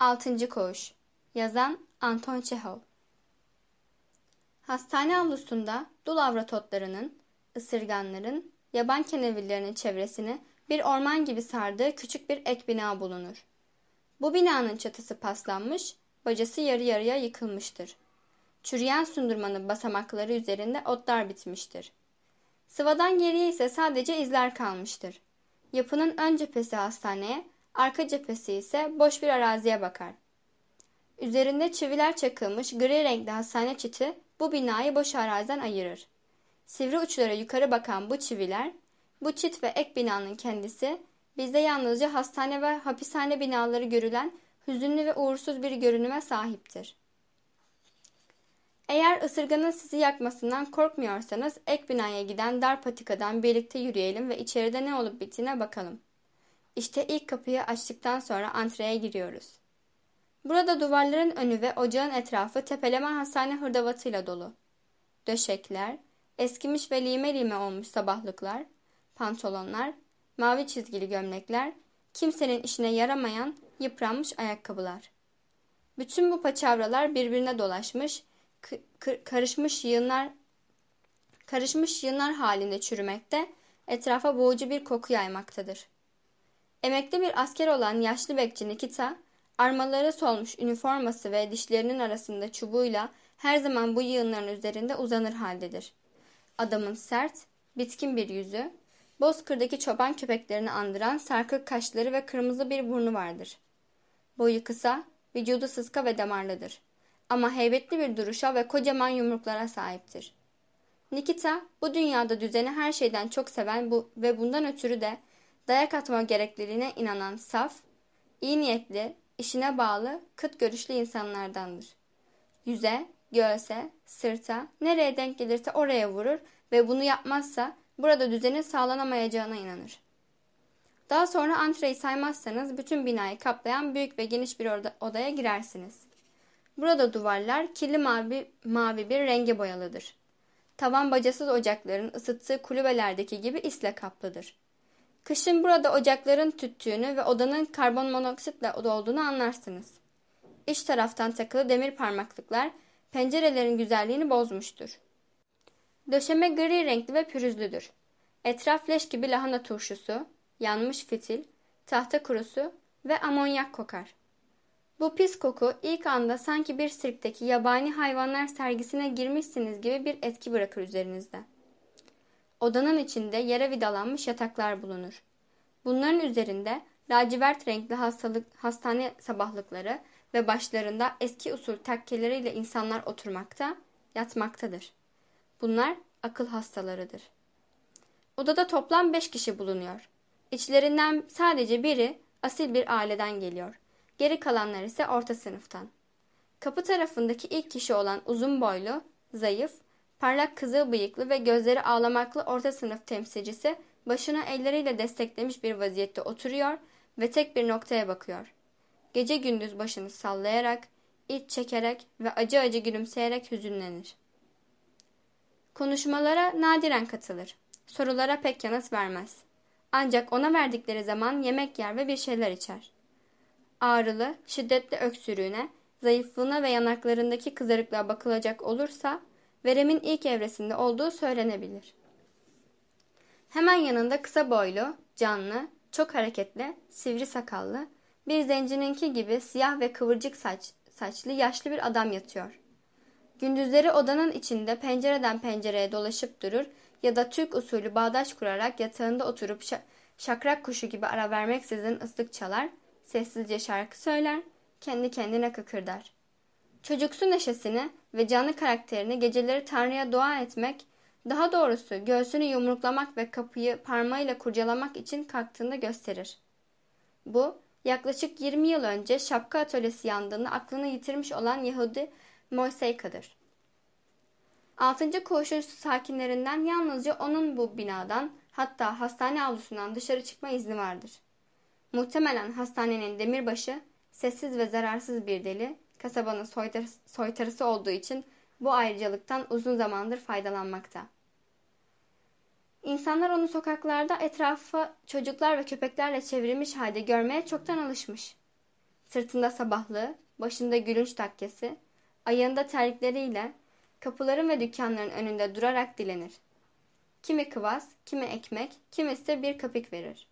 Altıncı Koğuş Yazan Anton Çehov Hastane avlusunda dul avrat otlarının, ısırganların, yaban kenevillerinin çevresini bir orman gibi sardığı küçük bir ek bina bulunur. Bu binanın çatısı paslanmış, bacası yarı yarıya yıkılmıştır. Çürüyen sundurmanın basamakları üzerinde otlar bitmiştir. Sıvadan geriye ise sadece izler kalmıştır. Yapının ön cephesi hastaneye, arka cephesi ise boş bir araziye bakar. Üzerinde çiviler çakılmış gri renkli hastane çiti bu binayı boş araziden ayırır. Sivri uçlara yukarı bakan bu çiviler, bu çit ve ek binanın kendisi bizde yalnızca hastane ve hapishane binaları görülen hüzünlü ve uğursuz bir görünüme sahiptir. Eğer ısırganın sizi yakmasından korkmuyorsanız ek binaya giden dar patikadan birlikte yürüyelim ve içeride ne olup bittiğine bakalım. İşte ilk kapıyı açtıktan sonra antreye giriyoruz. Burada duvarların önü ve ocağın etrafı tepeleme hastane hırdavatıyla dolu. Döşekler, eskimiş ve lime lime olmuş sabahlıklar, pantolonlar, mavi çizgili gömlekler, kimsenin işine yaramayan yıpranmış ayakkabılar. Bütün bu paçavralar birbirine dolaşmış, karışmış yığınlar karışmış yığınlar halinde çürümekte, etrafa boğucu bir koku yaymaktadır. Emekli bir asker olan yaşlı bekçi Nikita, armaları solmuş üniforması ve dişlerinin arasında çubuğuyla her zaman bu yığınların üzerinde uzanır haldedir. Adamın sert, bitkin bir yüzü, bozkırdaki çoban köpeklerini andıran sarkık kaşları ve kırmızı bir burnu vardır. Boyu kısa, vücudu sıska ve damarlıdır. Ama heybetli bir duruşa ve kocaman yumruklara sahiptir. Nikita, bu dünyada düzeni her şeyden çok seven bu ve bundan ötürü de dayak atma gerekliliğine inanan saf, iyi niyetli, işine bağlı, kıt görüşlü insanlardandır. Yüze, göğse, sırta, nereye denk gelirse oraya vurur ve bunu yapmazsa burada düzenin sağlanamayacağına inanır. Daha sonra antreyi saymazsanız bütün binayı kaplayan büyük ve geniş bir odaya girersiniz. Burada duvarlar kirli mavi, mavi bir renge boyalıdır. Tavan bacasız ocakların ısıttığı kulübelerdeki gibi isle kaplıdır. Kışın burada ocakların tüttüğünü ve odanın karbon monoksitle dolduğunu anlarsınız. İç taraftan takılı demir parmaklıklar pencerelerin güzelliğini bozmuştur. Döşeme gri renkli ve pürüzlüdür. Etraf leş gibi lahana turşusu, yanmış fitil, tahta kurusu ve amonyak kokar. Bu pis koku ilk anda sanki bir sirkteki yabani hayvanlar sergisine girmişsiniz gibi bir etki bırakır üzerinizde. Odanın içinde yere vidalanmış yataklar bulunur. Bunların üzerinde lacivert renkli hastalık, hastane sabahlıkları ve başlarında eski usul takkeleriyle insanlar oturmakta, yatmaktadır. Bunlar akıl hastalarıdır. Odada toplam beş kişi bulunuyor. İçlerinden sadece biri asil bir aileden geliyor. Geri kalanlar ise orta sınıftan. Kapı tarafındaki ilk kişi olan uzun boylu, zayıf, parlak kızıl bıyıklı ve gözleri ağlamaklı orta sınıf temsilcisi başına elleriyle desteklemiş bir vaziyette oturuyor ve tek bir noktaya bakıyor. Gece gündüz başını sallayarak, iç çekerek ve acı acı gülümseyerek hüzünlenir. Konuşmalara nadiren katılır. Sorulara pek yanıt vermez. Ancak ona verdikleri zaman yemek yer ve bir şeyler içer. Ağrılı, şiddetli öksürüğüne, zayıflığına ve yanaklarındaki kızarıklığa bakılacak olursa veremin ilk evresinde olduğu söylenebilir. Hemen yanında kısa boylu, canlı, çok hareketli, sivri sakallı, bir zencininki gibi siyah ve kıvırcık saç, saçlı yaşlı bir adam yatıyor. Gündüzleri odanın içinde pencereden pencereye dolaşıp durur ya da Türk usulü bağdaş kurarak yatağında oturup şakrak kuşu gibi ara vermeksizin ıslık çalar, sessizce şarkı söyler, kendi kendine kıkırdar. Çocuksu neşesini ve canlı karakterini geceleri Tanrı'ya dua etmek, daha doğrusu göğsünü yumruklamak ve kapıyı parmağıyla kurcalamak için kalktığında gösterir. Bu, yaklaşık 20 yıl önce şapka atölyesi yandığında aklını yitirmiş olan Yahudi Moiseyka'dır. Altıncı koğuşun sakinlerinden yalnızca onun bu binadan hatta hastane avlusundan dışarı çıkma izni vardır. Muhtemelen hastanenin demirbaşı sessiz ve zararsız bir deli, kasabanın soytarısı olduğu için bu ayrıcalıktan uzun zamandır faydalanmakta. İnsanlar onu sokaklarda etrafa çocuklar ve köpeklerle çevrilmiş halde görmeye çoktan alışmış. Sırtında sabahlığı, başında gülünç takkesi, ayağında terlikleriyle kapıların ve dükkanların önünde durarak dilenir. Kimi kıvas, kimi ekmek, kimisi de bir kapik verir.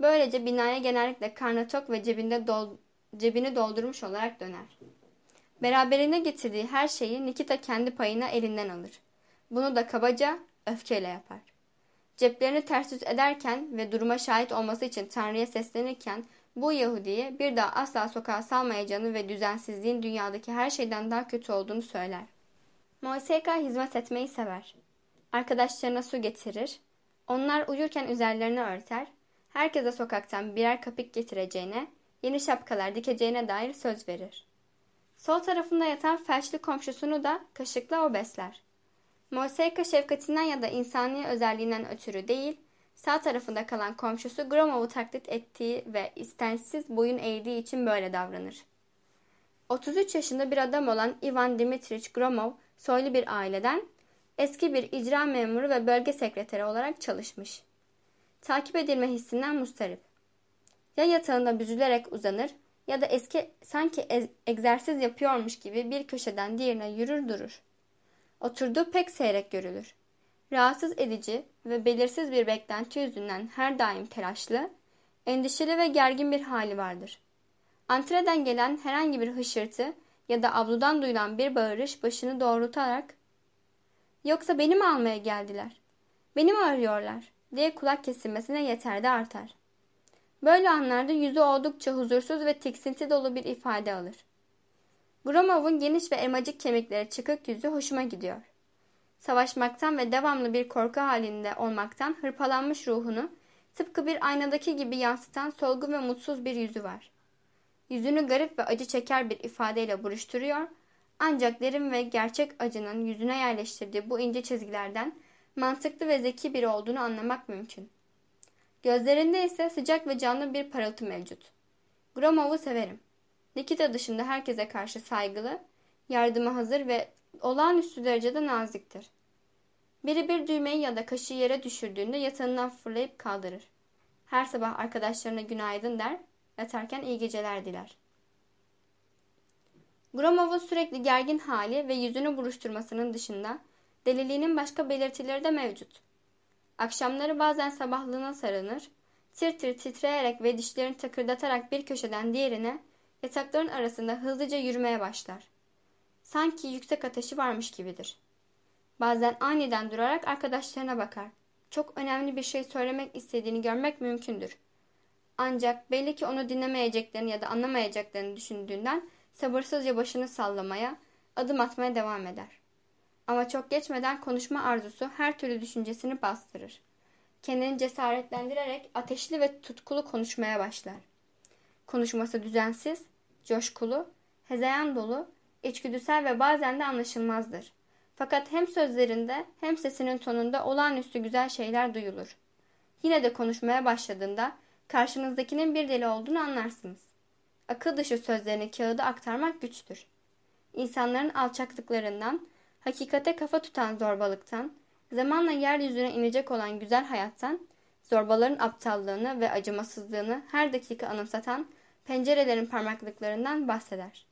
Böylece binaya genellikle karnı tok ve cebinde dol, cebini doldurmuş olarak döner. Beraberine getirdiği her şeyi Nikita kendi payına elinden alır. Bunu da kabaca öfkeyle yapar. Ceplerini ters yüz ederken ve duruma şahit olması için Tanrı'ya seslenirken bu Yahudi'ye bir daha asla sokağa salmayacağını ve düzensizliğin dünyadaki her şeyden daha kötü olduğunu söyler. Moiseka hizmet etmeyi sever. Arkadaşlarına su getirir. Onlar uyurken üzerlerini örter. Herkese sokaktan birer kapik getireceğine, yeni şapkalar dikeceğine dair söz verir. Sol tarafında yatan felçli komşusunu da kaşıkla o besler. Moiseka şefkatinden ya da insani özelliğinden ötürü değil, sağ tarafında kalan komşusu Gromov'u taklit ettiği ve istensiz boyun eğdiği için böyle davranır. 33 yaşında bir adam olan Ivan Dimitrich Gromov, soylu bir aileden, eski bir icra memuru ve bölge sekreteri olarak çalışmış. Takip edilme hissinden mustarip. Ya yatağında büzülerek uzanır ya da eski sanki e egzersiz yapıyormuş gibi bir köşeden diğerine yürür durur. Oturduğu pek seyrek görülür. Rahatsız edici ve belirsiz bir beklenti yüzünden her daim telaşlı, endişeli ve gergin bir hali vardır. Antreden gelen herhangi bir hışırtı ya da avludan duyulan bir bağırış başını doğrultarak ''Yoksa beni mi almaya geldiler? Beni mi arıyorlar?'' diye kulak kesilmesine yeter de artar. Böyle anlarda yüzü oldukça huzursuz ve tiksinti dolu bir ifade alır. Gromov'un geniş ve elmacık kemikleri çıkık yüzü hoşuma gidiyor. Savaşmaktan ve devamlı bir korku halinde olmaktan hırpalanmış ruhunu tıpkı bir aynadaki gibi yansıtan solgun ve mutsuz bir yüzü var. Yüzünü garip ve acı çeker bir ifadeyle buruşturuyor ancak derin ve gerçek acının yüzüne yerleştirdiği bu ince çizgilerden mantıklı ve zeki biri olduğunu anlamak mümkün. Gözlerinde ise sıcak ve canlı bir parıltı mevcut. Gromov'u severim. Nikita dışında herkese karşı saygılı, yardıma hazır ve olağanüstü derecede naziktir. Biri bir düğmeyi ya da kaşığı yere düşürdüğünde yatağından fırlayıp kaldırır. Her sabah arkadaşlarına günaydın der, yatarken iyi geceler diler. Gromov'un sürekli gergin hali ve yüzünü buruşturmasının dışında deliliğinin başka belirtileri de mevcut. Akşamları bazen sabahlığına sarınır, tir tir titreyerek ve dişlerini takırdatarak bir köşeden diğerine yatakların arasında hızlıca yürümeye başlar. Sanki yüksek ateşi varmış gibidir. Bazen aniden durarak arkadaşlarına bakar. Çok önemli bir şey söylemek istediğini görmek mümkündür. Ancak belli ki onu dinlemeyeceklerini ya da anlamayacaklarını düşündüğünden sabırsızca başını sallamaya, adım atmaya devam eder. Ama çok geçmeden konuşma arzusu her türlü düşüncesini bastırır. Kendini cesaretlendirerek ateşli ve tutkulu konuşmaya başlar. Konuşması düzensiz, coşkulu, hezeyan dolu, içgüdüsel ve bazen de anlaşılmazdır. Fakat hem sözlerinde hem sesinin tonunda olağanüstü güzel şeyler duyulur. Yine de konuşmaya başladığında karşınızdakinin bir deli olduğunu anlarsınız. Akıl dışı sözlerini kağıda aktarmak güçtür. İnsanların alçaklıklarından, hakikate kafa tutan zorbalıktan, zamanla yeryüzüne inecek olan güzel hayattan, zorbaların aptallığını ve acımasızlığını her dakika anımsatan pencerelerin parmaklıklarından bahseder.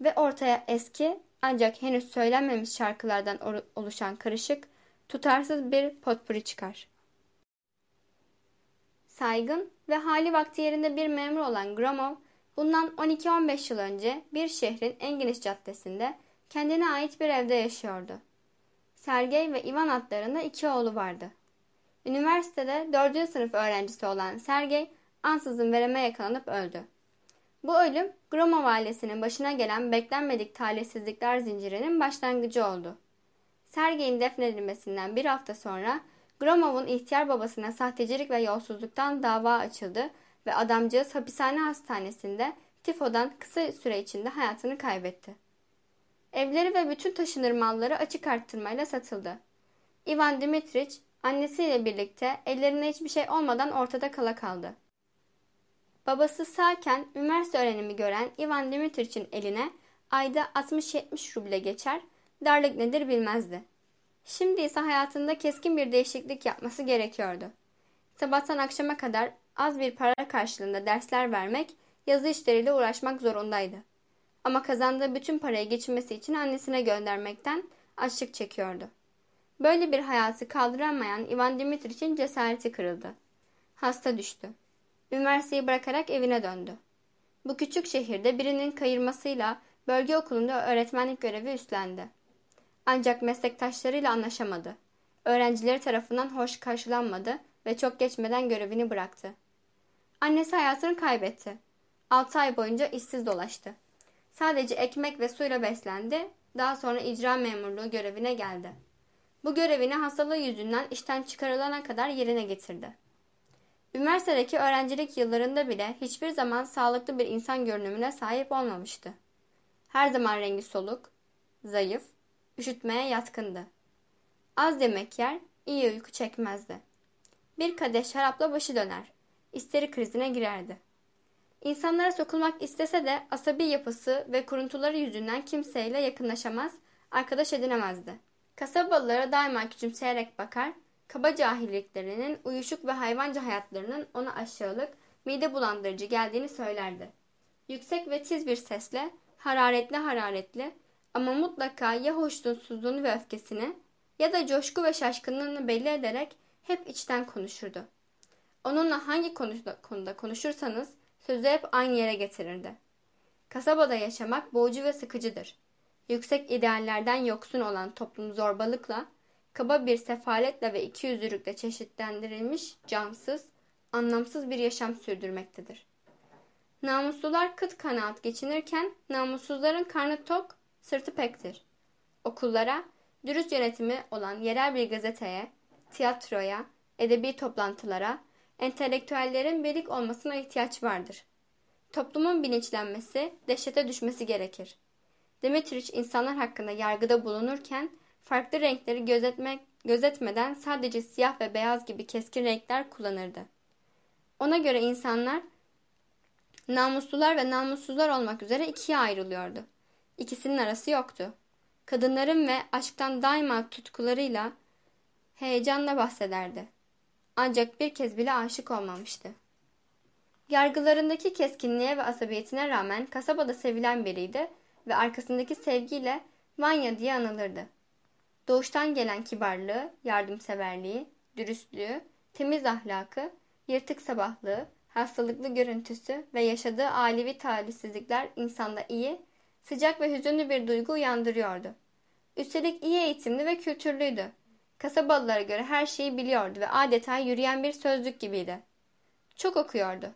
Ve ortaya eski ancak henüz söylenmemiş şarkılardan oluşan karışık, tutarsız bir potpuri çıkar. Saygın ve hali vakti yerinde bir memur olan Gromov, bundan 12-15 yıl önce bir şehrin en geniş caddesinde kendine ait bir evde yaşıyordu. Sergey ve Ivan adlarında iki oğlu vardı. Üniversitede 4. sınıf öğrencisi olan Sergey ansızın vereme yakalanıp öldü. Bu ölüm Gromov ailesinin başına gelen beklenmedik talihsizlikler zincirinin başlangıcı oldu. Sergey'in defnedilmesinden bir hafta sonra Gromov'un ihtiyar babasına sahtecilik ve yolsuzluktan dava açıldı ve adamcağız hapishane hastanesinde tifodan kısa süre içinde hayatını kaybetti. Evleri ve bütün taşınır malları açık arttırmayla satıldı. Ivan Dimitrich annesiyle birlikte ellerinde hiçbir şey olmadan ortada kala kaldı. Babası sağken üniversite öğrenimi gören Ivan Dimitrich'in eline ayda 60-70 ruble geçer, darlık nedir bilmezdi. Şimdi ise hayatında keskin bir değişiklik yapması gerekiyordu. Sabahtan akşama kadar az bir para karşılığında dersler vermek yazı işleriyle uğraşmak zorundaydı. Ama kazandığı bütün parayı geçinmesi için annesine göndermekten açlık çekiyordu. Böyle bir hayatı kaldıramayan Ivan Dimitrich'in cesareti kırıldı. Hasta düştü. Üniversiteyi bırakarak evine döndü. Bu küçük şehirde birinin kayırmasıyla bölge okulunda öğretmenlik görevi üstlendi. Ancak meslektaşlarıyla anlaşamadı. Öğrencileri tarafından hoş karşılanmadı ve çok geçmeden görevini bıraktı. Annesi hayatını kaybetti. 6 ay boyunca işsiz dolaştı. Sadece ekmek ve suyla beslendi. Daha sonra icra memurluğu görevine geldi. Bu görevini hastalığı yüzünden işten çıkarılana kadar yerine getirdi. Üniversitedeki öğrencilik yıllarında bile hiçbir zaman sağlıklı bir insan görünümüne sahip olmamıştı. Her zaman rengi soluk, zayıf, üşütmeye yatkındı. Az yemek yer, iyi uyku çekmezdi. Bir kadeh şarapla başı döner, isteri krizine girerdi. İnsanlara sokulmak istese de asabi yapısı ve kuruntuları yüzünden kimseyle yakınlaşamaz, arkadaş edinemezdi. Kasabalılara daima küçümseyerek bakar, kaba cahilliklerinin, uyuşuk ve hayvanca hayatlarının ona aşağılık, mide bulandırıcı geldiğini söylerdi. Yüksek ve tiz bir sesle, hararetli hararetli ama mutlaka ya hoşnutsuzluğunu ve öfkesini ya da coşku ve şaşkınlığını belli ederek hep içten konuşurdu. Onunla hangi konuda konuşursanız sözü hep aynı yere getirirdi. Kasabada yaşamak boğucu ve sıkıcıdır. Yüksek ideallerden yoksun olan toplum zorbalıkla, kaba bir sefaletle ve ikiyüzlülükle çeşitlendirilmiş, cansız, anlamsız bir yaşam sürdürmektedir. Namuslular kıt kanaat geçinirken, namussuzların karnı tok, sırtı pektir. Okullara, dürüst yönetimi olan yerel bir gazeteye, tiyatroya, edebi toplantılara, entelektüellerin birlik olmasına ihtiyaç vardır. Toplumun bilinçlenmesi, dehşete düşmesi gerekir. Demetriç insanlar hakkında yargıda bulunurken farklı renkleri gözetmek, gözetmeden sadece siyah ve beyaz gibi keskin renkler kullanırdı. Ona göre insanlar namuslular ve namussuzlar olmak üzere ikiye ayrılıyordu. İkisinin arası yoktu. Kadınların ve aşktan daima tutkularıyla heyecanla bahsederdi. Ancak bir kez bile aşık olmamıştı. Yargılarındaki keskinliğe ve asabiyetine rağmen kasabada sevilen biriydi ve arkasındaki sevgiyle Vanya diye anılırdı. Doğuştan gelen kibarlığı, yardımseverliği, dürüstlüğü, temiz ahlakı, yırtık sabahlığı, hastalıklı görüntüsü ve yaşadığı alevi talihsizlikler insanda iyi, sıcak ve hüzünlü bir duygu uyandırıyordu. Üstelik iyi eğitimli ve kültürlüydü. Kasabalılara göre her şeyi biliyordu ve adeta yürüyen bir sözlük gibiydi. Çok okuyordu.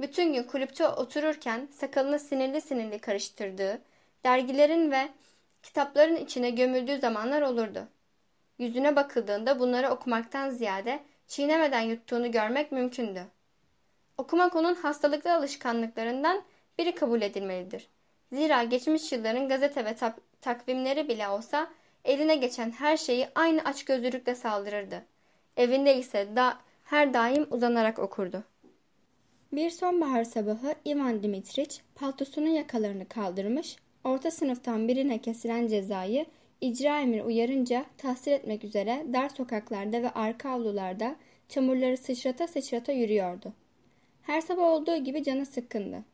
Bütün gün kulüpte otururken sakalını sinirli sinirli karıştırdığı, dergilerin ve kitapların içine gömüldüğü zamanlar olurdu. Yüzüne bakıldığında bunları okumaktan ziyade çiğnemeden yuttuğunu görmek mümkündü. Okumak onun hastalıklı alışkanlıklarından biri kabul edilmelidir. Zira geçmiş yılların gazete ve takvimleri bile olsa eline geçen her şeyi aynı açgözlülükle saldırırdı. Evinde ise da her daim uzanarak okurdu. Bir sonbahar sabahı Ivan Dimitriç paltosunun yakalarını kaldırmış, orta sınıftan birine kesilen cezayı icra emir uyarınca tahsil etmek üzere dar sokaklarda ve arka avlularda çamurları sıçrata sıçrata yürüyordu. Her sabah olduğu gibi canı sıkkındı.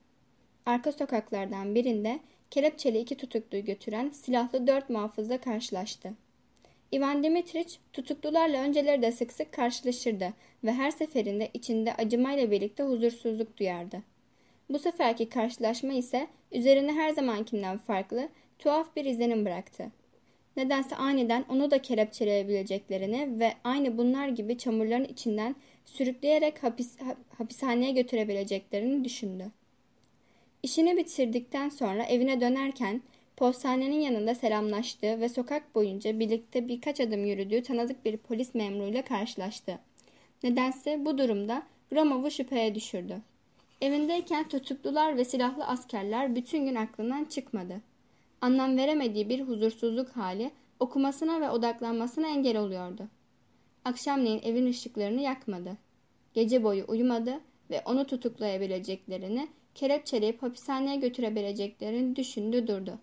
Arka sokaklardan birinde kelepçeli iki tutukluyu götüren silahlı dört muhafızla karşılaştı. Ivan Dimitriç tutuklularla önceleri de sık sık karşılaşırdı ve her seferinde içinde acımayla birlikte huzursuzluk duyardı. Bu seferki karşılaşma ise üzerine her zamankinden farklı, tuhaf bir izlenim bıraktı. Nedense aniden onu da kelepçeleyebileceklerini ve aynı bunlar gibi çamurların içinden sürükleyerek hapis, hapishaneye götürebileceklerini düşündü. İşini bitirdikten sonra evine dönerken postanenin yanında selamlaştığı ve sokak boyunca birlikte birkaç adım yürüdüğü tanıdık bir polis memuruyla karşılaştı. Nedense bu durumda Gromov'u şüpheye düşürdü. Evindeyken tutuklular ve silahlı askerler bütün gün aklından çıkmadı. Anlam veremediği bir huzursuzluk hali okumasına ve odaklanmasına engel oluyordu. Akşamleyin evin ışıklarını yakmadı. Gece boyu uyumadı ve onu tutuklayabileceklerini, kelepçeleyip hapishaneye götürebileceklerini düşündü durdu.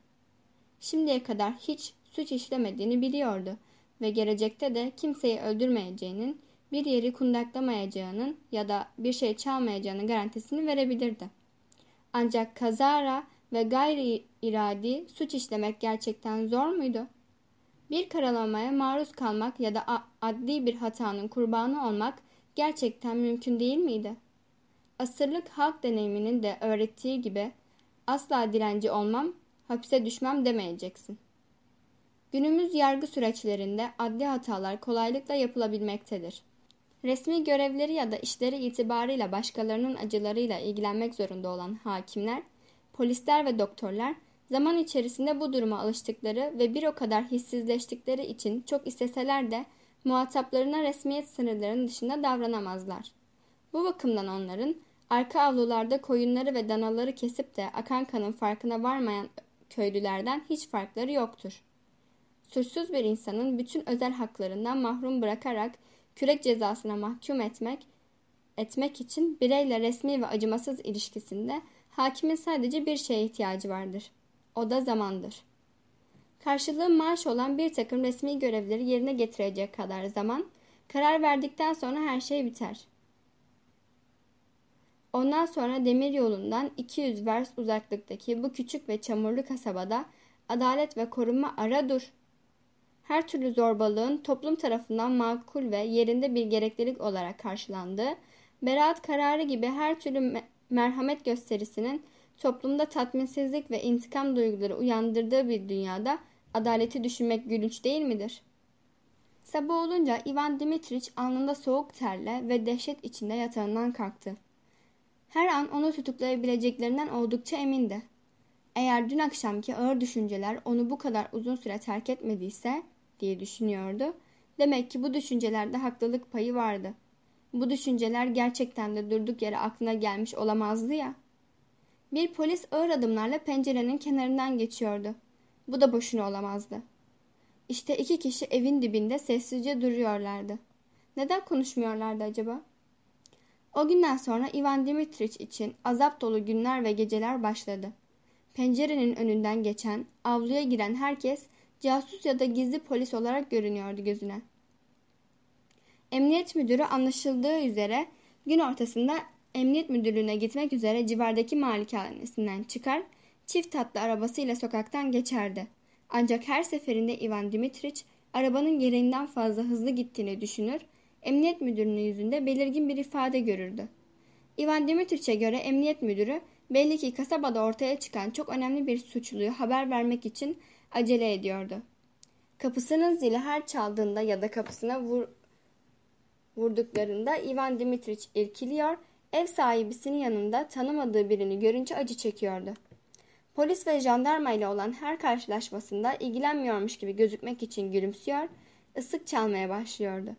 Şimdiye kadar hiç suç işlemediğini biliyordu ve gelecekte de kimseyi öldürmeyeceğinin, bir yeri kundaklamayacağının ya da bir şey çalmayacağının garantisini verebilirdi. Ancak kazara ve gayri iradi suç işlemek gerçekten zor muydu? Bir karalamaya maruz kalmak ya da adli bir hatanın kurbanı olmak gerçekten mümkün değil miydi? Asırlık halk deneyiminin de öğrettiği gibi asla direnci olmam, hapise düşmem demeyeceksin. Günümüz yargı süreçlerinde adli hatalar kolaylıkla yapılabilmektedir. Resmi görevleri ya da işleri itibarıyla başkalarının acılarıyla ilgilenmek zorunda olan hakimler, polisler ve doktorlar zaman içerisinde bu duruma alıştıkları ve bir o kadar hissizleştikleri için çok isteseler de muhataplarına resmiyet sınırlarının dışında davranamazlar. Bu bakımdan onların arka avlularda koyunları ve danaları kesip de akan kanın farkına varmayan köylülerden hiç farkları yoktur. Suçsuz bir insanın bütün özel haklarından mahrum bırakarak kürek cezasına mahkum etmek etmek için bireyle resmi ve acımasız ilişkisinde hakimin sadece bir şeye ihtiyacı vardır. O da zamandır. Karşılığı maaş olan bir takım resmi görevleri yerine getirecek kadar zaman, karar verdikten sonra her şey biter. Ondan sonra demir yolundan 200 vers uzaklıktaki bu küçük ve çamurlu kasabada adalet ve korunma ara dur. Her türlü zorbalığın toplum tarafından makul ve yerinde bir gereklilik olarak karşılandığı, beraat kararı gibi her türlü merhamet gösterisinin toplumda tatminsizlik ve intikam duyguları uyandırdığı bir dünyada adaleti düşünmek gülünç değil midir? Sabah olunca Ivan Dimitriç alnında soğuk terle ve dehşet içinde yatağından kalktı. Her an onu tutuklayabileceklerinden oldukça emindi. Eğer dün akşamki ağır düşünceler onu bu kadar uzun süre terk etmediyse diye düşünüyordu. Demek ki bu düşüncelerde haklılık payı vardı. Bu düşünceler gerçekten de durduk yere aklına gelmiş olamazdı ya. Bir polis ağır adımlarla pencerenin kenarından geçiyordu. Bu da boşuna olamazdı. İşte iki kişi evin dibinde sessizce duruyorlardı. Neden konuşmuyorlardı acaba? O günden sonra Ivan Dimitriç için azap dolu günler ve geceler başladı. Pencerenin önünden geçen, avluya giren herkes casus ya da gizli polis olarak görünüyordu gözüne. Emniyet müdürü anlaşıldığı üzere gün ortasında emniyet müdürlüğüne gitmek üzere civardaki malikanesinden çıkar, çift tatlı arabasıyla sokaktan geçerdi. Ancak her seferinde Ivan Dimitriç arabanın gereğinden fazla hızlı gittiğini düşünür, emniyet müdürünün yüzünde belirgin bir ifade görürdü. Ivan Dimitriç'e göre emniyet müdürü belli ki kasabada ortaya çıkan çok önemli bir suçluyu haber vermek için acele ediyordu. Kapısının zili her çaldığında ya da kapısına vur, vurduklarında Ivan Dimitriç irkiliyor, ev sahibisinin yanında tanımadığı birini görünce acı çekiyordu. Polis ve jandarma ile olan her karşılaşmasında ilgilenmiyormuş gibi gözükmek için gülümsüyor, ısık çalmaya başlıyordu.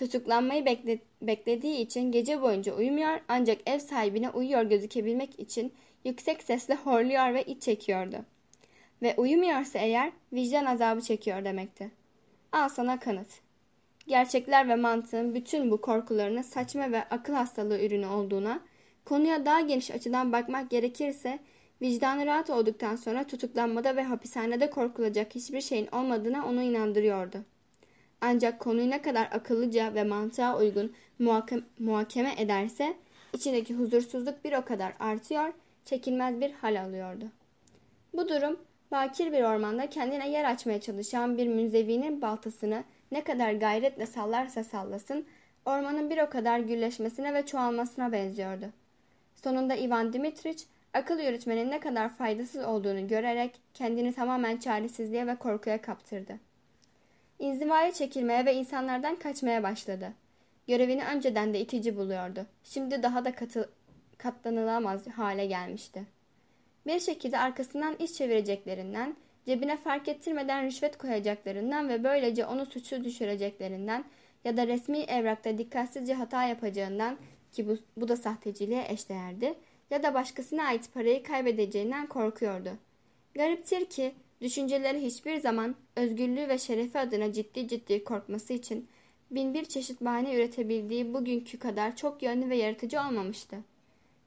Tutuklanmayı bekle beklediği için gece boyunca uyumuyor ancak ev sahibine uyuyor gözükebilmek için yüksek sesle horluyor ve iç çekiyordu. Ve uyumuyorsa eğer vicdan azabı çekiyor demekti. Al sana kanıt. Gerçekler ve mantığın bütün bu korkularının saçma ve akıl hastalığı ürünü olduğuna, konuya daha geniş açıdan bakmak gerekirse vicdanı rahat olduktan sonra tutuklanmada ve hapishanede korkulacak hiçbir şeyin olmadığına onu inandırıyordu. Ancak konuyu ne kadar akıllıca ve mantığa uygun muhakeme ederse içindeki huzursuzluk bir o kadar artıyor, çekilmez bir hal alıyordu. Bu durum bakir bir ormanda kendine yer açmaya çalışan bir münzevinin baltasını ne kadar gayretle sallarsa sallasın, ormanın bir o kadar gülleşmesine ve çoğalmasına benziyordu. Sonunda Ivan Dimitriç, akıl yürütmenin ne kadar faydasız olduğunu görerek kendini tamamen çaresizliğe ve korkuya kaptırdı. İnzivaya çekilmeye ve insanlardan kaçmaya başladı. Görevini önceden de itici buluyordu. Şimdi daha da katı, katlanılamaz hale gelmişti. Bir şekilde arkasından iş çevireceklerinden, cebine fark ettirmeden rüşvet koyacaklarından ve böylece onu suçlu düşüreceklerinden ya da resmi evrakta dikkatsizce hata yapacağından ki bu, bu da sahteciliğe eşdeğerdi ya da başkasına ait parayı kaybedeceğinden korkuyordu. Gariptir ki düşünceleri hiçbir zaman özgürlüğü ve şerefi adına ciddi ciddi korkması için bin bir çeşit bahane üretebildiği bugünkü kadar çok yönlü ve yaratıcı olmamıştı.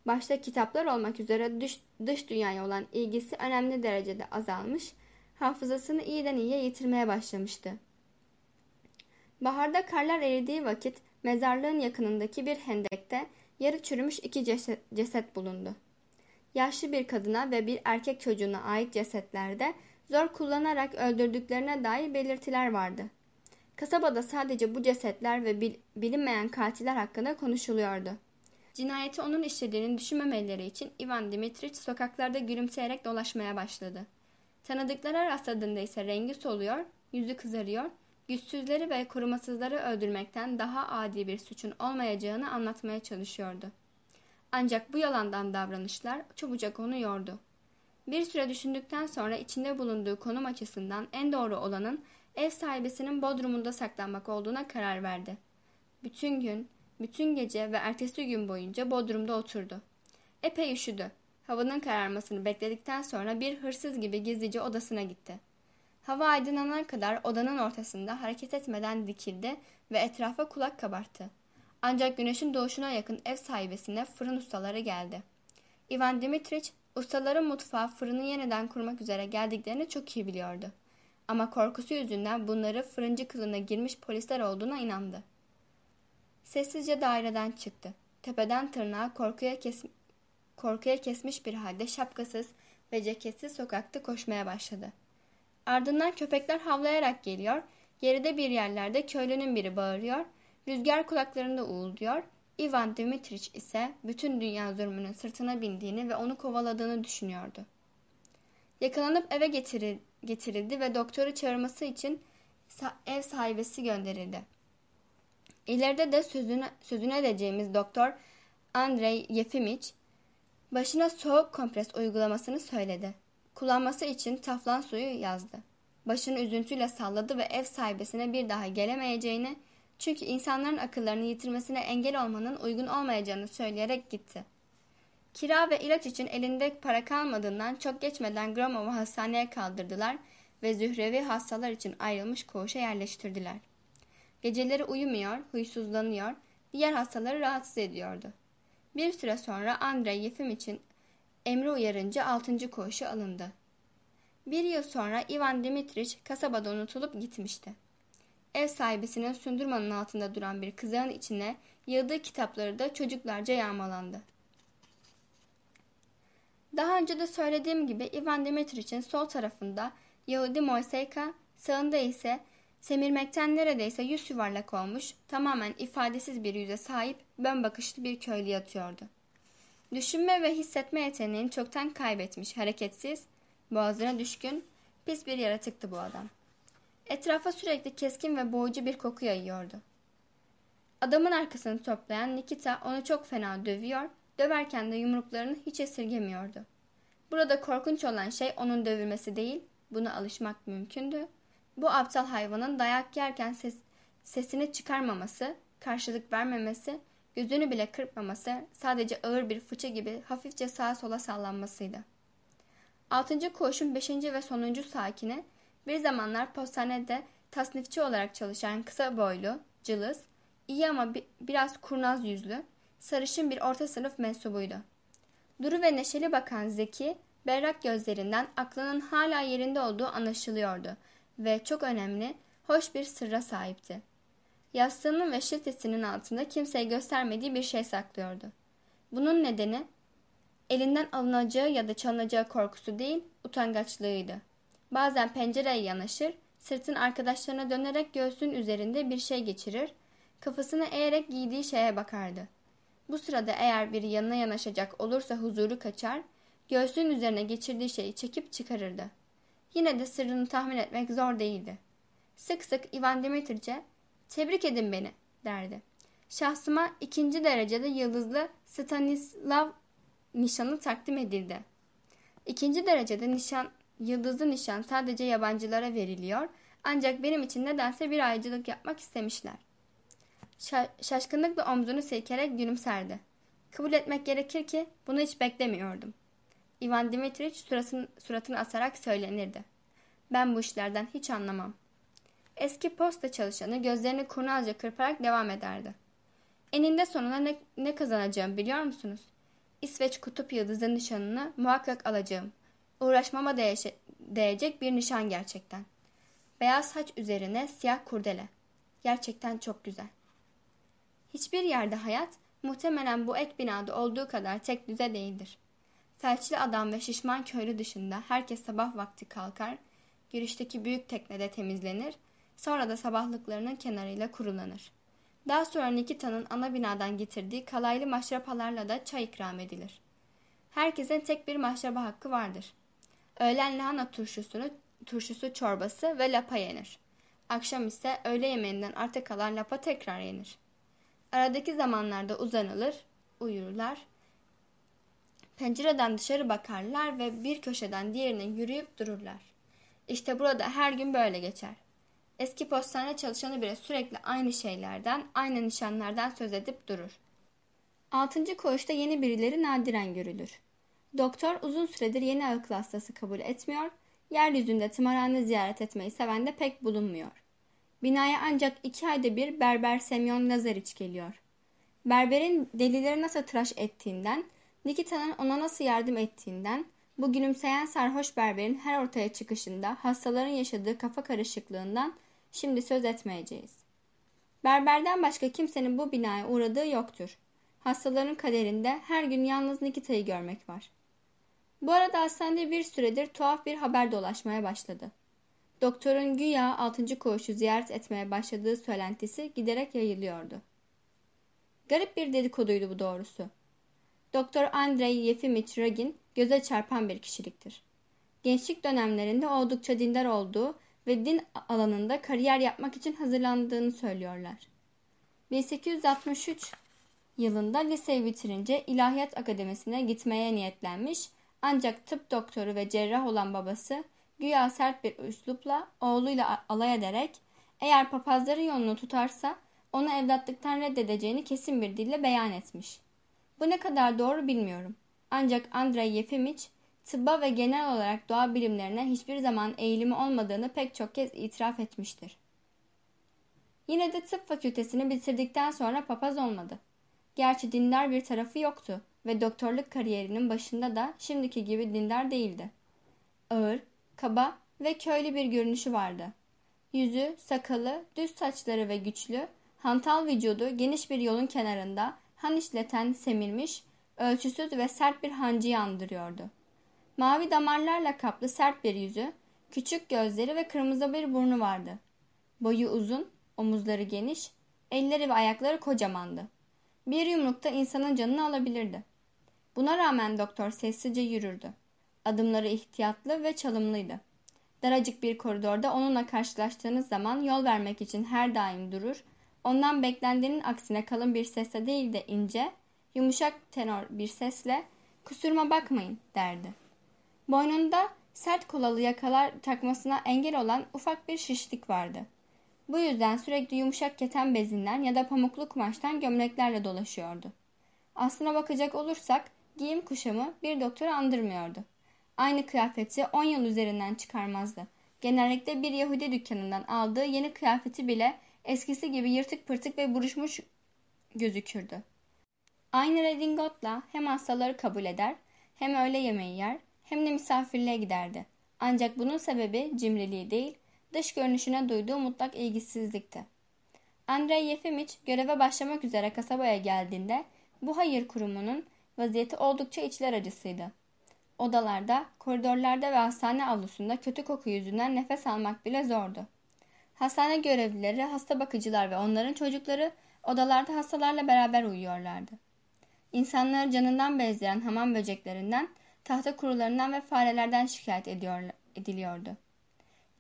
Başta kitaplar olmak üzere dış, dış dünyaya olan ilgisi önemli derecede azalmış, hafızasını iyiden iyiye yitirmeye başlamıştı. Baharda karlar eridiği vakit mezarlığın yakınındaki bir hendekte yarı çürümüş iki ceset, ceset bulundu. Yaşlı bir kadına ve bir erkek çocuğuna ait cesetlerde zor kullanarak öldürdüklerine dair belirtiler vardı. Kasabada sadece bu cesetler ve bil bilinmeyen katiller hakkında konuşuluyordu. Cinayeti onun işlediğini düşünmemeleri için Ivan Dimitrich sokaklarda gülümseyerek dolaşmaya başladı. Tanıdıklara rastladığında ise rengi soluyor, yüzü kızarıyor, güçsüzleri ve korumasızları öldürmekten daha adi bir suçun olmayacağını anlatmaya çalışıyordu. Ancak bu yalandan davranışlar çabucak onu yordu. Bir süre düşündükten sonra içinde bulunduğu konum açısından en doğru olanın ev sahibesinin bodrumunda saklanmak olduğuna karar verdi. Bütün gün, bütün gece ve ertesi gün boyunca bodrumda oturdu. Epey üşüdü. Havanın kararmasını bekledikten sonra bir hırsız gibi gizlice odasına gitti. Hava aydınlanana kadar odanın ortasında hareket etmeden dikildi ve etrafa kulak kabarttı. Ancak güneşin doğuşuna yakın ev sahibesine fırın ustaları geldi. Ivan Dimitrich, ustaların mutfağı fırını yeniden kurmak üzere geldiklerini çok iyi biliyordu. Ama korkusu yüzünden bunları fırıncı kılığına girmiş polisler olduğuna inandı. Sessizce daireden çıktı. Tepeden tırnağa korkuya, kes korkuya kesmiş bir halde şapkasız ve ceketsiz sokakta koşmaya başladı. Ardından köpekler havlayarak geliyor, geride bir yerlerde köylünün biri bağırıyor, rüzgar kulaklarında uğulduyor, Ivan Dimitrich ise bütün dünya zulmünün sırtına bindiğini ve onu kovaladığını düşünüyordu. Yakalanıp eve getirildi ve doktoru çağırması için ev sahibesi gönderildi. İleride de sözüne, sözüne edeceğimiz doktor Andrei Yefimich başına soğuk kompres uygulamasını söyledi. Kullanması için taflan suyu yazdı. Başını üzüntüyle salladı ve ev sahibesine bir daha gelemeyeceğini, çünkü insanların akıllarını yitirmesine engel olmanın uygun olmayacağını söyleyerek gitti. Kira ve ilaç için elinde para kalmadığından çok geçmeden Gromov'u hastaneye kaldırdılar ve Zührevi hastalar için ayrılmış koğuşa yerleştirdiler. Geceleri uyumuyor, huysuzlanıyor, diğer hastaları rahatsız ediyordu. Bir süre sonra Andrei Yefim için emri uyarınca altıncı koğuşa alındı. Bir yıl sonra Ivan Dimitrich kasabada unutulup gitmişti. Ev sahibesinin sündürmanın altında duran bir kızağın içine yığdığı kitapları da çocuklarca yağmalandı. Daha önce de söylediğim gibi Ivan Dimitrich'in sol tarafında Yahudi Moiseyka, sağında ise semirmekten neredeyse yüz yuvarlak olmuş, tamamen ifadesiz bir yüze sahip, bön bakışlı bir köylü yatıyordu. Düşünme ve hissetme yeteneğini çoktan kaybetmiş, hareketsiz, boğazına düşkün, pis bir yaratıktı bu adam. Etrafa sürekli keskin ve boğucu bir koku yayıyordu. Adamın arkasını toplayan Nikita onu çok fena dövüyor, döverken de yumruklarını hiç esirgemiyordu. Burada korkunç olan şey onun dövülmesi değil, buna alışmak mümkündü. Bu aptal hayvanın dayak yerken ses, sesini çıkarmaması, karşılık vermemesi, gözünü bile kırpmaması, sadece ağır bir fıçı gibi hafifçe sağa sola sallanmasıydı. Altıncı koğuşun beşinci ve sonuncu sakini, bir zamanlar postanede tasnifçi olarak çalışan kısa boylu, cılız, iyi ama bi biraz kurnaz yüzlü, sarışın bir orta sınıf mensubuydu. Duru ve neşeli bakan Zeki, berrak gözlerinden aklının hala yerinde olduğu anlaşılıyordu ve çok önemli, hoş bir sırra sahipti. Yastığının ve şiltesinin altında kimseye göstermediği bir şey saklıyordu. Bunun nedeni elinden alınacağı ya da çalınacağı korkusu değil, utangaçlığıydı. Bazen pencereye yanaşır, sırtın arkadaşlarına dönerek göğsün üzerinde bir şey geçirir, kafasını eğerek giydiği şeye bakardı. Bu sırada eğer biri yanına yanaşacak olursa huzuru kaçar, göğsün üzerine geçirdiği şeyi çekip çıkarırdı. Yine de sırrını tahmin etmek zor değildi. Sık sık Ivan Dimitriç'e tebrik edin beni derdi. Şahsıma ikinci derecede yıldızlı Stanislav nişanı takdim edildi. İkinci derecede nişan, yıldızlı nişan sadece yabancılara veriliyor ancak benim için nedense bir ayrıcalık yapmak istemişler. Şa şaşkınlıkla omzunu silkerek gülümserdi. Kabul etmek gerekir ki bunu hiç beklemiyordum. Ivan Dimitrich suratını asarak söylenirdi. Ben bu işlerden hiç anlamam. Eski posta çalışanı gözlerini kurnazca kırparak devam ederdi. Eninde sonunda ne, ne kazanacağım biliyor musunuz? İsveç kutup yıldızı nişanını muhakkak alacağım. Uğraşmama değecek, değecek bir nişan gerçekten. Beyaz haç üzerine siyah kurdele. Gerçekten çok güzel. Hiçbir yerde hayat muhtemelen bu ek binada olduğu kadar tek düze değildir. Felçli adam ve şişman köylü dışında herkes sabah vakti kalkar, girişteki büyük teknede temizlenir, sonra da sabahlıklarının kenarıyla kurulanır. Daha sonra Nikita'nın ana binadan getirdiği kalaylı maşrapalarla da çay ikram edilir. Herkesin tek bir maşraba hakkı vardır. Öğlen lahana turşusunu, turşusu çorbası ve lapa yenir. Akşam ise öğle yemeğinden arta kalan lapa tekrar yenir. Aradaki zamanlarda uzanılır, uyurlar, pencereden dışarı bakarlar ve bir köşeden diğerine yürüyüp dururlar. İşte burada her gün böyle geçer. Eski postane çalışanı bile sürekli aynı şeylerden, aynı nişanlardan söz edip durur. Altıncı koğuşta yeni birileri nadiren görülür. Doktor uzun süredir yeni akıl hastası kabul etmiyor, yeryüzünde tımarhane ziyaret etmeyi seven de pek bulunmuyor. Binaya ancak iki ayda bir berber Semyon Lazariç geliyor. Berberin delileri nasıl tıraş ettiğinden, Nikita'nın ona nasıl yardım ettiğinden, bu gülümseyen sarhoş berberin her ortaya çıkışında hastaların yaşadığı kafa karışıklığından şimdi söz etmeyeceğiz. Berberden başka kimsenin bu binaya uğradığı yoktur. Hastaların kaderinde her gün yalnız Nikita'yı görmek var. Bu arada hastanede bir süredir tuhaf bir haber dolaşmaya başladı. Doktorun güya 6. koğuşu ziyaret etmeye başladığı söylentisi giderek yayılıyordu. Garip bir dedikoduydu bu doğrusu. Doktor Andrei Yefimich Ragin göze çarpan bir kişiliktir. Gençlik dönemlerinde oldukça dindar olduğu ve din alanında kariyer yapmak için hazırlandığını söylüyorlar. 1863 yılında liseyi bitirince İlahiyat Akademisi'ne gitmeye niyetlenmiş ancak tıp doktoru ve cerrah olan babası güya sert bir üslupla oğluyla alay ederek eğer papazların yolunu tutarsa onu evlatlıktan reddedeceğini kesin bir dille beyan etmiş. Bu ne kadar doğru bilmiyorum. Ancak Andrei Yefimich tıbba ve genel olarak doğa bilimlerine hiçbir zaman eğilimi olmadığını pek çok kez itiraf etmiştir. Yine de tıp fakültesini bitirdikten sonra papaz olmadı. Gerçi dindar bir tarafı yoktu ve doktorluk kariyerinin başında da şimdiki gibi dindar değildi. Ağır, kaba ve köylü bir görünüşü vardı. Yüzü, sakalı, düz saçları ve güçlü, hantal vücudu geniş bir yolun kenarında han işleten semirmiş, ölçüsüz ve sert bir hancıyı andırıyordu. Mavi damarlarla kaplı sert bir yüzü, küçük gözleri ve kırmızı bir burnu vardı. Boyu uzun, omuzları geniş, elleri ve ayakları kocamandı. Bir yumrukta insanın canını alabilirdi. Buna rağmen doktor sessizce yürürdü. Adımları ihtiyatlı ve çalımlıydı. Daracık bir koridorda onunla karşılaştığınız zaman yol vermek için her daim durur, ondan beklendiğinin aksine kalın bir sesle değil de ince, yumuşak tenor bir sesle kusuruma bakmayın derdi. Boynunda sert kolalı yakalar takmasına engel olan ufak bir şişlik vardı. Bu yüzden sürekli yumuşak keten bezinden ya da pamuklu kumaştan gömleklerle dolaşıyordu. Aslına bakacak olursak giyim kuşamı bir doktoru andırmıyordu. Aynı kıyafeti 10 yıl üzerinden çıkarmazdı. Genellikle bir Yahudi dükkanından aldığı yeni kıyafeti bile eskisi gibi yırtık pırtık ve buruşmuş gözükürdü. Aynı redingotla hem hastaları kabul eder, hem öğle yemeği yer, hem de misafirliğe giderdi. Ancak bunun sebebi cimriliği değil, dış görünüşüne duyduğu mutlak ilgisizlikti. Andrei Yefimich göreve başlamak üzere kasabaya geldiğinde bu hayır kurumunun vaziyeti oldukça içler acısıydı. Odalarda, koridorlarda ve hastane avlusunda kötü koku yüzünden nefes almak bile zordu. Hastane görevlileri, hasta bakıcılar ve onların çocukları odalarda hastalarla beraber uyuyorlardı. İnsanları canından bezleyen hamam böceklerinden, tahta kurularından ve farelerden şikayet ediyor, ediliyordu.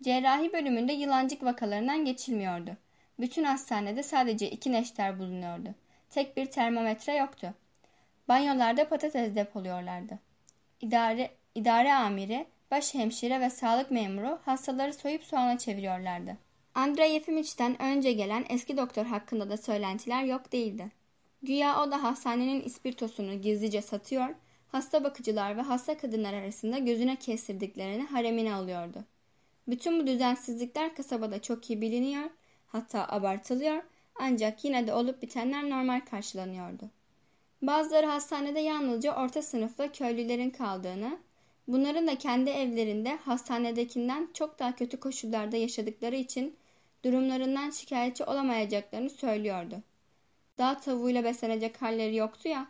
Cerrahi bölümünde yılancık vakalarından geçilmiyordu. Bütün hastanede sadece iki neşter bulunuyordu. Tek bir termometre yoktu. Banyolarda patates depoluyorlardı. İdare, idare amiri, baş hemşire ve sağlık memuru hastaları soyup soğana çeviriyorlardı. Andrei Yefimich'ten önce gelen eski doktor hakkında da söylentiler yok değildi. Güya o da hastanenin ispirtosunu gizlice satıyor, hasta bakıcılar ve hasta kadınlar arasında gözüne kestirdiklerini haremine alıyordu. Bütün bu düzensizlikler kasabada çok iyi biliniyor, hatta abartılıyor ancak yine de olup bitenler normal karşılanıyordu. Bazıları hastanede yalnızca orta sınıflı köylülerin kaldığını, bunların da kendi evlerinde hastanedekinden çok daha kötü koşullarda yaşadıkları için durumlarından şikayetçi olamayacaklarını söylüyordu. Dağ tavuğuyla beslenecek halleri yoktu ya.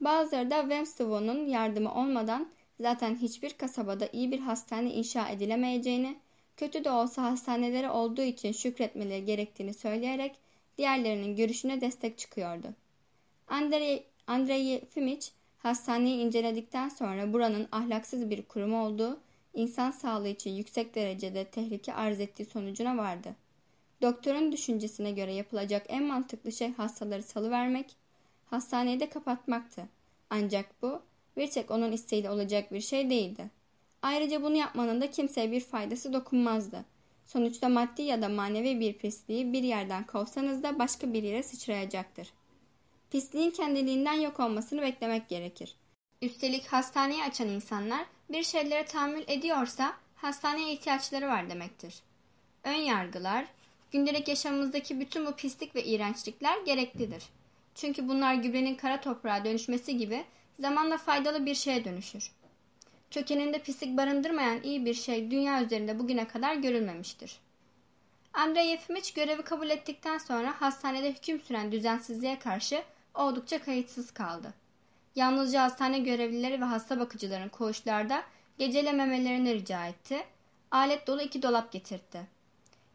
Bazıları da Wemstavo'nun yardımı olmadan zaten hiçbir kasabada iyi bir hastane inşa edilemeyeceğini, kötü de olsa hastaneleri olduğu için şükretmeleri gerektiğini söyleyerek diğerlerinin görüşüne destek çıkıyordu. Andrei, Andrei Fimic hastaneyi inceledikten sonra buranın ahlaksız bir kurum olduğu, insan sağlığı için yüksek derecede tehlike arz ettiği sonucuna vardı. Doktorun düşüncesine göre yapılacak en mantıklı şey hastaları salıvermek, hastaneyi de kapatmaktı. Ancak bu bir tek onun isteğiyle olacak bir şey değildi. Ayrıca bunu yapmanın da kimseye bir faydası dokunmazdı. Sonuçta maddi ya da manevi bir pisliği bir yerden kovsanız da başka bir yere sıçrayacaktır. Pisliğin kendiliğinden yok olmasını beklemek gerekir. Üstelik hastaneyi açan insanlar bir şeylere tahammül ediyorsa hastaneye ihtiyaçları var demektir. Ön yargılar, gündelik yaşamımızdaki bütün bu pislik ve iğrençlikler gereklidir. Çünkü bunlar gübrenin kara toprağa dönüşmesi gibi zamanla faydalı bir şeye dönüşür. Kökeninde pislik barındırmayan iyi bir şey dünya üzerinde bugüne kadar görülmemiştir. Andrei Yefimiç görevi kabul ettikten sonra hastanede hüküm süren düzensizliğe karşı oldukça kayıtsız kaldı. Yalnızca hastane görevlileri ve hasta bakıcıların koğuşlarda gecelememelerini rica etti. Alet dolu iki dolap getirtti.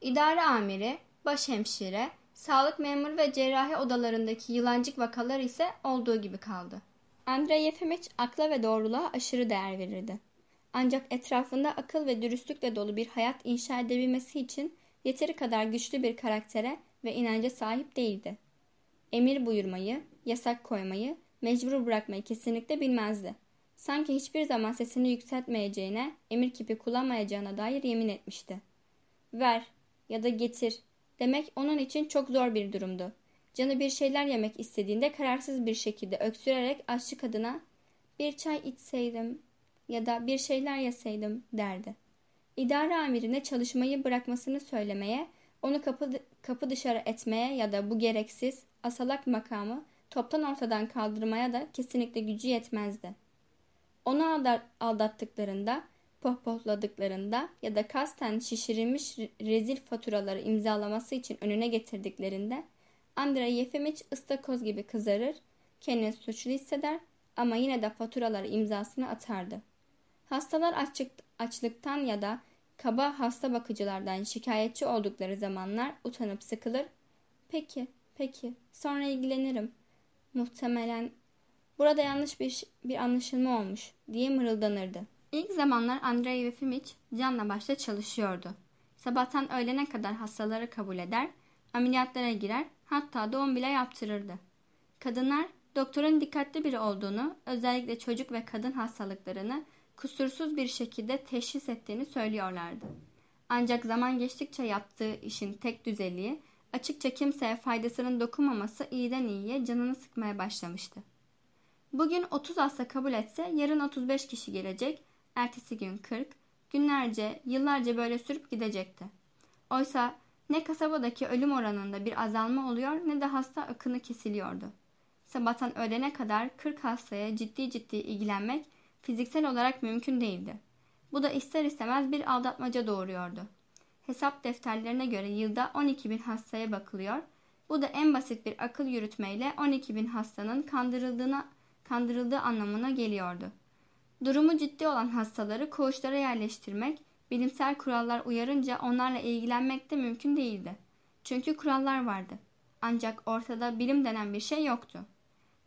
İdare amiri, başhemşire, sağlık memuru ve cerrahi odalarındaki yılancık vakalar ise olduğu gibi kaldı. Andrei Yefimiç akla ve doğruluğa aşırı değer verirdi. Ancak etrafında akıl ve dürüstlükle dolu bir hayat inşa edebilmesi için yeteri kadar güçlü bir karaktere ve inanca sahip değildi. Emir buyurmayı, yasak koymayı, mecbur bırakmayı kesinlikle bilmezdi. Sanki hiçbir zaman sesini yükseltmeyeceğine, emir kipi kullanmayacağına dair yemin etmişti. Ver ya da getir demek onun için çok zor bir durumdu. Canı bir şeyler yemek istediğinde kararsız bir şekilde öksürerek aşçı kadına bir çay içseydim ya da bir şeyler yeseydim derdi. İdare amirine çalışmayı bırakmasını söylemeye, onu kapı, kapı dışarı etmeye ya da bu gereksiz, asalak makamı toptan ortadan kaldırmaya da kesinlikle gücü yetmezdi. Onu aldattıklarında, pohpohladıklarında ya da kasten şişirilmiş rezil faturaları imzalaması için önüne getirdiklerinde Andrei Yefimiç ıstakoz gibi kızarır, kendini suçlu hisseder ama yine de faturaları imzasını atardı. Hastalar açlık, açlıktan ya da kaba hasta bakıcılardan şikayetçi oldukları zamanlar utanıp sıkılır. Peki, peki, sonra ilgilenirim. Muhtemelen burada yanlış bir, bir anlaşılma olmuş diye mırıldanırdı. İlk zamanlar Andrei Yefimiç canla başla çalışıyordu. Sabahtan öğlene kadar hastaları kabul eder, ameliyatlara girer, hatta doğum bile yaptırırdı. Kadınlar doktorun dikkatli biri olduğunu, özellikle çocuk ve kadın hastalıklarını kusursuz bir şekilde teşhis ettiğini söylüyorlardı. Ancak zaman geçtikçe yaptığı işin tek düzeliği, açıkça kimseye faydasının dokunmaması iyiden iyiye canını sıkmaya başlamıştı. Bugün 30 hasta kabul etse yarın 35 kişi gelecek, ertesi gün 40, günlerce, yıllarca böyle sürüp gidecekti. Oysa ne kasabadaki ölüm oranında bir azalma oluyor ne de hasta akını kesiliyordu. Sabahtan öğlene kadar 40 hastaya ciddi ciddi ilgilenmek fiziksel olarak mümkün değildi. Bu da ister istemez bir aldatmaca doğuruyordu. Hesap defterlerine göre yılda 12 bin hastaya bakılıyor. Bu da en basit bir akıl yürütmeyle 12 bin hastanın kandırıldığına, kandırıldığı anlamına geliyordu. Durumu ciddi olan hastaları koğuşlara yerleştirmek, bilimsel kurallar uyarınca onlarla ilgilenmek de mümkün değildi. Çünkü kurallar vardı. Ancak ortada bilim denen bir şey yoktu.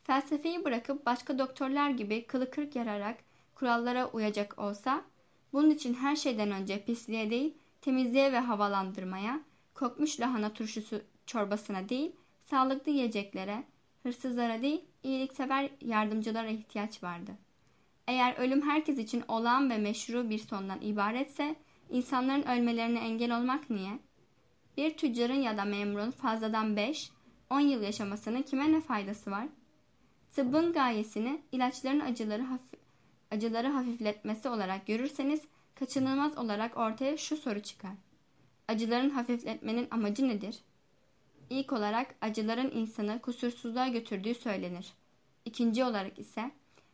Felsefeyi bırakıp başka doktorlar gibi kılı kırk yararak kurallara uyacak olsa, bunun için her şeyden önce pisliğe değil, temizliğe ve havalandırmaya, kokmuş lahana turşusu çorbasına değil, sağlıklı yiyeceklere, hırsızlara değil, iyiliksever yardımcılara ihtiyaç vardı. Eğer ölüm herkes için olağan ve meşru bir sondan ibaretse, insanların ölmelerine engel olmak niye? Bir tüccarın ya da memurun fazladan 5, 10 yıl yaşamasının kime ne faydası var? Tıbbın gayesini ilaçların acıları, hafif, acıları hafifletmesi olarak görürseniz kaçınılmaz olarak ortaya şu soru çıkar. Acıların hafifletmenin amacı nedir? İlk olarak acıların insanı kusursuzluğa götürdüğü söylenir. İkinci olarak ise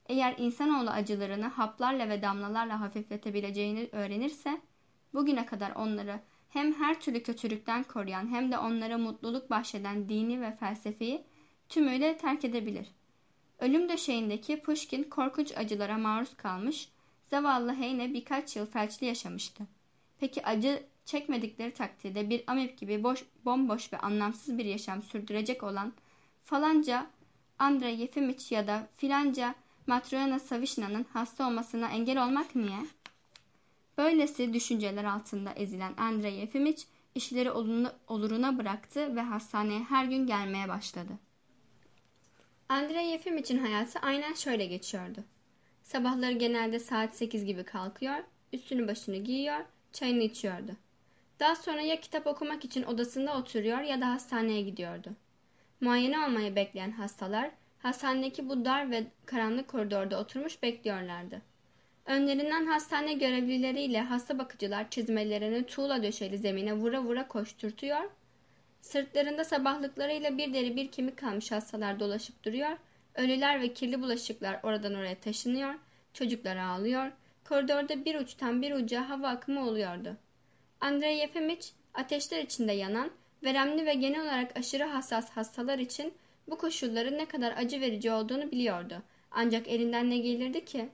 eğer insanoğlu acılarını haplarla ve damlalarla hafifletebileceğini öğrenirse, bugüne kadar onları hem her türlü kötülükten koruyan hem de onlara mutluluk bahşeden dini ve felsefeyi tümüyle terk edebilir. Ölüm döşeğindeki Pushkin korkunç acılara maruz kalmış, zavallı Heyne birkaç yıl felçli yaşamıştı. Peki acı çekmedikleri takdirde bir amip gibi boş, bomboş ve anlamsız bir yaşam sürdürecek olan falanca Andrei Yefimiç ya da filanca Matrona Savishna'nın hasta olmasına engel olmak niye? Böylesi düşünceler altında ezilen Andrei Yefimiç işleri oluruna bıraktı ve hastaneye her gün gelmeye başladı. Andrei Yefimiç'in hayatı aynen şöyle geçiyordu. Sabahları genelde saat 8 gibi kalkıyor, üstünü başını giyiyor, çayını içiyordu. Daha sonra ya kitap okumak için odasında oturuyor ya da hastaneye gidiyordu. Muayene olmayı bekleyen hastalar hastanedeki bu dar ve karanlık koridorda oturmuş bekliyorlardı. Önlerinden hastane görevlileriyle hasta bakıcılar çizmelerini tuğla döşeli zemine vura vura koşturtuyor, sırtlarında sabahlıklarıyla bir deri bir kemik kalmış hastalar dolaşıp duruyor, ölüler ve kirli bulaşıklar oradan oraya taşınıyor, çocuklar ağlıyor, koridorda bir uçtan bir uca hava akımı oluyordu. Andrei Yefimiç ateşler içinde yanan, veremli ve genel olarak aşırı hassas hastalar için bu koşulların ne kadar acı verici olduğunu biliyordu. Ancak elinden ne gelirdi ki?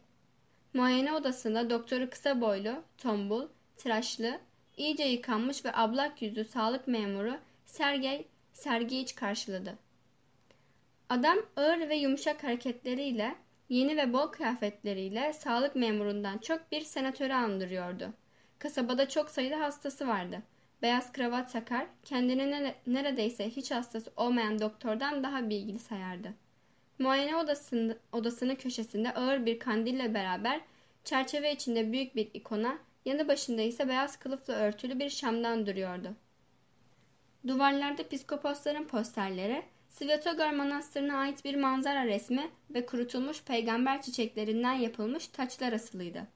Muayene odasında doktoru kısa boylu, tombul, tıraşlı, iyice yıkanmış ve ablak yüzlü sağlık memuru Sergey Sergeyiç karşıladı. Adam ağır ve yumuşak hareketleriyle, yeni ve bol kıyafetleriyle sağlık memurundan çok bir senatörü andırıyordu. Kasabada çok sayıda hastası vardı. Beyaz kravat takar, kendini neredeyse hiç hastası olmayan doktordan daha bilgili sayardı. Muayene odasını, odasının köşesinde ağır bir kandille beraber çerçeve içinde büyük bir ikona, yanı başında ise beyaz kılıfla örtülü bir şamdan duruyordu. Duvarlarda piskoposların posterleri, Svetogor Manastırı'na ait bir manzara resmi ve kurutulmuş peygamber çiçeklerinden yapılmış taçlar asılıydı.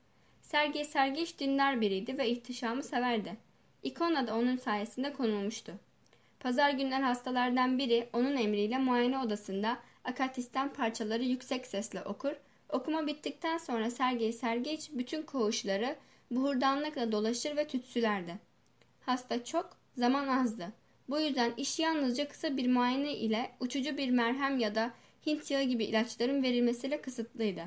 Sergey Sergeç dinler biriydi ve ihtişamı severdi. İkona da onun sayesinde konulmuştu. Pazar günler hastalardan biri onun emriyle muayene odasında akatistan parçaları yüksek sesle okur. Okuma bittikten sonra Sergey Sergeç bütün koğuşları buhurdanlıkla dolaşır ve tütsülerdi. Hasta çok, zaman azdı. Bu yüzden iş yalnızca kısa bir muayene ile uçucu bir merhem ya da Hint yağı gibi ilaçların verilmesiyle kısıtlıydı.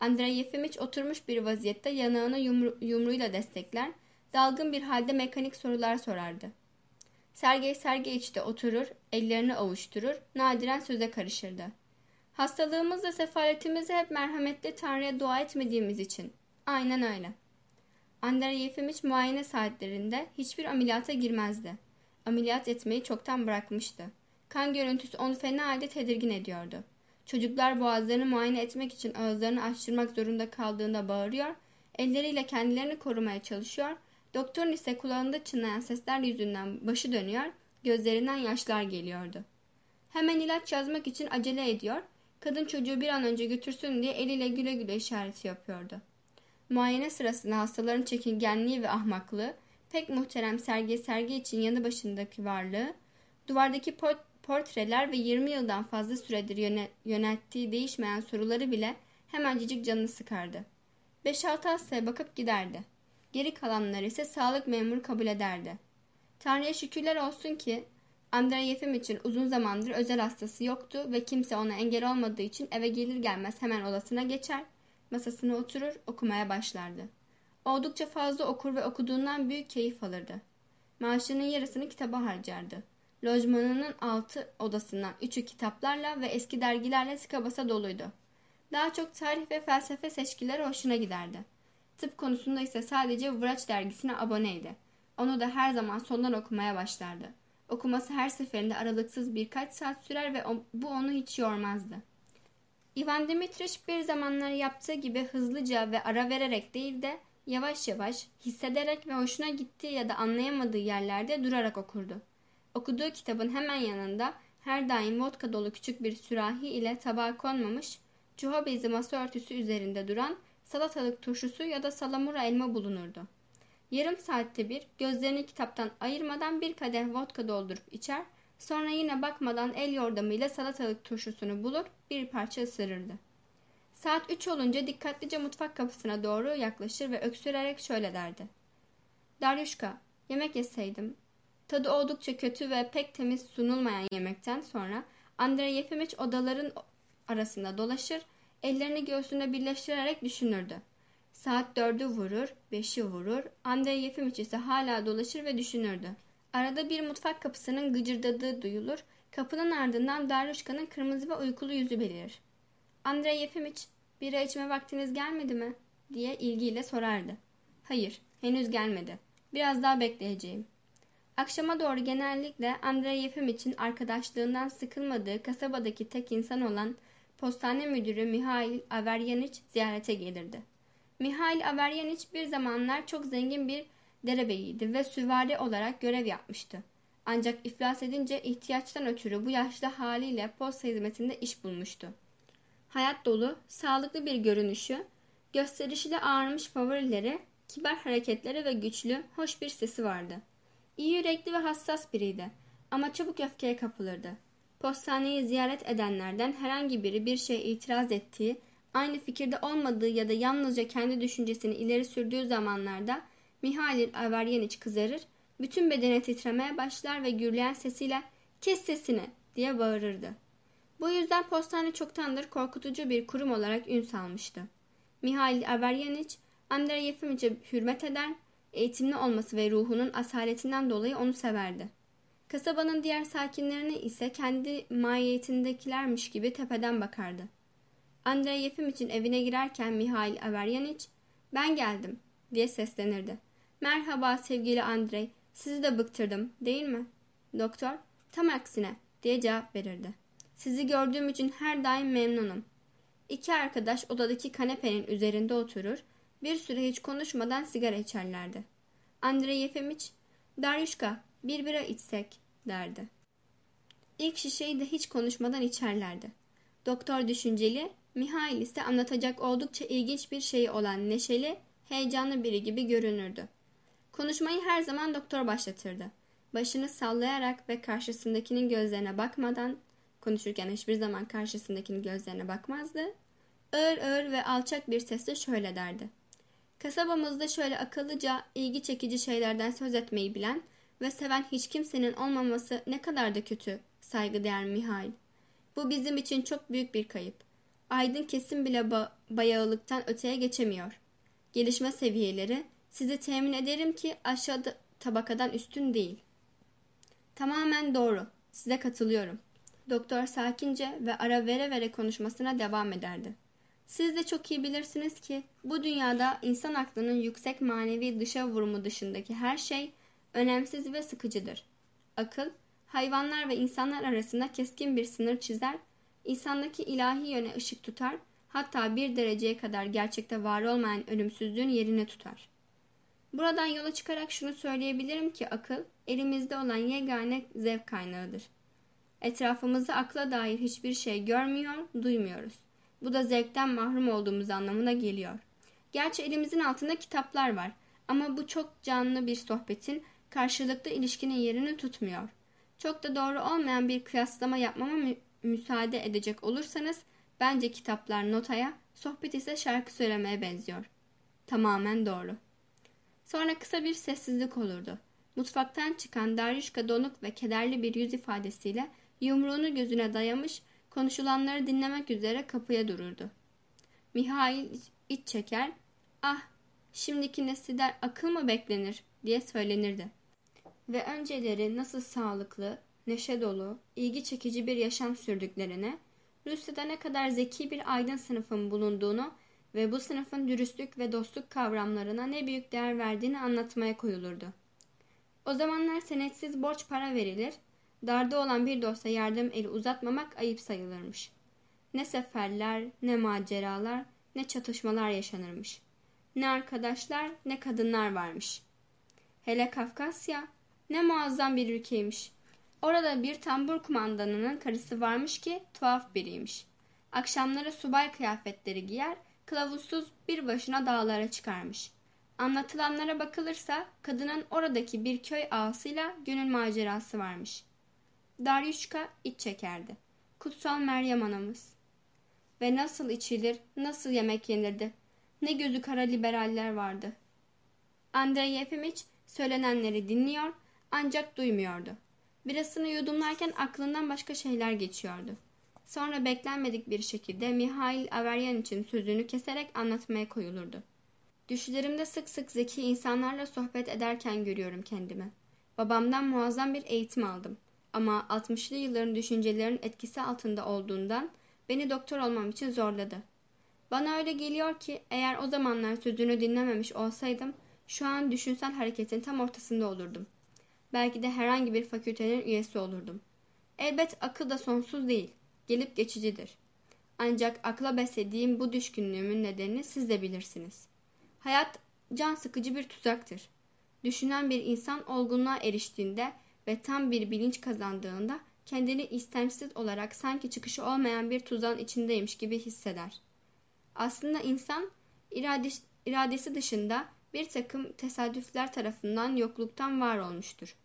Andrei Yefimiç oturmuş bir vaziyette yanağını yumru yumruğuyla destekler, dalgın bir halde mekanik sorular sorardı. Sergey Sergeyiç de oturur, ellerini avuşturur, nadiren söze karışırdı. Hastalığımızla sefaletimizle hep merhametli Tanrı'ya dua etmediğimiz için. Aynen öyle. Andrei Yefimiç muayene saatlerinde hiçbir ameliyata girmezdi. Ameliyat etmeyi çoktan bırakmıştı. Kan görüntüsü onu fena halde tedirgin ediyordu. Çocuklar boğazlarını muayene etmek için ağızlarını açtırmak zorunda kaldığında bağırıyor, elleriyle kendilerini korumaya çalışıyor, doktorun ise kulağında çınlayan sesler yüzünden başı dönüyor, gözlerinden yaşlar geliyordu. Hemen ilaç yazmak için acele ediyor, kadın çocuğu bir an önce götürsün diye eliyle güle güle işareti yapıyordu. Muayene sırasında hastaların çekingenliği ve ahmaklığı, pek muhterem sergi sergi için yanı başındaki varlığı, duvardaki port portreler ve 20 yıldan fazla süredir yönelttiği değişmeyen soruları bile hemencecik canını sıkardı. 5-6 hastaya bakıp giderdi. Geri kalanları ise sağlık memuru kabul ederdi. Tanrı'ya şükürler olsun ki Andrei Yefim için uzun zamandır özel hastası yoktu ve kimse ona engel olmadığı için eve gelir gelmez hemen odasına geçer, masasına oturur, okumaya başlardı. Oldukça fazla okur ve okuduğundan büyük keyif alırdı. Maaşının yarısını kitaba harcardı. Lojmanının altı odasından üçü kitaplarla ve eski dergilerle sıka basa doluydu. Daha çok tarih ve felsefe seçkileri hoşuna giderdi. Tıp konusunda ise sadece Vraç dergisine aboneydi. Onu da her zaman sondan okumaya başlardı. Okuması her seferinde aralıksız birkaç saat sürer ve bu onu hiç yormazdı. Ivan Dimitriç bir zamanlar yaptığı gibi hızlıca ve ara vererek değil de yavaş yavaş, hissederek ve hoşuna gittiği ya da anlayamadığı yerlerde durarak okurdu. Okuduğu kitabın hemen yanında her daim vodka dolu küçük bir sürahi ile tabağa konmamış, çuha bezi masa örtüsü üzerinde duran salatalık turşusu ya da salamura elma bulunurdu. Yarım saatte bir gözlerini kitaptan ayırmadan bir kadeh vodka doldurup içer, sonra yine bakmadan el yordamıyla salatalık turşusunu bulur, bir parça ısırırdı. Saat üç olunca dikkatlice mutfak kapısına doğru yaklaşır ve öksürerek şöyle derdi. Daryuşka, yemek yeseydim, Tadı oldukça kötü ve pek temiz sunulmayan yemekten sonra Andrei Yefimiç odaların arasında dolaşır, ellerini göğsünde birleştirerek düşünürdü. Saat dördü vurur, beşi vurur, Andrei Yefimiç ise hala dolaşır ve düşünürdü. Arada bir mutfak kapısının gıcırdadığı duyulur, kapının ardından Daryushka'nın kırmızı ve uykulu yüzü belirir. Andrei Yefimiç, bira içme vaktiniz gelmedi mi? diye ilgiyle sorardı. Hayır, henüz gelmedi. Biraz daha bekleyeceğim. Akşama doğru genellikle Andrei Yefimiç'in arkadaşlığından sıkılmadığı kasabadaki tek insan olan postane müdürü Mihail Averyaniç ziyarete gelirdi. Mihail Averyaniç bir zamanlar çok zengin bir derebeyiydi ve süvari olarak görev yapmıştı. Ancak iflas edince ihtiyaçtan ötürü bu yaşta haliyle posta hizmetinde iş bulmuştu. Hayat dolu, sağlıklı bir görünüşü, gösterişiyle ağarmış favorileri, kibar hareketleri ve güçlü, hoş bir sesi vardı. İyi yürekli ve hassas biriydi ama çabuk öfkeye kapılırdı. Postaneyi ziyaret edenlerden herhangi biri bir şeye itiraz ettiği, aynı fikirde olmadığı ya da yalnızca kendi düşüncesini ileri sürdüğü zamanlarda Mihail Averyeniç kızarır, bütün bedeni titremeye başlar ve gürleyen sesiyle ''Kes sesini!'' diye bağırırdı. Bu yüzden postane çoktandır korkutucu bir kurum olarak ün salmıştı. Mihail Averyeniç, Andrei Yefimiç'e hürmet eder, eğitimli olması ve ruhunun asaletinden dolayı onu severdi. Kasabanın diğer sakinlerine ise kendi mahiyetindekilermiş gibi tepeden bakardı. Andrei Yefimiç'in evine girerken Mihail Averyaniç, ''Ben geldim.'' diye seslenirdi. ''Merhaba sevgili Andrei, sizi de bıktırdım, değil mi?'' Doktor, ''Tam aksine.'' diye cevap verirdi. ''Sizi gördüğüm için her daim memnunum.'' İki arkadaş odadaki kanepenin üzerinde oturur, bir süre hiç konuşmadan sigara içerlerdi. Andrei Yefimiç, ''Daryushka, bir bira içsek.'' derdi. İlk şişeyi de hiç konuşmadan içerlerdi. Doktor düşünceli, Mihail ise anlatacak oldukça ilginç bir şey olan neşeli, heyecanlı biri gibi görünürdü. Konuşmayı her zaman doktor başlatırdı. Başını sallayarak ve karşısındakinin gözlerine bakmadan, konuşurken hiçbir zaman karşısındakinin gözlerine bakmazdı, ağır ağır ve alçak bir sesle şöyle derdi. Kasabamızda şöyle akıllıca, ilgi çekici şeylerden söz etmeyi bilen ve seven hiç kimsenin olmaması ne kadar da kötü, saygıdeğer Mihail. Bu bizim için çok büyük bir kayıp. Aydın kesim bile ba bayağılıktan öteye geçemiyor. Gelişme seviyeleri sizi temin ederim ki aşağıda tabakadan üstün değil. Tamamen doğru. Size katılıyorum. Doktor sakince ve ara vere vere konuşmasına devam ederdi. Siz de çok iyi bilirsiniz ki bu dünyada insan aklının yüksek manevi dışa vurumu dışındaki her şey önemsiz ve sıkıcıdır. Akıl, hayvanlar ve insanlar arasında keskin bir sınır çizer, insandaki ilahi yöne ışık tutar, hatta bir dereceye kadar gerçekte var olmayan ölümsüzlüğün yerini tutar. Buradan yola çıkarak şunu söyleyebilirim ki akıl, elimizde olan yegane zevk kaynağıdır. Etrafımızda akla dair hiçbir şey görmüyor, duymuyoruz. Bu da zevkten mahrum olduğumuz anlamına geliyor. Gerçi elimizin altında kitaplar var ama bu çok canlı bir sohbetin karşılıklı ilişkinin yerini tutmuyor. Çok da doğru olmayan bir kıyaslama yapmama mü müsaade edecek olursanız bence kitaplar notaya, sohbet ise şarkı söylemeye benziyor. Tamamen doğru. Sonra kısa bir sessizlik olurdu. Mutfaktan çıkan Daryuşka donuk ve kederli bir yüz ifadesiyle yumruğunu gözüne dayamış, konuşulanları dinlemek üzere kapıya dururdu. Mihail iç çeker, ah şimdiki nesilden akıl mı beklenir diye söylenirdi. Ve önceleri nasıl sağlıklı, neşe dolu, ilgi çekici bir yaşam sürdüklerini, Rusya'da ne kadar zeki bir aydın sınıfın bulunduğunu ve bu sınıfın dürüstlük ve dostluk kavramlarına ne büyük değer verdiğini anlatmaya koyulurdu. O zamanlar senetsiz borç para verilir, darda olan bir dosta yardım eli uzatmamak ayıp sayılırmış. Ne seferler, ne maceralar, ne çatışmalar yaşanırmış. Ne arkadaşlar, ne kadınlar varmış. Hele Kafkasya ne muazzam bir ülkeymiş. Orada bir tambur kumandanının karısı varmış ki tuhaf biriymiş. Akşamları subay kıyafetleri giyer, kılavuzsuz bir başına dağlara çıkarmış. Anlatılanlara bakılırsa kadının oradaki bir köy ağasıyla gönül macerası varmış. Daryuşka iç çekerdi. Kutsal Meryem anamız. Ve nasıl içilir, nasıl yemek yenirdi. Ne gözü kara liberaller vardı. Andrei Yefimiç söylenenleri dinliyor ancak duymuyordu. Birasını yudumlarken aklından başka şeyler geçiyordu. Sonra beklenmedik bir şekilde Mihail Averyan için sözünü keserek anlatmaya koyulurdu. Düşlerimde sık sık zeki insanlarla sohbet ederken görüyorum kendimi. Babamdan muazzam bir eğitim aldım. Ama 60'lı yılların düşüncelerinin etkisi altında olduğundan beni doktor olmam için zorladı. Bana öyle geliyor ki eğer o zamanlar sözünü dinlememiş olsaydım şu an düşünsel hareketin tam ortasında olurdum. Belki de herhangi bir fakültenin üyesi olurdum. Elbet akıl da sonsuz değil, gelip geçicidir. Ancak akla beslediğim bu düşkünlüğümün nedenini siz de bilirsiniz. Hayat can sıkıcı bir tuzaktır. Düşünen bir insan olgunluğa eriştiğinde ve tam bir bilinç kazandığında kendini istemsiz olarak sanki çıkışı olmayan bir tuzağın içindeymiş gibi hisseder. Aslında insan iradesi, iradesi dışında bir takım tesadüfler tarafından yokluktan var olmuştur.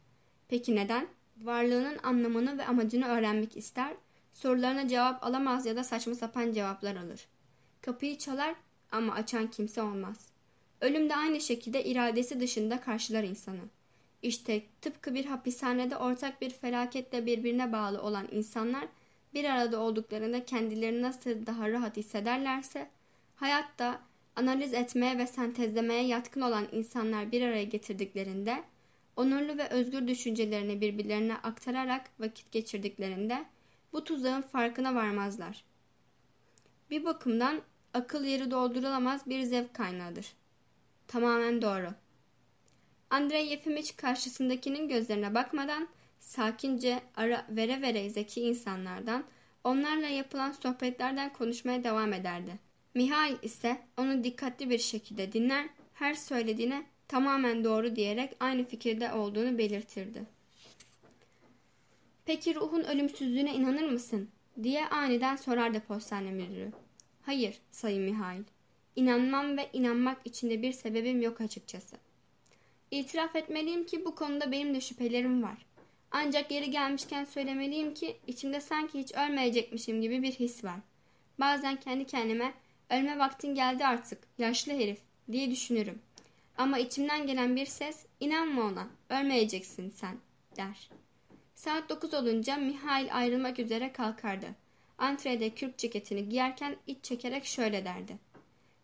Peki neden? Varlığının anlamını ve amacını öğrenmek ister, sorularına cevap alamaz ya da saçma sapan cevaplar alır. Kapıyı çalar ama açan kimse olmaz. Ölüm de aynı şekilde iradesi dışında karşılar insanı. İşte tıpkı bir hapishanede ortak bir felaketle birbirine bağlı olan insanlar bir arada olduklarında kendilerini nasıl daha rahat hissederlerse, hayatta analiz etmeye ve sentezlemeye yatkın olan insanlar bir araya getirdiklerinde, onurlu ve özgür düşüncelerini birbirlerine aktararak vakit geçirdiklerinde bu tuzağın farkına varmazlar. Bir bakımdan akıl yeri doldurulamaz bir zevk kaynağıdır. Tamamen doğru. Andrei Yefimiç karşısındakinin gözlerine bakmadan sakince ara vere vere zeki insanlardan, onlarla yapılan sohbetlerden konuşmaya devam ederdi. Mihail ise onu dikkatli bir şekilde dinler, her söylediğine tamamen doğru diyerek aynı fikirde olduğunu belirtirdi. Peki ruhun ölümsüzlüğüne inanır mısın? diye aniden sorardı postane müdürü. Hayır, sayın Mihail. İnanmam ve inanmak içinde bir sebebim yok açıkçası. İtiraf etmeliyim ki bu konuda benim de şüphelerim var. Ancak yeri gelmişken söylemeliyim ki içimde sanki hiç ölmeyecekmişim gibi bir his var. Bazen kendi kendime ölme vaktin geldi artık yaşlı herif diye düşünürüm. Ama içimden gelen bir ses inanma ona ölmeyeceksin sen der. Saat dokuz olunca Mihail ayrılmak üzere kalkardı. Antrede kürk ceketini giyerken iç çekerek şöyle derdi.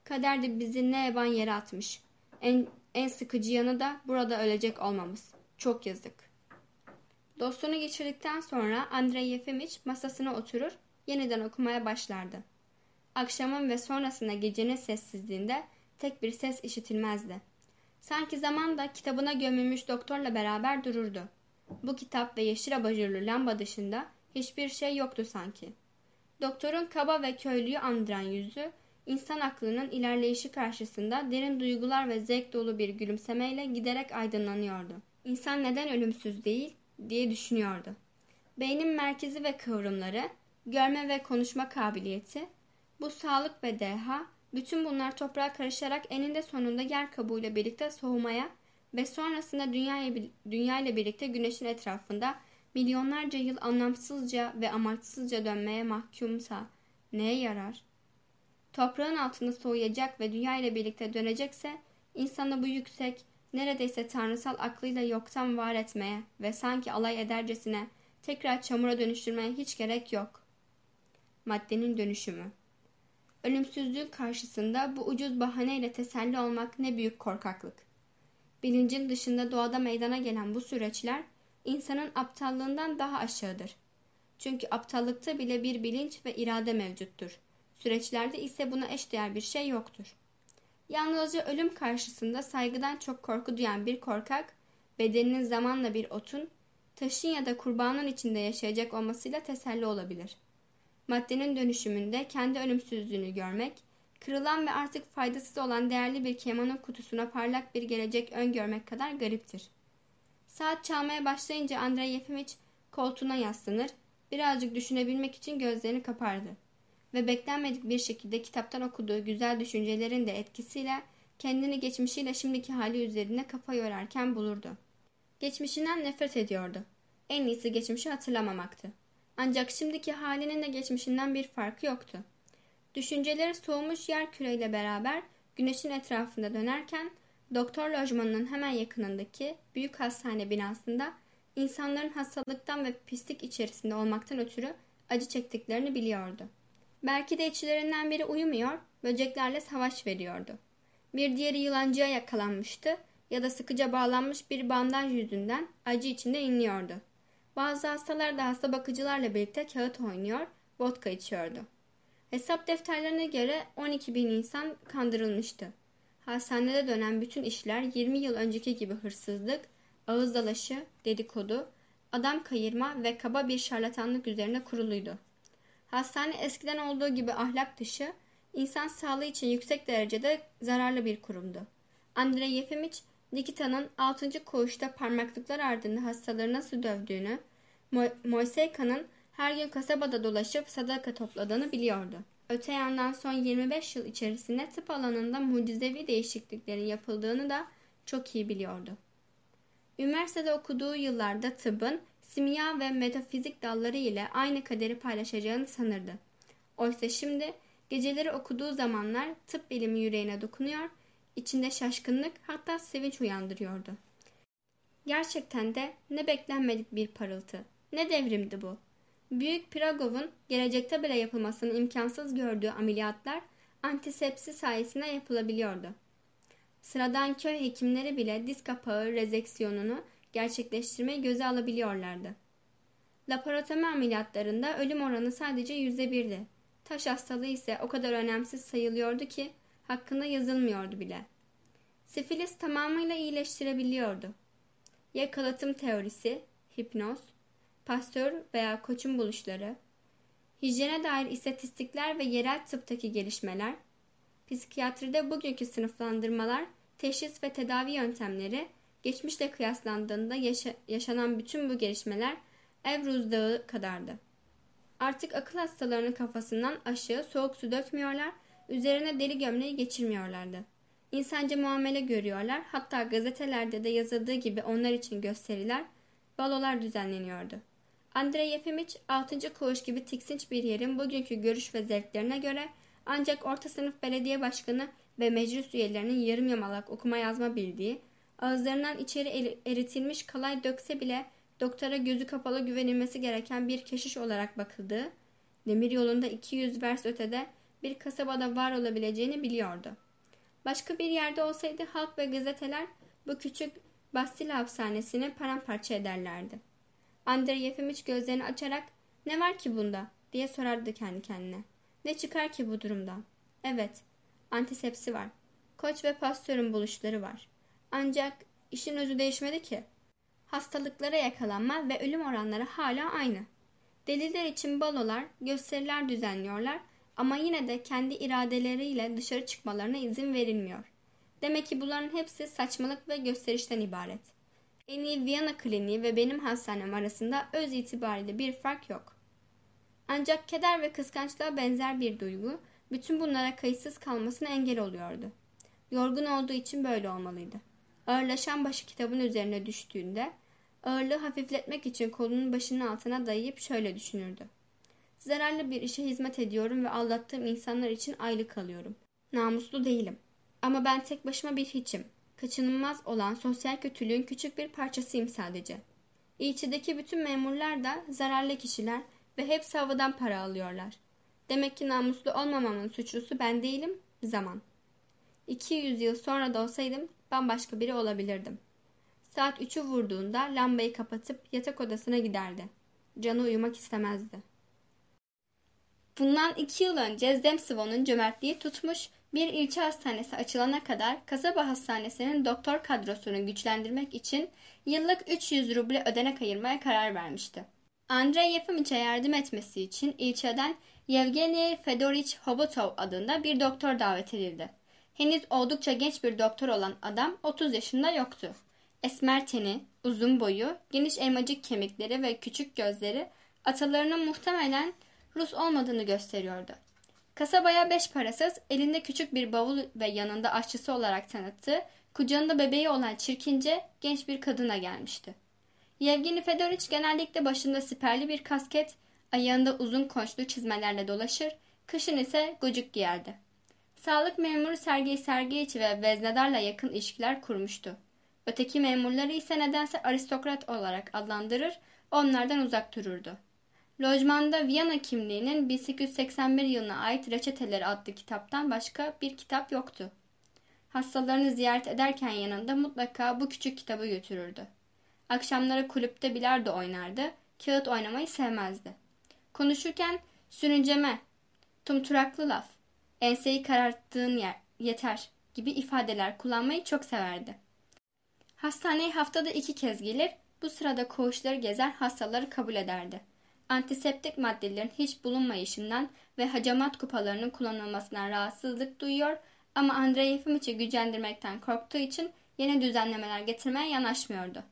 Kader de bizi ne eban yere atmış. En, en sıkıcı yanı da burada ölecek olmamız. Çok yazık. Dostunu geçirdikten sonra Andrei Yefimiç masasına oturur, yeniden okumaya başlardı. Akşamın ve sonrasında gecenin sessizliğinde tek bir ses işitilmezdi. Sanki zaman da kitabına gömülmüş doktorla beraber dururdu. Bu kitap ve yeşil abajurlu lamba dışında hiçbir şey yoktu sanki. Doktorun kaba ve köylüyü andıran yüzü insan aklının ilerleyişi karşısında derin duygular ve zevk dolu bir gülümsemeyle giderek aydınlanıyordu. İnsan neden ölümsüz değil diye düşünüyordu. Beynin merkezi ve kıvrımları, görme ve konuşma kabiliyeti, bu sağlık ve deha, bütün bunlar toprağa karışarak eninde sonunda yer kabuğuyla birlikte soğumaya ve sonrasında dünya, dünya ile birlikte güneşin etrafında milyonlarca yıl anlamsızca ve amaçsızca dönmeye mahkumsa neye yarar? Toprağın altında soğuyacak ve dünya ile birlikte dönecekse insanı bu yüksek, neredeyse tanrısal aklıyla yoktan var etmeye ve sanki alay edercesine tekrar çamura dönüştürmeye hiç gerek yok. Maddenin dönüşümü Ölümsüzlüğün karşısında bu ucuz bahaneyle teselli olmak ne büyük korkaklık. Bilincin dışında doğada meydana gelen bu süreçler insanın aptallığından daha aşağıdır. Çünkü aptallıkta bile bir bilinç ve irade mevcuttur. Süreçlerde ise buna eşdeğer bir şey yoktur. Yalnızca ölüm karşısında saygıdan çok korku duyan bir korkak, bedeninin zamanla bir otun, taşın ya da kurbanın içinde yaşayacak olmasıyla teselli olabilir. Maddenin dönüşümünde kendi ölümsüzlüğünü görmek, kırılan ve artık faydasız olan değerli bir kemanın kutusuna parlak bir gelecek öngörmek kadar gariptir. Saat çalmaya başlayınca Andrei Yefimiç koltuğuna yaslanır, birazcık düşünebilmek için gözlerini kapardı ve beklenmedik bir şekilde kitaptan okuduğu güzel düşüncelerin de etkisiyle kendini geçmişiyle şimdiki hali üzerine kafa yorarken bulurdu. Geçmişinden nefret ediyordu. En iyisi geçmişi hatırlamamaktı. Ancak şimdiki halinin de geçmişinden bir farkı yoktu. Düşünceleri soğumuş yer küreyle beraber güneşin etrafında dönerken doktor lojmanının hemen yakınındaki büyük hastane binasında insanların hastalıktan ve pislik içerisinde olmaktan ötürü acı çektiklerini biliyordu. Belki de içlerinden biri uyumuyor, böceklerle savaş veriyordu. Bir diğeri yılancıya yakalanmıştı ya da sıkıca bağlanmış bir bandaj yüzünden acı içinde inliyordu. Bazı hastalar da hasta bakıcılarla birlikte kağıt oynuyor, vodka içiyordu. Hesap defterlerine göre 12 bin insan kandırılmıştı. Hastanede dönen bütün işler 20 yıl önceki gibi hırsızlık, ağız dalaşı, dedikodu, adam kayırma ve kaba bir şarlatanlık üzerine kuruluydu. Hastane eskiden olduğu gibi ahlak dışı, insan sağlığı için yüksek derecede zararlı bir kurumdu. Andrei Yefimiç, Nikita'nın 6. koğuşta parmaklıklar ardında hastaları nasıl dövdüğünü, Mo Moiseyka'nın her gün kasabada dolaşıp sadaka topladığını biliyordu. Öte yandan son 25 yıl içerisinde tıp alanında mucizevi değişikliklerin yapıldığını da çok iyi biliyordu. Üniversitede okuduğu yıllarda tıbbın simya ve metafizik dalları ile aynı kaderi paylaşacağını sanırdı. Oysa şimdi geceleri okuduğu zamanlar tıp bilimi yüreğine dokunuyor, içinde şaşkınlık hatta sevinç uyandırıyordu. Gerçekten de ne beklenmedik bir parıltı. Ne devrimdi bu? Büyük Piragov'un gelecekte bile yapılmasını imkansız gördüğü ameliyatlar antisepsi sayesinde yapılabiliyordu. Sıradan köy hekimleri bile diz kapağı rezeksiyonunu gerçekleştirmeyi göze alabiliyorlardı. Laparotomi ameliyatlarında ölüm oranı sadece yüzde birdi. Taş hastalığı ise o kadar önemsiz sayılıyordu ki hakkında yazılmıyordu bile. Sifilis tamamıyla iyileştirebiliyordu. Ya kalıtım teorisi, hipnoz, pastör veya koçun buluşları, hijyene dair istatistikler ve yerel tıptaki gelişmeler, psikiyatride bugünkü sınıflandırmalar, teşhis ve tedavi yöntemleri, geçmişle kıyaslandığında yaşa yaşanan bütün bu gelişmeler Evruz Dağı kadardı. Artık akıl hastalarının kafasından aşağı soğuk su dökmüyorlar, üzerine deli gömleği geçirmiyorlardı. İnsanca muamele görüyorlar, hatta gazetelerde de yazıldığı gibi onlar için gösteriler, balolar düzenleniyordu. Andrei Yefimiç 6. koğuş gibi tiksinç bir yerin bugünkü görüş ve zevklerine göre ancak orta sınıf belediye başkanı ve meclis üyelerinin yarım yamalak okuma yazma bildiği, ağızlarından içeri eritilmiş kalay dökse bile doktora gözü kapalı güvenilmesi gereken bir keşiş olarak bakıldığı, demir yolunda 200 vers ötede bir kasabada var olabileceğini biliyordu. Başka bir yerde olsaydı halk ve gazeteler bu küçük Bastil hapishanesini paramparça ederlerdi. Andrei Yefimiç gözlerini açarak ne var ki bunda diye sorardı kendi kendine. Ne çıkar ki bu durumdan? Evet, antisepsi var. Koç ve pastörün buluşları var. Ancak işin özü değişmedi ki. Hastalıklara yakalanma ve ölüm oranları hala aynı. Deliler için balolar, gösteriler düzenliyorlar ama yine de kendi iradeleriyle dışarı çıkmalarına izin verilmiyor. Demek ki bunların hepsi saçmalık ve gösterişten ibaret. En iyi Viyana kliniği ve benim hastanem arasında öz itibariyle bir fark yok. Ancak keder ve kıskançlığa benzer bir duygu bütün bunlara kayıtsız kalmasına engel oluyordu. Yorgun olduğu için böyle olmalıydı. Ağırlaşan başı kitabın üzerine düştüğünde ağırlığı hafifletmek için kolunun başının altına dayayıp şöyle düşünürdü. Zararlı bir işe hizmet ediyorum ve aldattığım insanlar için aylık alıyorum. Namuslu değilim. Ama ben tek başıma bir hiçim. Kaçınılmaz olan sosyal kötülüğün küçük bir parçasıyım sadece. İlçedeki bütün memurlar da zararlı kişiler ve hepsi havadan para alıyorlar. Demek ki namuslu olmamamın suçlusu ben değilim, zaman. 200 yıl sonra da olsaydım bambaşka biri olabilirdim. Saat 3'ü vurduğunda lambayı kapatıp yatak odasına giderdi. Canı uyumak istemezdi. Bundan iki yıl önce Zemsivon'un cömertliği tutmuş bir ilçe hastanesi açılana kadar kasaba hastanesinin doktor kadrosunu güçlendirmek için yıllık 300 ruble ödenek ayırmaya karar vermişti. Andrei Yefimiç'e yardım etmesi için ilçeden Yevgeny Fedorich Hobotov adında bir doktor davet edildi. Henüz oldukça genç bir doktor olan adam 30 yaşında yoktu. Esmer teni, uzun boyu, geniş elmacık kemikleri ve küçük gözleri atalarının muhtemelen Rus olmadığını gösteriyordu. Kasabaya beş parasız, elinde küçük bir bavul ve yanında aşçısı olarak tanıttığı, kucağında bebeği olan çirkince genç bir kadına gelmişti. Yevgeni Fedoriç genellikle başında siperli bir kasket, ayağında uzun konçlu çizmelerle dolaşır, kışın ise gocuk giyerdi. Sağlık memuru Sergey Sergeyiç ve veznedarla yakın ilişkiler kurmuştu. Öteki memurları ise nedense aristokrat olarak adlandırır, onlardan uzak dururdu. Lojmanda Viyana kimliğinin 1881 yılına ait Reçeteleri adlı kitaptan başka bir kitap yoktu. Hastalarını ziyaret ederken yanında mutlaka bu küçük kitabı götürürdü. Akşamları kulüpte bilardo oynardı, kağıt oynamayı sevmezdi. Konuşurken sürünceme, tumturaklı laf, enseyi kararttığın yer, yeter gibi ifadeler kullanmayı çok severdi. Hastaneye haftada iki kez gelir, bu sırada koğuşları gezer hastaları kabul ederdi. Antiseptik maddelerin hiç bulunmayışından ve hacamat kupalarının kullanılmasından rahatsızlık duyuyor ama Andrei Yefimiç'i gücendirmekten korktuğu için yeni düzenlemeler getirmeye yanaşmıyordu.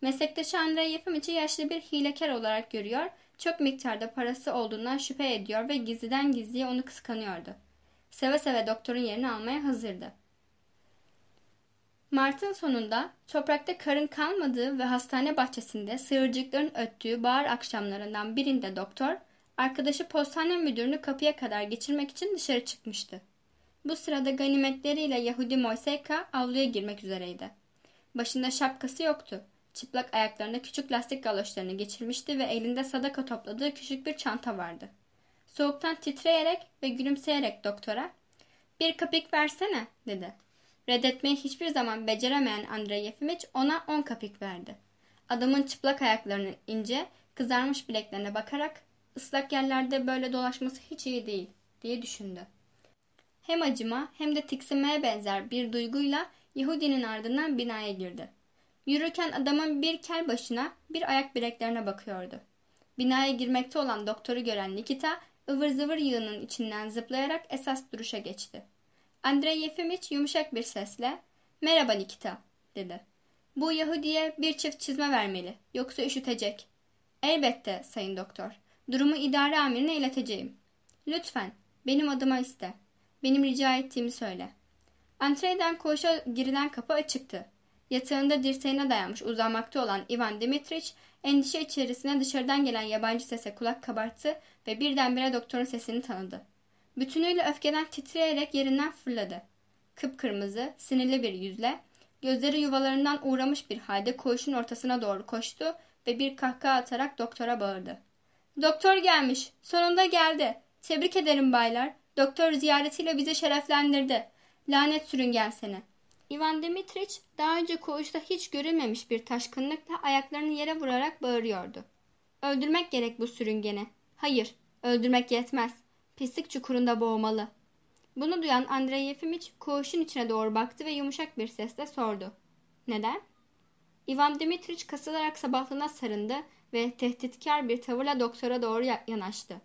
Meslektaşı Andrei Yefimiç'i yaşlı bir hilekar olarak görüyor, çok miktarda parası olduğundan şüphe ediyor ve gizliden gizliye onu kıskanıyordu. Seve seve doktorun yerini almaya hazırdı. Mart'ın sonunda toprakta karın kalmadığı ve hastane bahçesinde sığırcıkların öttüğü bahar akşamlarından birinde doktor, arkadaşı postane müdürünü kapıya kadar geçirmek için dışarı çıkmıştı. Bu sırada ganimetleriyle Yahudi Moiseka avluya girmek üzereydi. Başında şapkası yoktu. Çıplak ayaklarında küçük lastik galoşlarını geçirmişti ve elinde sadaka topladığı küçük bir çanta vardı. Soğuktan titreyerek ve gülümseyerek doktora ''Bir kapik versene'' dedi. Reddetmeyi hiçbir zaman beceremeyen Andrei Yefimiç ona on kapik verdi. Adamın çıplak ayaklarının ince, kızarmış bileklerine bakarak ıslak yerlerde böyle dolaşması hiç iyi değil diye düşündü. Hem acıma hem de tiksinmeye benzer bir duyguyla Yahudinin ardından binaya girdi. Yürürken adamın bir kel başına bir ayak bileklerine bakıyordu. Binaya girmekte olan doktoru gören Nikita ıvır zıvır yığının içinden zıplayarak esas duruşa geçti. Andrei Yefimiç yumuşak bir sesle ''Merhaba Nikita'' dedi. ''Bu Yahudi'ye bir çift çizme vermeli, yoksa üşütecek.'' ''Elbette sayın doktor. Durumu idare amirine ileteceğim.'' ''Lütfen, benim adıma iste. Benim rica ettiğimi söyle.'' Antreyden koğuşa girilen kapı açıktı. Yatağında dirseğine dayanmış uzanmakta olan Ivan Dimitrich endişe içerisinde dışarıdan gelen yabancı sese kulak kabarttı ve birdenbire doktorun sesini tanıdı. Bütünüyle öfkeden titreyerek yerinden fırladı. Kıpkırmızı, sinirli bir yüzle, gözleri yuvalarından uğramış bir halde koğuşun ortasına doğru koştu ve bir kahkaha atarak doktora bağırdı. Doktor gelmiş, sonunda geldi. Tebrik ederim baylar. Doktor ziyaretiyle bizi şereflendirdi. Lanet sürüngen seni. Ivan Dimitrich daha önce koğuşta hiç görülmemiş bir taşkınlıkla ayaklarını yere vurarak bağırıyordu. Öldürmek gerek bu sürüngeni. Hayır, öldürmek yetmez. Pislik çukurunda boğmalı. Bunu duyan Andrei Yefimiç koğuşun içine doğru baktı ve yumuşak bir sesle sordu. Neden? Ivan Dimitrich kasılarak sabahlığına sarındı ve tehditkar bir tavırla doktora doğru yanaştı.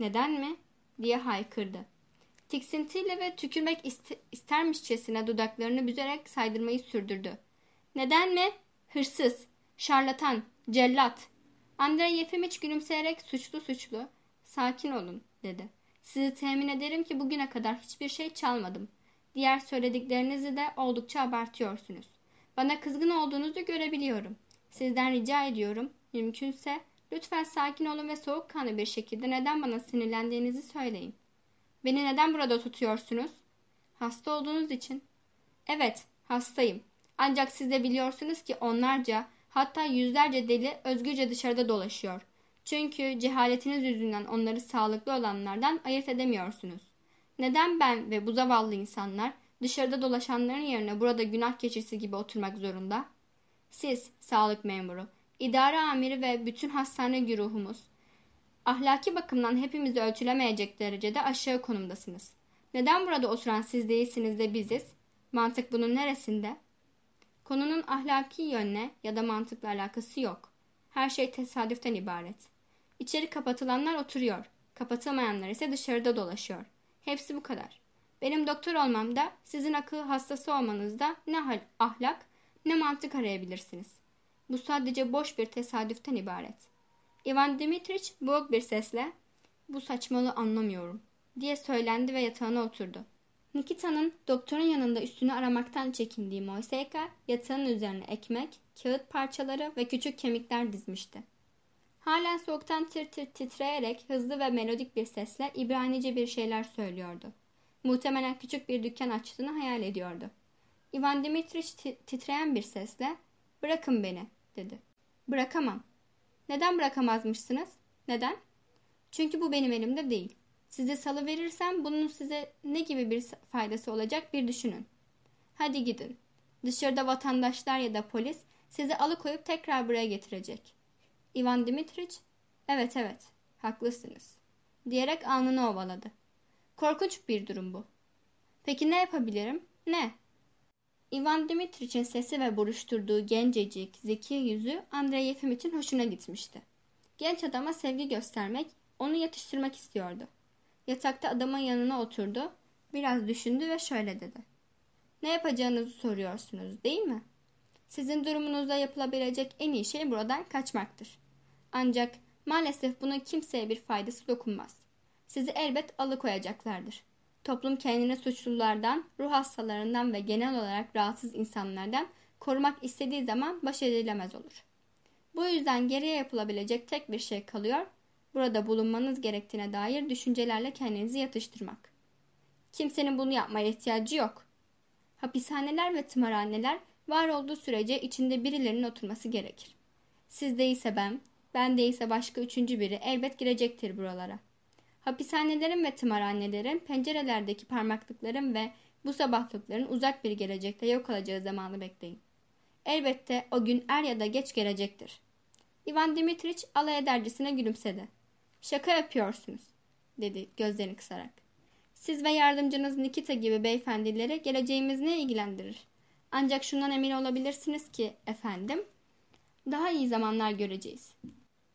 Neden mi? diye haykırdı. Tiksintiyle ve tükürmek ist istermişçesine dudaklarını büzerek saydırmayı sürdürdü. Neden mi? Hırsız, şarlatan, cellat. Andrei Yefimiç gülümseyerek suçlu suçlu. Sakin olun dedi. Sizi temin ederim ki bugüne kadar hiçbir şey çalmadım. Diğer söylediklerinizi de oldukça abartıyorsunuz. Bana kızgın olduğunuzu görebiliyorum. Sizden rica ediyorum, mümkünse lütfen sakin olun ve soğukkanlı bir şekilde neden bana sinirlendiğinizi söyleyin. Beni neden burada tutuyorsunuz? Hasta olduğunuz için. Evet, hastayım. Ancak siz de biliyorsunuz ki onlarca, hatta yüzlerce deli özgürce dışarıda dolaşıyor. Çünkü cehaletiniz yüzünden onları sağlıklı olanlardan ayırt edemiyorsunuz. Neden ben ve bu zavallı insanlar dışarıda dolaşanların yerine burada günah keçisi gibi oturmak zorunda? Siz, sağlık memuru, idare amiri ve bütün hastane güruhumuz, ahlaki bakımdan hepimizi ölçülemeyecek derecede aşağı konumdasınız. Neden burada oturan siz değilsiniz de biziz? Mantık bunun neresinde? Konunun ahlaki yönle ya da mantıkla alakası yok. Her şey tesadüften ibaret. İçeri kapatılanlar oturuyor. Kapatılmayanlar ise dışarıda dolaşıyor. Hepsi bu kadar. Benim doktor olmamda, sizin akıl hastası olmanızda ne hal, ahlak ne mantık arayabilirsiniz. Bu sadece boş bir tesadüften ibaret. Ivan Dimitrich boğuk bir sesle bu saçmalığı anlamıyorum diye söylendi ve yatağına oturdu. Nikita'nın doktorun yanında üstünü aramaktan çekindiği Moiseka yatağın üzerine ekmek, kağıt parçaları ve küçük kemikler dizmişti. Halen soğuktan tir tir titreyerek hızlı ve melodik bir sesle İbranice bir şeyler söylüyordu. Muhtemelen küçük bir dükkan açtığını hayal ediyordu. Ivan Dimitrich titreyen bir sesle ''Bırakın beni'' dedi. ''Bırakamam.'' ''Neden bırakamazmışsınız?'' Neden? Çünkü bu benim elimde değil. Size salı verirsem bunun size ne gibi bir faydası olacak bir düşünün. Hadi gidin. Dışarıda vatandaşlar ya da polis sizi alıkoyup tekrar buraya getirecek. Ivan Dimitriç, evet evet, haklısınız. Diyerek alnını ovaladı. Korkunç bir durum bu. Peki ne yapabilirim? Ne? Ivan Dimitriç'in sesi ve buruşturduğu gencecik, zeki yüzü Andrei Yefimiç'in hoşuna gitmişti. Genç adama sevgi göstermek, onu yatıştırmak istiyordu. Yatakta adamın yanına oturdu, biraz düşündü ve şöyle dedi. Ne yapacağınızı soruyorsunuz değil mi? Sizin durumunuzda yapılabilecek en iyi şey buradan kaçmaktır. Ancak maalesef bunun kimseye bir faydası dokunmaz. Sizi elbet alıkoyacaklardır. Toplum kendini suçlulardan, ruh hastalarından ve genel olarak rahatsız insanlardan korumak istediği zaman baş edilemez olur. Bu yüzden geriye yapılabilecek tek bir şey kalıyor, burada bulunmanız gerektiğine dair düşüncelerle kendinizi yatıştırmak. Kimsenin bunu yapmaya ihtiyacı yok. Hapishaneler ve tımarhaneler var olduğu sürece içinde birilerinin oturması gerekir. Siz değilse ben, ben değilse başka üçüncü biri elbet girecektir buralara. Hapishanelerin ve tımarhanelerin pencerelerdeki parmaklıkların ve bu sabahlıkların uzak bir gelecekte yok olacağı zamanı bekleyin. Elbette o gün er ya da geç gelecektir. Ivan Dimitriç alay edercesine gülümsedi. Şaka yapıyorsunuz, dedi gözlerini kısarak. Siz ve yardımcınız Nikita gibi beyefendileri geleceğimiz ne ilgilendirir? Ancak şundan emin olabilirsiniz ki efendim, daha iyi zamanlar göreceğiz.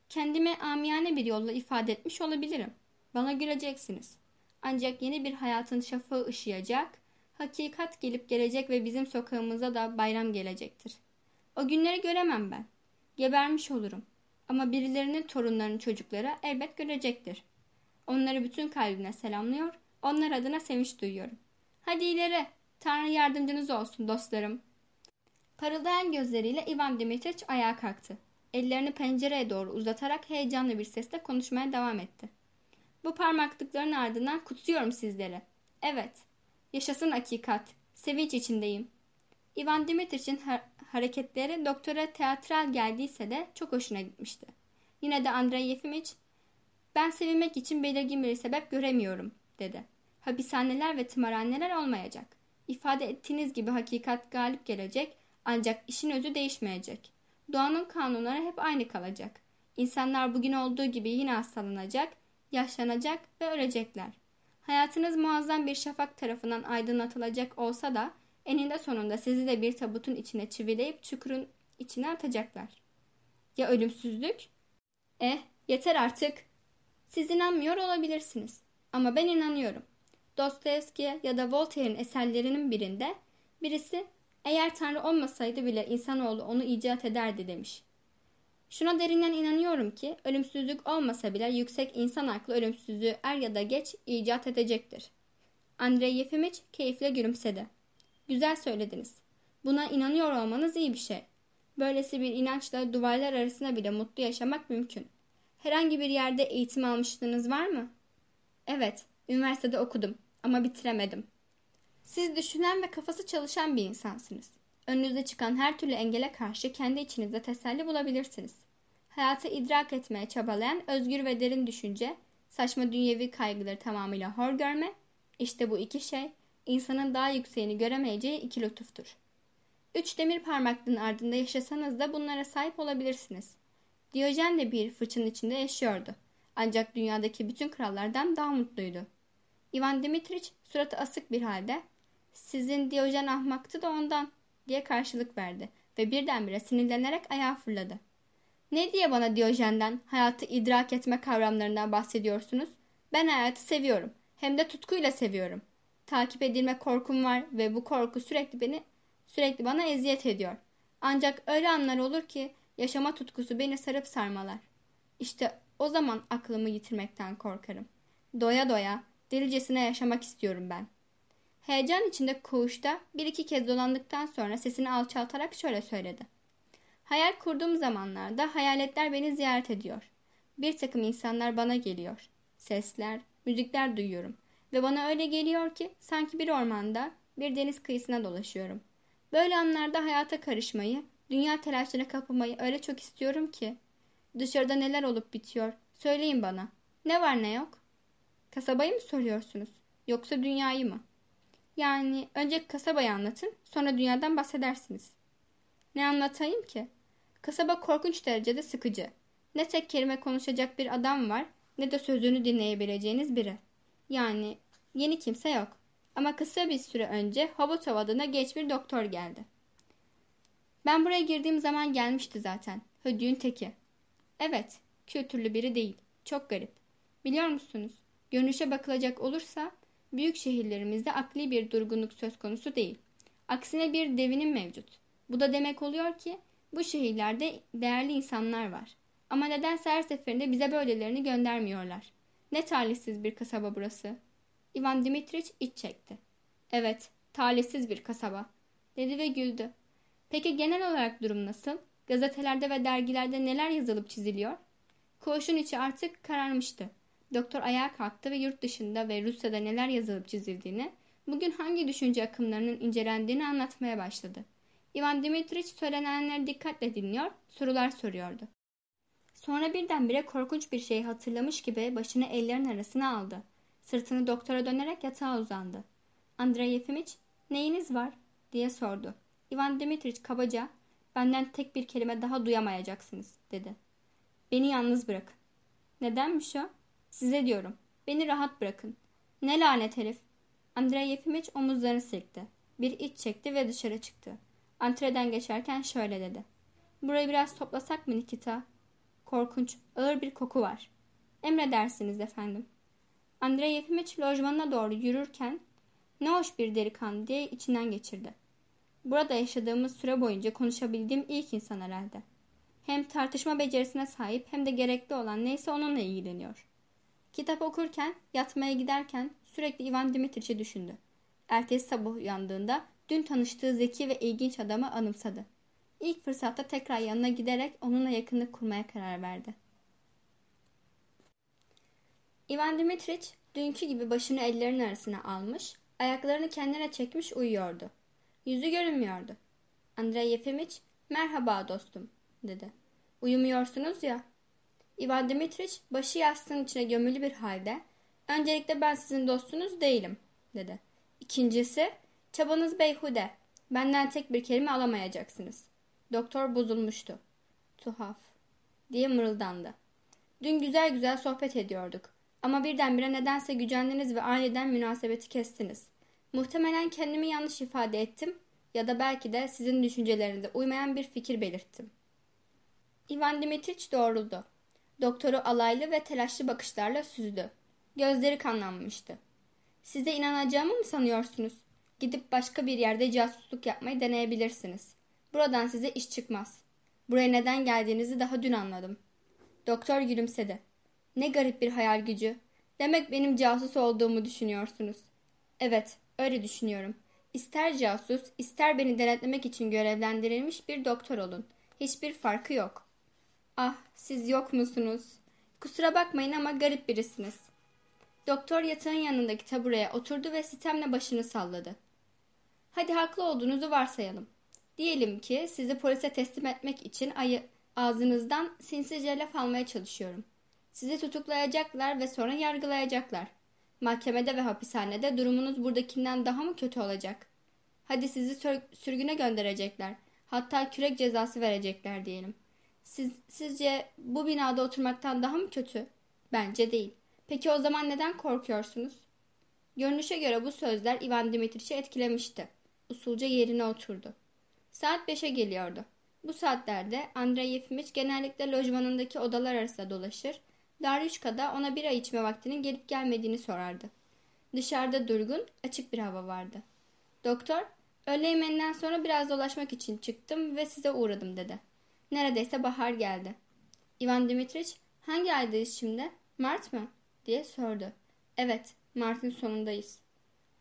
Kendimi amiyane bir yolla ifade etmiş olabilirim. Bana güleceksiniz. Ancak yeni bir hayatın şafağı ışıyacak, hakikat gelip gelecek ve bizim sokağımıza da bayram gelecektir. O günleri göremem ben. Gebermiş olurum. Ama birilerinin torunlarının çocukları elbet görecektir. Onları bütün kalbine selamlıyor, onlar adına sevinç duyuyorum. Hadi ileri, Tanrı yardımcınız olsun dostlarım. Parıldayan gözleriyle Ivan Dimitriç ayağa kalktı. Ellerini pencereye doğru uzatarak heyecanlı bir sesle konuşmaya devam etti. Bu parmaklıkların ardından kutsuyorum sizleri. Evet, yaşasın hakikat. Sevinç içindeyim. Ivan Dimitriç'in hareketleri doktora teatral geldiyse de çok hoşuna gitmişti. Yine de Andrei Yefimiç, ben sevinmek için belirgin bir sebep göremiyorum, dedi. Hapishaneler ve tımarhaneler olmayacak. İfade ettiğiniz gibi hakikat galip gelecek ancak işin özü değişmeyecek. Doğanın kanunları hep aynı kalacak. İnsanlar bugün olduğu gibi yine hastalanacak, yaşlanacak ve ölecekler. Hayatınız muazzam bir şafak tarafından aydınlatılacak olsa da eninde sonunda sizi de bir tabutun içine çivileyip çukurun içine atacaklar. Ya ölümsüzlük? Eh, yeter artık. Siz inanmıyor olabilirsiniz. Ama ben inanıyorum. Dostoyevski ya da Voltaire'in eserlerinin birinde birisi eğer Tanrı olmasaydı bile insanoğlu onu icat ederdi demiş. Şuna derinden inanıyorum ki ölümsüzlük olmasa bile yüksek insan aklı ölümsüzlüğü er ya da geç icat edecektir. Andrei Yefimiç keyifle gülümsedi. Güzel söylediniz. Buna inanıyor olmanız iyi bir şey. Böylesi bir inançla duvarlar arasında bile mutlu yaşamak mümkün. Herhangi bir yerde eğitim almışlığınız var mı? Evet, üniversitede okudum ama bitiremedim. Siz düşünen ve kafası çalışan bir insansınız. Önünüze çıkan her türlü engele karşı kendi içinizde teselli bulabilirsiniz. Hayatı idrak etmeye çabalayan özgür ve derin düşünce, saçma dünyevi kaygıları tamamıyla hor görme, işte bu iki şey insanın daha yükseğini göremeyeceği iki lütuftur. Üç demir parmaklığın ardında yaşasanız da bunlara sahip olabilirsiniz. Diyojen de bir fırçanın içinde yaşıyordu. Ancak dünyadaki bütün krallardan daha mutluydu. Ivan Dimitriç suratı asık bir halde sizin Diyojen ahmaktı da ondan diye karşılık verdi ve birdenbire sinirlenerek ayağa fırladı. Ne diye bana Diyojen'den, hayatı idrak etme kavramlarından bahsediyorsunuz? Ben hayatı seviyorum. Hem de tutkuyla seviyorum. Takip edilme korkum var ve bu korku sürekli beni sürekli bana eziyet ediyor. Ancak öyle anlar olur ki yaşama tutkusu beni sarıp sarmalar. İşte o zaman aklımı yitirmekten korkarım. Doya doya, delicesine yaşamak istiyorum ben. Heyecan içinde koğuşta bir iki kez dolandıktan sonra sesini alçaltarak şöyle söyledi. Hayal kurduğum zamanlarda hayaletler beni ziyaret ediyor. Bir takım insanlar bana geliyor. Sesler, müzikler duyuyorum. Ve bana öyle geliyor ki sanki bir ormanda, bir deniz kıyısına dolaşıyorum. Böyle anlarda hayata karışmayı, dünya telaşlarına kapılmayı öyle çok istiyorum ki. Dışarıda neler olup bitiyor, Söyleyin bana. Ne var ne yok? Kasabayı mı soruyorsunuz? Yoksa dünyayı mı? Yani önce kasabayı anlatın, sonra dünyadan bahsedersiniz. Ne anlatayım ki? Kasaba korkunç derecede sıkıcı. Ne tek kelime konuşacak bir adam var, ne de sözünü dinleyebileceğiniz biri. Yani yeni kimse yok. Ama kısa bir süre önce Hobotov adına genç bir doktor geldi. Ben buraya girdiğim zaman gelmişti zaten. Hödüğün teki. Evet, kültürlü biri değil. Çok garip. Biliyor musunuz? Görünüşe bakılacak olursa büyük şehirlerimizde akli bir durgunluk söz konusu değil. Aksine bir devinim mevcut. Bu da demek oluyor ki bu şehirlerde değerli insanlar var. Ama nedense her seferinde bize böylelerini göndermiyorlar. Ne talihsiz bir kasaba burası. Ivan Dimitriç iç çekti. Evet, talihsiz bir kasaba, dedi ve güldü. Peki genel olarak durum nasıl? Gazetelerde ve dergilerde neler yazılıp çiziliyor? Koğuşun içi artık kararmıştı. Doktor ayağa kalktı ve yurt dışında ve Rusya'da neler yazılıp çizildiğini, bugün hangi düşünce akımlarının incelendiğini anlatmaya başladı. Ivan Dimitriç söylenenleri dikkatle dinliyor, sorular soruyordu. Sonra birdenbire korkunç bir şey hatırlamış gibi başını ellerin arasına aldı. Sırtını doktora dönerek yatağa uzandı. Andrei Yefimiç, neyiniz var? diye sordu. Ivan Dimitriç kabaca, benden tek bir kelime daha duyamayacaksınız, dedi. Beni yalnız bırakın. Nedenmiş o? Size diyorum. Beni rahat bırakın. Ne lanet herif. Andrei Yefimiç omuzlarını silkti. Bir iç çekti ve dışarı çıktı. Antreden geçerken şöyle dedi. Burayı biraz toplasak mı Nikita? Korkunç, ağır bir koku var. Emredersiniz efendim. Andrei Yefimiç lojmanına doğru yürürken ne hoş bir delikanlı diye içinden geçirdi. Burada yaşadığımız süre boyunca konuşabildiğim ilk insan herhalde. Hem tartışma becerisine sahip hem de gerekli olan neyse onunla ilgileniyor. Kitap okurken, yatmaya giderken sürekli Ivan Dimitriç'i düşündü. Ertesi sabah uyandığında dün tanıştığı zeki ve ilginç adamı anımsadı. İlk fırsatta tekrar yanına giderek onunla yakınlık kurmaya karar verdi. Ivan Dimitriç dünkü gibi başını ellerinin arasına almış, ayaklarını kendine çekmiş uyuyordu. Yüzü görünmüyordu. Andrei Yefimiç, merhaba dostum, dedi. Uyumuyorsunuz ya. Ivan Dimitriç başı yastığın içine gömülü bir halde, öncelikle ben sizin dostunuz değilim, dedi. İkincisi, çabanız beyhude, benden tek bir kelime alamayacaksınız. Doktor bozulmuştu. Tuhaf, diye mırıldandı. Dün güzel güzel sohbet ediyorduk. Ama birdenbire nedense gücendiniz ve aniden münasebeti kestiniz. Muhtemelen kendimi yanlış ifade ettim ya da belki de sizin düşüncelerinize uymayan bir fikir belirttim. Ivan Dimitriç doğruldu. Doktoru alaylı ve telaşlı bakışlarla süzdü. Gözleri kanlanmıştı. Size inanacağımı mı sanıyorsunuz? Gidip başka bir yerde casusluk yapmayı deneyebilirsiniz. Buradan size iş çıkmaz. Buraya neden geldiğinizi daha dün anladım. Doktor gülümsedi. Ne garip bir hayal gücü. Demek benim casus olduğumu düşünüyorsunuz. Evet, öyle düşünüyorum. İster casus, ister beni denetlemek için görevlendirilmiş bir doktor olun. Hiçbir farkı yok. Ah, siz yok musunuz? Kusura bakmayın ama garip birisiniz. Doktor yatağın yanındaki tabureye oturdu ve sitemle başını salladı. Hadi haklı olduğunuzu varsayalım. Diyelim ki sizi polise teslim etmek için ayı ağzınızdan sinsice laf almaya çalışıyorum.'' Sizi tutuklayacaklar ve sonra yargılayacaklar. Mahkemede ve hapishanede durumunuz buradakinden daha mı kötü olacak? Hadi sizi sürgüne gönderecekler. Hatta kürek cezası verecekler diyelim. Siz, sizce bu binada oturmaktan daha mı kötü? Bence değil. Peki o zaman neden korkuyorsunuz? Görünüşe göre bu sözler Ivan Dimitriç'i etkilemişti. Usulca yerine oturdu. Saat beşe geliyordu. Bu saatlerde Andrei Yefimiç genellikle lojmanındaki odalar arasında dolaşır, Daryushka ona bir ay içme vaktinin gelip gelmediğini sorardı. Dışarıda durgun, açık bir hava vardı. Doktor, öğle yemeğinden sonra biraz dolaşmak için çıktım ve size uğradım dedi. Neredeyse bahar geldi. Ivan Dimitriç, hangi aydayız şimdi? Mart mı? diye sordu. Evet, Mart'ın sonundayız.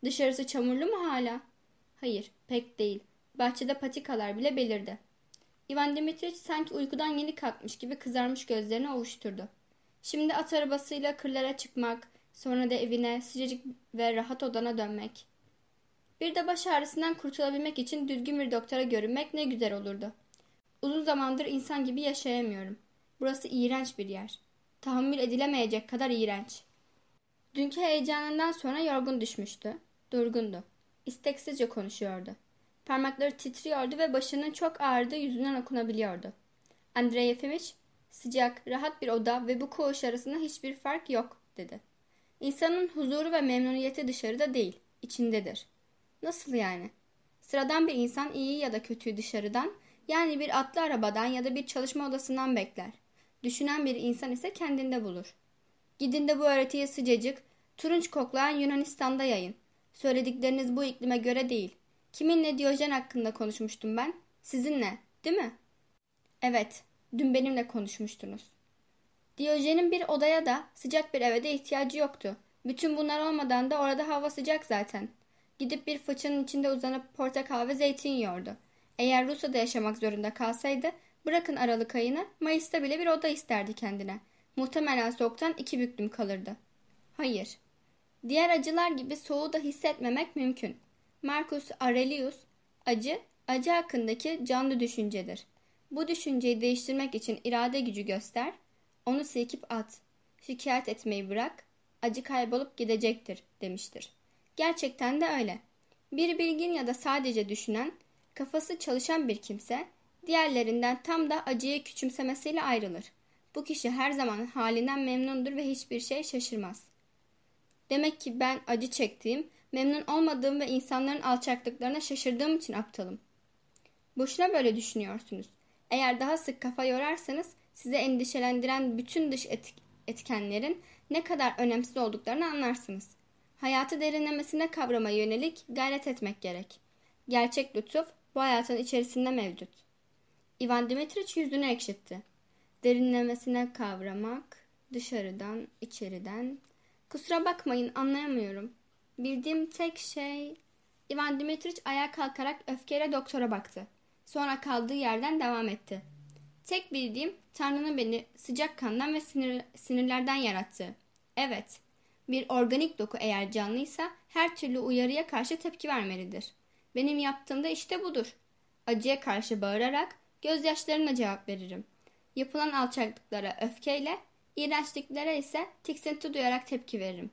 Dışarısı çamurlu mu hala? Hayır, pek değil. Bahçede patikalar bile belirdi. Ivan Dimitriç sanki uykudan yeni kalkmış gibi kızarmış gözlerini ovuşturdu. Şimdi at arabasıyla kırlara çıkmak, sonra da evine, sıcacık ve rahat odana dönmek. Bir de baş ağrısından kurtulabilmek için düzgün bir doktora görünmek ne güzel olurdu. Uzun zamandır insan gibi yaşayamıyorum. Burası iğrenç bir yer. Tahammül edilemeyecek kadar iğrenç. Dünkü heyecanından sonra yorgun düşmüştü. Durgundu. İsteksizce konuşuyordu. Parmakları titriyordu ve başının çok ağrıdığı yüzünden okunabiliyordu. Andrei Yefimich, sıcak, rahat bir oda ve bu koğuş arasında hiçbir fark yok, dedi. İnsanın huzuru ve memnuniyeti dışarıda değil, içindedir. Nasıl yani? Sıradan bir insan iyi ya da kötüyü dışarıdan, yani bir atlı arabadan ya da bir çalışma odasından bekler. Düşünen bir insan ise kendinde bulur. Gidin de bu öğretiyi sıcacık, turunç koklayan Yunanistan'da yayın. Söyledikleriniz bu iklime göre değil. Kiminle Diyojen hakkında konuşmuştum ben? Sizinle, değil mi? Evet, dün benimle konuşmuştunuz. Diyojen'in bir odaya da sıcak bir eve de ihtiyacı yoktu. Bütün bunlar olmadan da orada hava sıcak zaten. Gidip bir fıçının içinde uzanıp portakal ve zeytin yiyordu. Eğer Rusya'da yaşamak zorunda kalsaydı bırakın Aralık ayını Mayıs'ta bile bir oda isterdi kendine. Muhtemelen soğuktan iki büklüm kalırdı. Hayır. Diğer acılar gibi soğuğu da hissetmemek mümkün. Marcus Aurelius, acı, acı hakkındaki canlı düşüncedir. Bu düşünceyi değiştirmek için irade gücü göster, onu silkip at. Şikayet etmeyi bırak, acı kaybolup gidecektir demiştir. Gerçekten de öyle. Bir bilgin ya da sadece düşünen, kafası çalışan bir kimse, diğerlerinden tam da acıyı küçümsemesiyle ayrılır. Bu kişi her zaman halinden memnundur ve hiçbir şey şaşırmaz. Demek ki ben acı çektiğim, memnun olmadığım ve insanların alçaklıklarına şaşırdığım için aptalım. Boşuna böyle düşünüyorsunuz. Eğer daha sık kafa yorarsanız size endişelendiren bütün dış etkenlerin ne kadar önemsiz olduklarını anlarsınız. Hayatı derinlemesine kavramaya yönelik gayret etmek gerek. Gerçek lütuf bu hayatın içerisinde mevcut. Ivan Dimitriç yüzünü ekşitti. Derinlemesine kavramak, dışarıdan, içeriden. Kusura bakmayın anlayamıyorum. Bildiğim tek şey... Ivan Dimitriç ayağa kalkarak öfkeyle doktora baktı. Sonra kaldığı yerden devam etti. Tek bildiğim Tanrı'nın beni sıcak kandan ve sinir, sinirlerden yarattı. Evet, bir organik doku eğer canlıysa her türlü uyarıya karşı tepki vermelidir. Benim yaptığım da işte budur. Acıya karşı bağırarak gözyaşlarımla cevap veririm. Yapılan alçaklıklara öfkeyle, iğrençliklere ise tiksinti duyarak tepki veririm.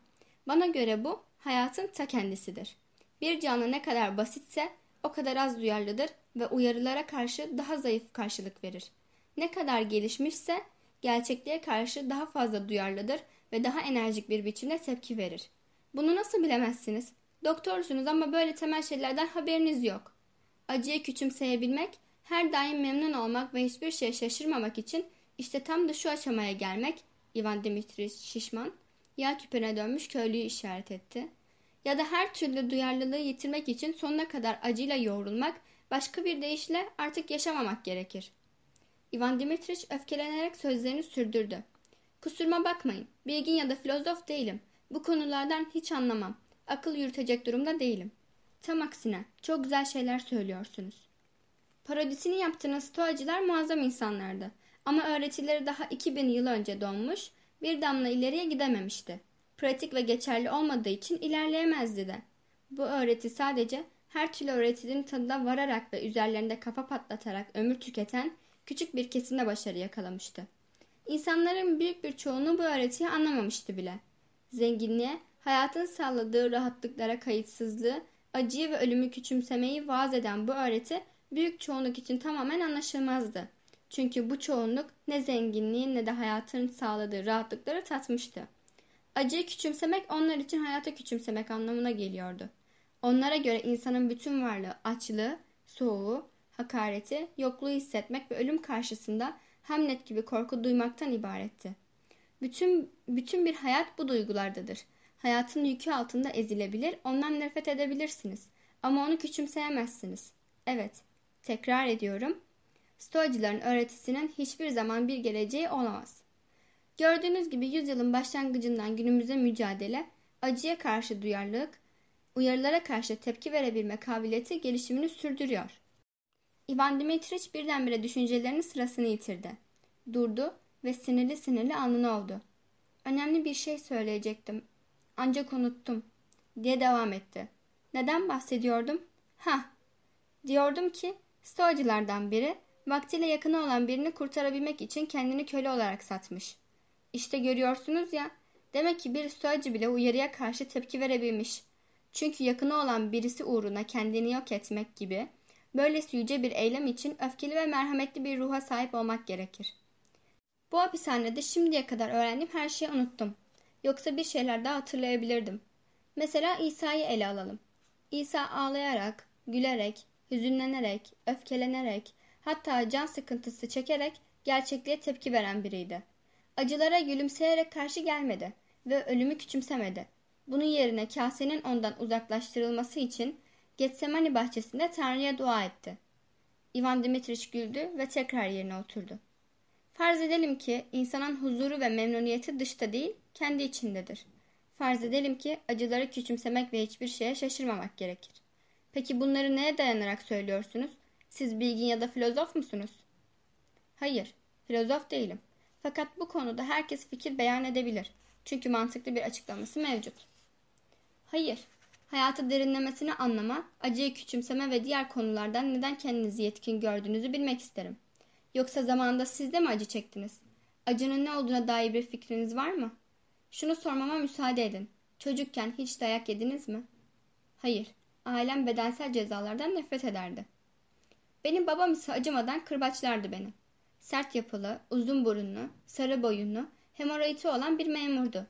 Bana göre bu hayatın ta kendisidir. Bir canlı ne kadar basitse o kadar az duyarlıdır ve uyarılara karşı daha zayıf karşılık verir. Ne kadar gelişmişse gerçekliğe karşı daha fazla duyarlıdır ve daha enerjik bir biçimde tepki verir. Bunu nasıl bilemezsiniz? Doktorsunuz ama böyle temel şeylerden haberiniz yok. Acıyı küçümseyebilmek, her daim memnun olmak ve hiçbir şeye şaşırmamak için işte tam da şu aşamaya gelmek, Ivan Dimitri şişman, yağ küpüne dönmüş köylüyü işaret etti. Ya da her türlü duyarlılığı yitirmek için sonuna kadar acıyla yoğrulmak, başka bir deyişle artık yaşamamak gerekir. Ivan Dimitriç öfkelenerek sözlerini sürdürdü. Kusuruma bakmayın. Bilgin ya da filozof değilim. Bu konulardan hiç anlamam. Akıl yürütecek durumda değilim. Tam aksine çok güzel şeyler söylüyorsunuz. Parodisini yaptığınız stoacılar muazzam insanlardı. Ama öğretileri daha 2000 yıl önce donmuş, bir damla ileriye gidememişti. Pratik ve geçerli olmadığı için ilerleyemezdi de. Bu öğreti sadece her türlü öğretinin tadına vararak ve üzerlerinde kafa patlatarak ömür tüketen küçük bir kesimde başarı yakalamıştı. İnsanların büyük bir çoğunluğu bu öğretiyi anlamamıştı bile. Zenginliğe, hayatın sağladığı rahatlıklara kayıtsızlığı, acıyı ve ölümü küçümsemeyi vaaz eden bu öğreti büyük çoğunluk için tamamen anlaşılmazdı. Çünkü bu çoğunluk ne zenginliğin ne de hayatın sağladığı rahatlıkları tatmıştı. Acıyı küçümsemek onlar için hayata küçümsemek anlamına geliyordu. Onlara göre insanın bütün varlığı açlığı, soğuğu, hakareti, yokluğu hissetmek ve ölüm karşısında Hamlet gibi korku duymaktan ibaretti. Bütün, bütün bir hayat bu duygulardadır. Hayatın yükü altında ezilebilir, ondan nefret edebilirsiniz. Ama onu küçümseyemezsiniz. Evet, tekrar ediyorum. Stoacıların öğretisinin hiçbir zaman bir geleceği olamaz. Gördüğünüz gibi yüzyılın başlangıcından günümüze mücadele, acıya karşı duyarlılık, uyarılara karşı tepki verebilme kabiliyeti gelişimini sürdürüyor. Ivan Dimitriç birdenbire düşüncelerinin sırasını yitirdi. Durdu ve sinirli sinirli alnına oldu. Önemli bir şey söyleyecektim. Ancak unuttum. Diye devam etti. Neden bahsediyordum? Ha, diyordum ki stoacılardan biri vaktiyle yakını olan birini kurtarabilmek için kendini köle olarak satmış. İşte görüyorsunuz ya, demek ki bir stoacı bile uyarıya karşı tepki verebilmiş. Çünkü yakını olan birisi uğruna kendini yok etmek gibi, böylesi yüce bir eylem için öfkeli ve merhametli bir ruha sahip olmak gerekir. Bu hapishanede şimdiye kadar öğrendiğim her şeyi unuttum. Yoksa bir şeyler daha hatırlayabilirdim. Mesela İsa'yı ele alalım. İsa ağlayarak, gülerek, hüzünlenerek, öfkelenerek, hatta can sıkıntısı çekerek gerçekliğe tepki veren biriydi. Acılara gülümseyerek karşı gelmedi ve ölümü küçümsemedi. Bunun yerine kasenin ondan uzaklaştırılması için Getsemani bahçesinde Tanrı'ya dua etti. Ivan Dimitriç güldü ve tekrar yerine oturdu. Farz edelim ki insanın huzuru ve memnuniyeti dışta değil, kendi içindedir. Farz edelim ki acıları küçümsemek ve hiçbir şeye şaşırmamak gerekir. Peki bunları neye dayanarak söylüyorsunuz? Siz bilgin ya da filozof musunuz? Hayır, filozof değilim. Fakat bu konuda herkes fikir beyan edebilir. Çünkü mantıklı bir açıklaması mevcut. Hayır, hayatı derinlemesine anlama, acıyı küçümseme ve diğer konulardan neden kendinizi yetkin gördüğünüzü bilmek isterim. Yoksa zamanında siz de mi acı çektiniz? Acının ne olduğuna dair bir fikriniz var mı? Şunu sormama müsaade edin. Çocukken hiç dayak yediniz mi? Hayır. Ailem bedensel cezalardan nefret ederdi. Benim babam ise acımadan kırbaçlardı beni. Sert yapılı, uzun burunlu, sarı boyunlu, hemoroidi olan bir memurdu.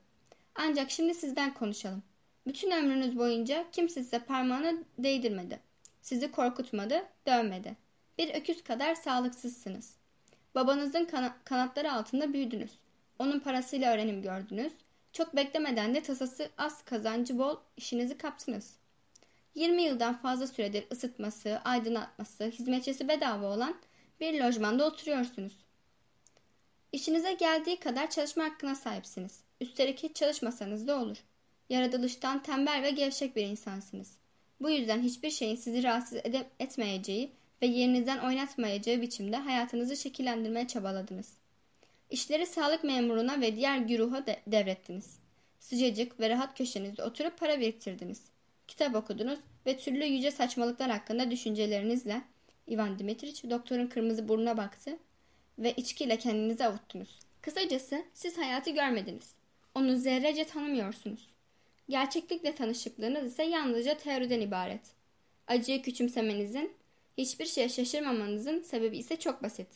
Ancak şimdi sizden konuşalım. Bütün ömrünüz boyunca kimse size parmağını değdirmedi. Sizi korkutmadı, dövmedi. Bir öküz kadar sağlıksızsınız. Babanızın kana kanatları altında büyüdünüz. Onun parasıyla öğrenim gördünüz. Çok beklemeden de tasası az kazancı bol işinizi kaptınız. 20 yıldan fazla süredir ısıtması, aydınlatması, hizmetçisi bedava olan bir lojmanda oturuyorsunuz. İşinize geldiği kadar çalışma hakkına sahipsiniz. Üstelik hiç çalışmasanız da olur. Yaratılıştan tembel ve gevşek bir insansınız. Bu yüzden hiçbir şeyin sizi rahatsız etmeyeceği ve yerinizden oynatmayacağı biçimde hayatınızı şekillendirmeye çabaladınız. İşleri sağlık memuruna ve diğer güruha de devrettiniz. Sıcacık ve rahat köşenizde oturup para biriktirdiniz. Kitap okudunuz ve türlü yüce saçmalıklar hakkında düşüncelerinizle Ivan Dimitriç doktorun kırmızı burnuna baktı ve içkiyle kendinizi avuttunuz. Kısacası siz hayatı görmediniz. Onu zerrece tanımıyorsunuz. Gerçeklikle tanışıklığınız ise yalnızca teoriden ibaret. Acıyı küçümsemenizin, hiçbir şeye şaşırmamanızın sebebi ise çok basit.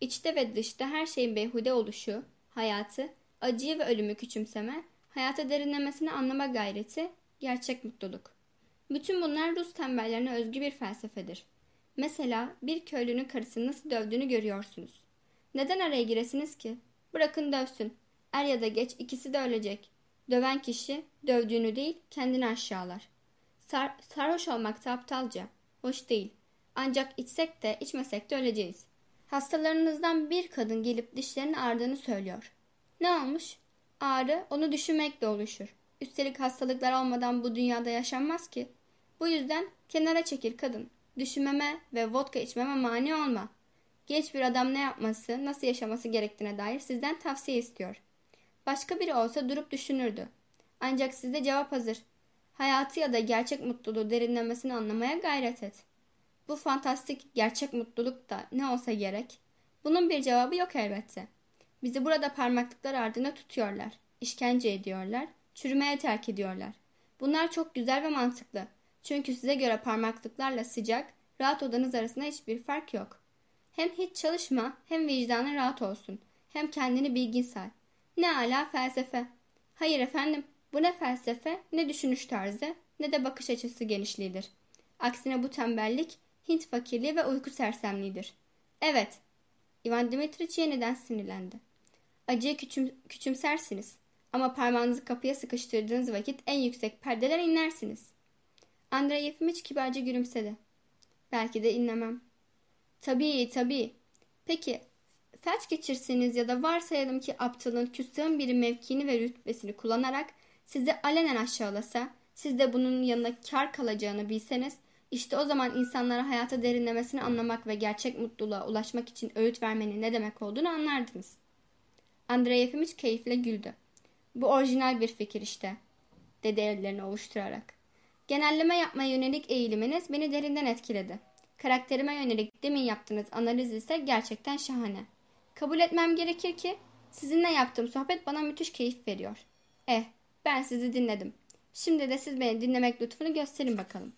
İçte ve dışta her şeyin beyhude oluşu, hayatı, acıyı ve ölümü küçümseme, hayata derinlemesine anlama gayreti, gerçek mutluluk. Bütün bunlar Rus tembellerine özgü bir felsefedir. Mesela bir köylünün karısını nasıl dövdüğünü görüyorsunuz. Neden araya giresiniz ki? Bırakın dövsün. Er ya da geç ikisi de ölecek. Döven kişi dövdüğünü değil kendini aşağılar. Sar, sarhoş olmak da aptalca. Hoş değil. Ancak içsek de içmesek de öleceğiz. Hastalarınızdan bir kadın gelip dişlerinin ağrıdığını söylüyor. Ne olmuş? Ağrı onu düşünmekle oluşur. Üstelik hastalıklar olmadan bu dünyada yaşanmaz ki. Bu yüzden kenara çekil kadın. Düşünmeme ve vodka içmeme mani olma. Genç bir adam ne yapması, nasıl yaşaması gerektiğine dair sizden tavsiye istiyor. Başka biri olsa durup düşünürdü. Ancak sizde cevap hazır. Hayatı ya da gerçek mutluluğu derinlemesine anlamaya gayret et. Bu fantastik gerçek mutluluk da ne olsa gerek. Bunun bir cevabı yok elbette. Bizi burada parmaklıklar ardına tutuyorlar. işkence ediyorlar. Çürümeye terk ediyorlar. Bunlar çok güzel ve mantıklı. Çünkü size göre parmaklıklarla sıcak, rahat odanız arasında hiçbir fark yok. Hem hiç çalışma, hem vicdanın rahat olsun. Hem kendini bilgin say. Ne ala felsefe. Hayır efendim, bu ne felsefe, ne düşünüş tarzı, ne de bakış açısı genişliğidir. Aksine bu tembellik, Hint fakirliği ve uyku sersemliğidir. Evet, Ivan Dimitriç yeniden sinirlendi. Acıyı küçüm, küçümsersiniz. Ama parmağınızı kapıya sıkıştırdığınız vakit en yüksek perdeler inlersiniz. Andrei Yefimiç kibarca gülümsedi. Belki de inlemem. Tabii tabii. Peki felç geçirseniz ya da varsayalım ki aptalın küstahın biri mevkini ve rütbesini kullanarak sizi alenen aşağılasa, siz de bunun yanına kar kalacağını bilseniz, işte o zaman insanlara hayata derinlemesini anlamak ve gerçek mutluluğa ulaşmak için öğüt vermenin ne demek olduğunu anlardınız. Andrei Yefimiç keyifle güldü. Bu orijinal bir fikir işte, dedi ellerini ovuşturarak. Genelleme yapmaya yönelik eğiliminiz beni derinden etkiledi. Karakterime yönelik demin yaptığınız analiz ise gerçekten şahane. Kabul etmem gerekir ki Sizinle yaptığım sohbet bana müthiş keyif veriyor. Eh, ben sizi dinledim. Şimdi de siz beni dinlemek lütfunu gösterin bakalım.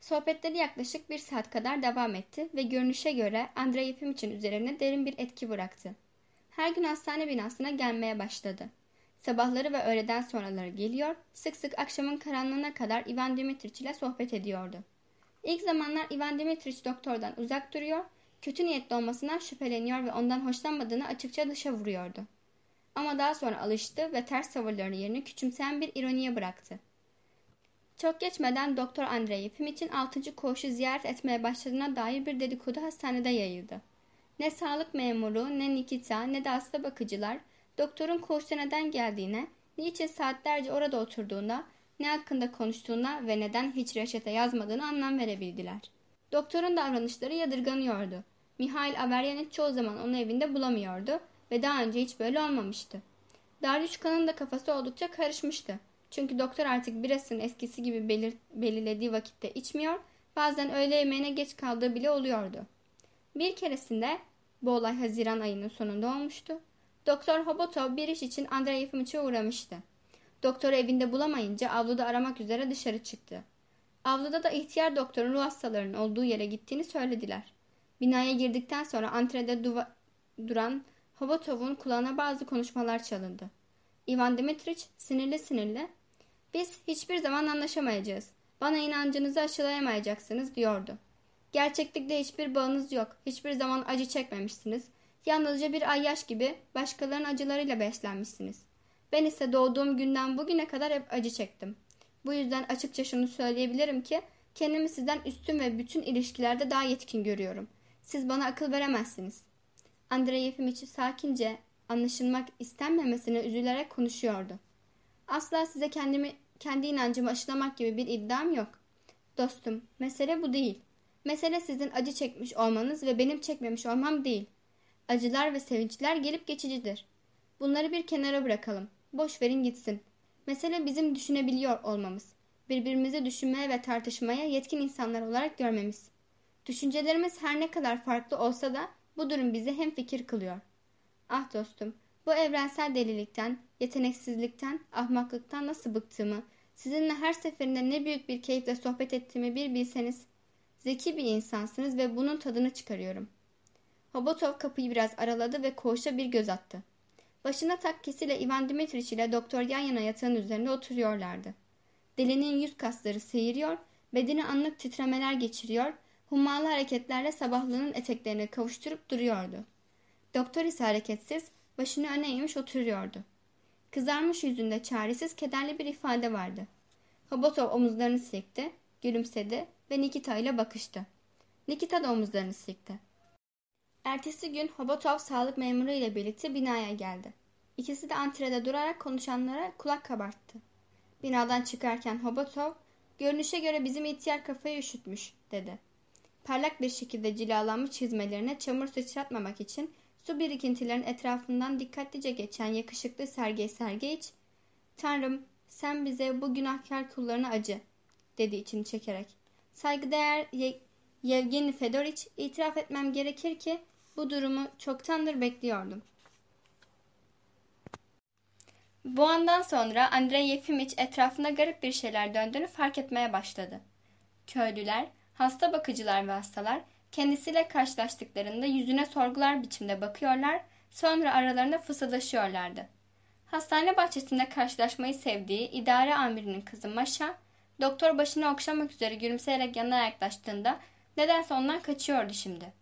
Sohbetleri yaklaşık bir saat kadar devam etti ve görünüşe göre Andrei Yefimiç'in üzerine derin bir etki bıraktı. Her gün hastane binasına gelmeye başladı. Sabahları ve öğleden sonraları geliyor, sık sık akşamın karanlığına kadar Ivan Dimitriç ile sohbet ediyordu. İlk zamanlar Ivan Dimitriç doktordan uzak duruyor, kötü niyetli olmasından şüpheleniyor ve ondan hoşlanmadığını açıkça dışa vuruyordu. Ama daha sonra alıştı ve ters tavırlarını yerini küçümseyen bir ironiye bıraktı. Çok geçmeden Doktor Andrei Yefimiç'in 6. koğuşu ziyaret etmeye başladığına dair bir dedikodu hastanede yayıldı. Ne sağlık memuru, ne Nikita, ne de hasta bakıcılar doktorun koğuşta neden geldiğine, niçin saatlerce orada oturduğuna, ne hakkında konuştuğuna ve neden hiç reçete yazmadığını anlam verebildiler. Doktorun davranışları yadırganıyordu. Mihail Averyaniç çoğu zaman onu evinde bulamıyordu ve daha önce hiç böyle olmamıştı. Daryushka'nın da kafası oldukça karışmıştı. Çünkü doktor artık birasını eskisi gibi belir belirlediği vakitte içmiyor, bazen öğle yemeğine geç kaldığı bile oluyordu. Bir keresinde, bu olay Haziran ayının sonunda olmuştu, Doktor Hobotov bir iş için Andrei Yefimiç'e uğramıştı. Doktoru evinde bulamayınca avluda aramak üzere dışarı çıktı. Avluda da ihtiyar doktorun ruh hastalarının olduğu yere gittiğini söylediler. Binaya girdikten sonra antrede duran Hobotov'un kulağına bazı konuşmalar çalındı. Ivan Dimitriç sinirli sinirli ''Biz hiçbir zaman anlaşamayacağız. Bana inancınızı aşılayamayacaksınız.'' diyordu. Gerçeklikte hiçbir bağınız yok. Hiçbir zaman acı çekmemişsiniz. Yalnızca bir ayyaş gibi başkalarının acılarıyla beslenmişsiniz. Ben ise doğduğum günden bugüne kadar hep acı çektim. Bu yüzden açıkça şunu söyleyebilirim ki kendimi sizden üstün ve bütün ilişkilerde daha yetkin görüyorum. Siz bana akıl veremezsiniz. Andrei Yefimiç sakince anlaşılmak istenmemesine üzülerek konuşuyordu. Asla size kendimi kendi inancımı aşılamak gibi bir iddiam yok. Dostum, mesele bu değil. Mesele sizin acı çekmiş olmanız ve benim çekmemiş olmam değil. Acılar ve sevinçler gelip geçicidir. Bunları bir kenara bırakalım. Boş verin gitsin. Mesele bizim düşünebiliyor olmamız. Birbirimizi düşünmeye ve tartışmaya yetkin insanlar olarak görmemiz. Düşüncelerimiz her ne kadar farklı olsa da bu durum bizi hem fikir kılıyor. Ah dostum, bu evrensel delilikten, yeteneksizlikten, ahmaklıktan nasıl bıktığımı, sizinle her seferinde ne büyük bir keyifle sohbet ettiğimi bir bilseniz. Zeki bir insansınız ve bunun tadını çıkarıyorum. Hobotov kapıyı biraz araladı ve koğuşa bir göz attı. Başına takkesiyle Ivan Dimitriç ile doktor yan yana yatağın üzerinde oturuyorlardı. Delinin yüz kasları seyiriyor, bedeni anlık titremeler geçiriyor, hummalı hareketlerle sabahlığının eteklerini kavuşturup duruyordu. Doktor ise hareketsiz, başını öne eğmiş oturuyordu. Kızarmış yüzünde çaresiz, kederli bir ifade vardı. Hobotov omuzlarını silkti, gülümsedi ve Nikita ile bakıştı. Nikita da omuzlarını silkti. Ertesi gün Hobotov sağlık memuru ile birlikte binaya geldi. İkisi de antrede durarak konuşanlara kulak kabarttı. Binadan çıkarken Hobotov, görünüşe göre bizim ihtiyar kafayı üşütmüş, dedi. Parlak bir şekilde cilalanmış çizmelerine çamur sıçratmamak için su birikintilerin etrafından dikkatlice geçen yakışıklı Sergey Sergeyiç, Tanrım sen bize bu günahkar kullarına acı, dedi içini çekerek. Saygıdeğer Ye Yevgeni Fedoriç, itiraf etmem gerekir ki bu durumu çoktandır bekliyordum. Bu andan sonra Andrei Yefimiç etrafında garip bir şeyler döndüğünü fark etmeye başladı. Köylüler, hasta bakıcılar ve hastalar kendisiyle karşılaştıklarında yüzüne sorgular biçimde bakıyorlar, sonra aralarında fısıldaşıyorlardı. Hastane bahçesinde karşılaşmayı sevdiği idare amirinin kızı Maşa, doktor başını okşamak üzere gülümseyerek yanına yaklaştığında nedense ondan kaçıyordu şimdi.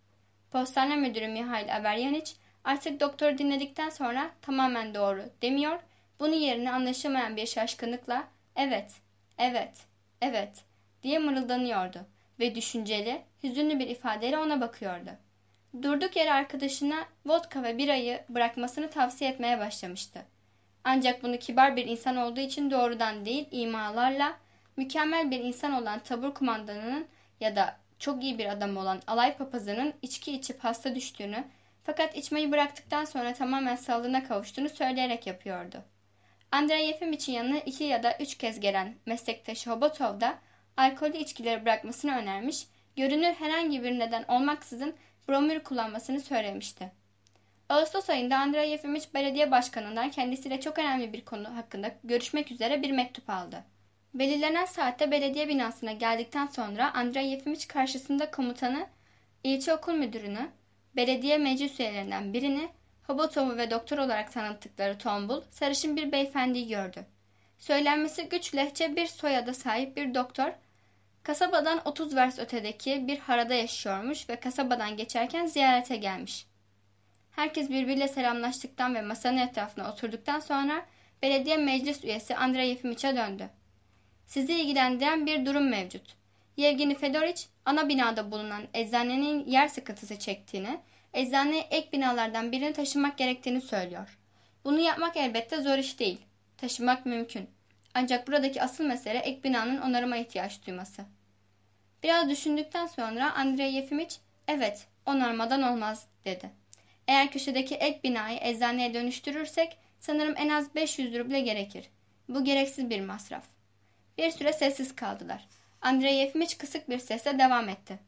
Postane müdürü Mihail Averyaniç artık doktoru dinledikten sonra tamamen doğru demiyor, bunu yerine anlaşılmayan bir şaşkınlıkla evet, evet, evet diye mırıldanıyordu ve düşünceli, hüzünlü bir ifadeyle ona bakıyordu. Durduk yere arkadaşına vodka ve birayı bırakmasını tavsiye etmeye başlamıştı. Ancak bunu kibar bir insan olduğu için doğrudan değil imalarla mükemmel bir insan olan tabur kumandanının ya da çok iyi bir adam olan alay papazının içki içip hasta düştüğünü fakat içmeyi bıraktıktan sonra tamamen sağlığına kavuştuğunu söyleyerek yapıyordu. Andrei Yefimiç'in yanına iki ya da üç kez gelen meslektaşı Hobotov da alkollü içkileri bırakmasını önermiş, görünür herhangi bir neden olmaksızın bromür kullanmasını söylemişti. Ağustos ayında Andrei Yefimiç belediye başkanından kendisiyle çok önemli bir konu hakkında görüşmek üzere bir mektup aldı. Belirlenen saatte belediye binasına geldikten sonra Andrei Yefimiç karşısında komutanı, ilçe okul müdürünü, belediye meclis üyelerinden birini, Hobotov'u ve doktor olarak tanıttıkları tombul, sarışın bir beyefendiyi gördü. Söylenmesi güç lehçe bir soyada sahip bir doktor, kasabadan 30 vers ötedeki bir harada yaşıyormuş ve kasabadan geçerken ziyarete gelmiş. Herkes birbiriyle selamlaştıktan ve masanın etrafına oturduktan sonra belediye meclis üyesi Andrei Yefimiç'e döndü. Sizi ilgilendiren bir durum mevcut. Yevgeni Fedoriç ana binada bulunan eczanenin yer sıkıntısı çektiğini, eczaneye ek binalardan birini taşımak gerektiğini söylüyor. Bunu yapmak elbette zor iş değil. Taşımak mümkün. Ancak buradaki asıl mesele ek binanın onarıma ihtiyaç duyması. Biraz düşündükten sonra Andrei Yefimiç, evet onarmadan olmaz dedi. Eğer köşedeki ek binayı eczaneye dönüştürürsek sanırım en az 500 ruble gerekir. Bu gereksiz bir masraf. Bir süre sessiz kaldılar. Andrei Yefimiç kısık bir sesle devam etti.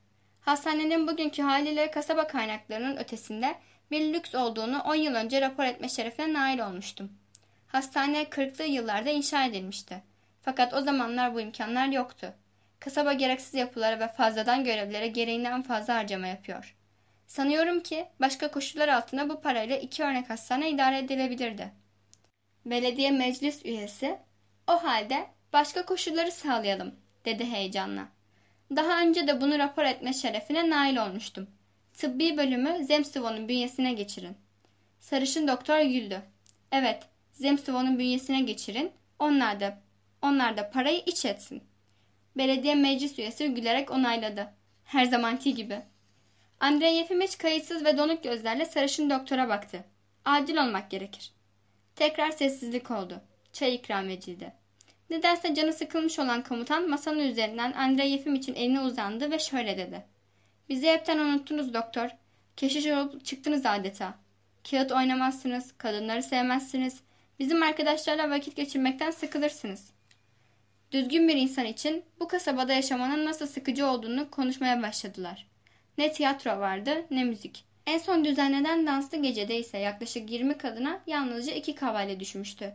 Hastanenin bugünkü haliyle kasaba kaynaklarının ötesinde bir lüks olduğunu 10 yıl önce rapor etme şerefine nail olmuştum. Hastane 40'lı yıllarda inşa edilmişti. Fakat o zamanlar bu imkanlar yoktu. Kasaba gereksiz yapılara ve fazladan görevlere gereğinden fazla harcama yapıyor. Sanıyorum ki başka koşullar altında bu parayla iki örnek hastane idare edilebilirdi. Belediye meclis üyesi, o halde başka koşulları sağlayalım, dedi heyecanla. Daha önce de bunu rapor etme şerefine nail olmuştum. Tıbbi bölümü Zemstivon'un bünyesine geçirin. Sarışın doktor güldü. Evet, Zemstivon'un bünyesine geçirin. Onlar da, onlar da parayı iç etsin. Belediye meclis üyesi gülerek onayladı. Her zamanki gibi. Andrei Yefimiç kayıtsız ve donuk gözlerle sarışın doktora baktı. Acil olmak gerekir. Tekrar sessizlik oldu. Çay ikram edildi. Nedense canı sıkılmış olan komutan masanın üzerinden Andrei Yefim için elini uzandı ve şöyle dedi. Bizi hepten unuttunuz doktor. Keşiş olup çıktınız adeta. Kağıt oynamazsınız, kadınları sevmezsiniz. Bizim arkadaşlarla vakit geçirmekten sıkılırsınız. Düzgün bir insan için bu kasabada yaşamanın nasıl sıkıcı olduğunu konuşmaya başladılar. Ne tiyatro vardı ne müzik. En son düzenlenen danslı gecede ise yaklaşık 20 kadına yalnızca iki kavalye düşmüştü.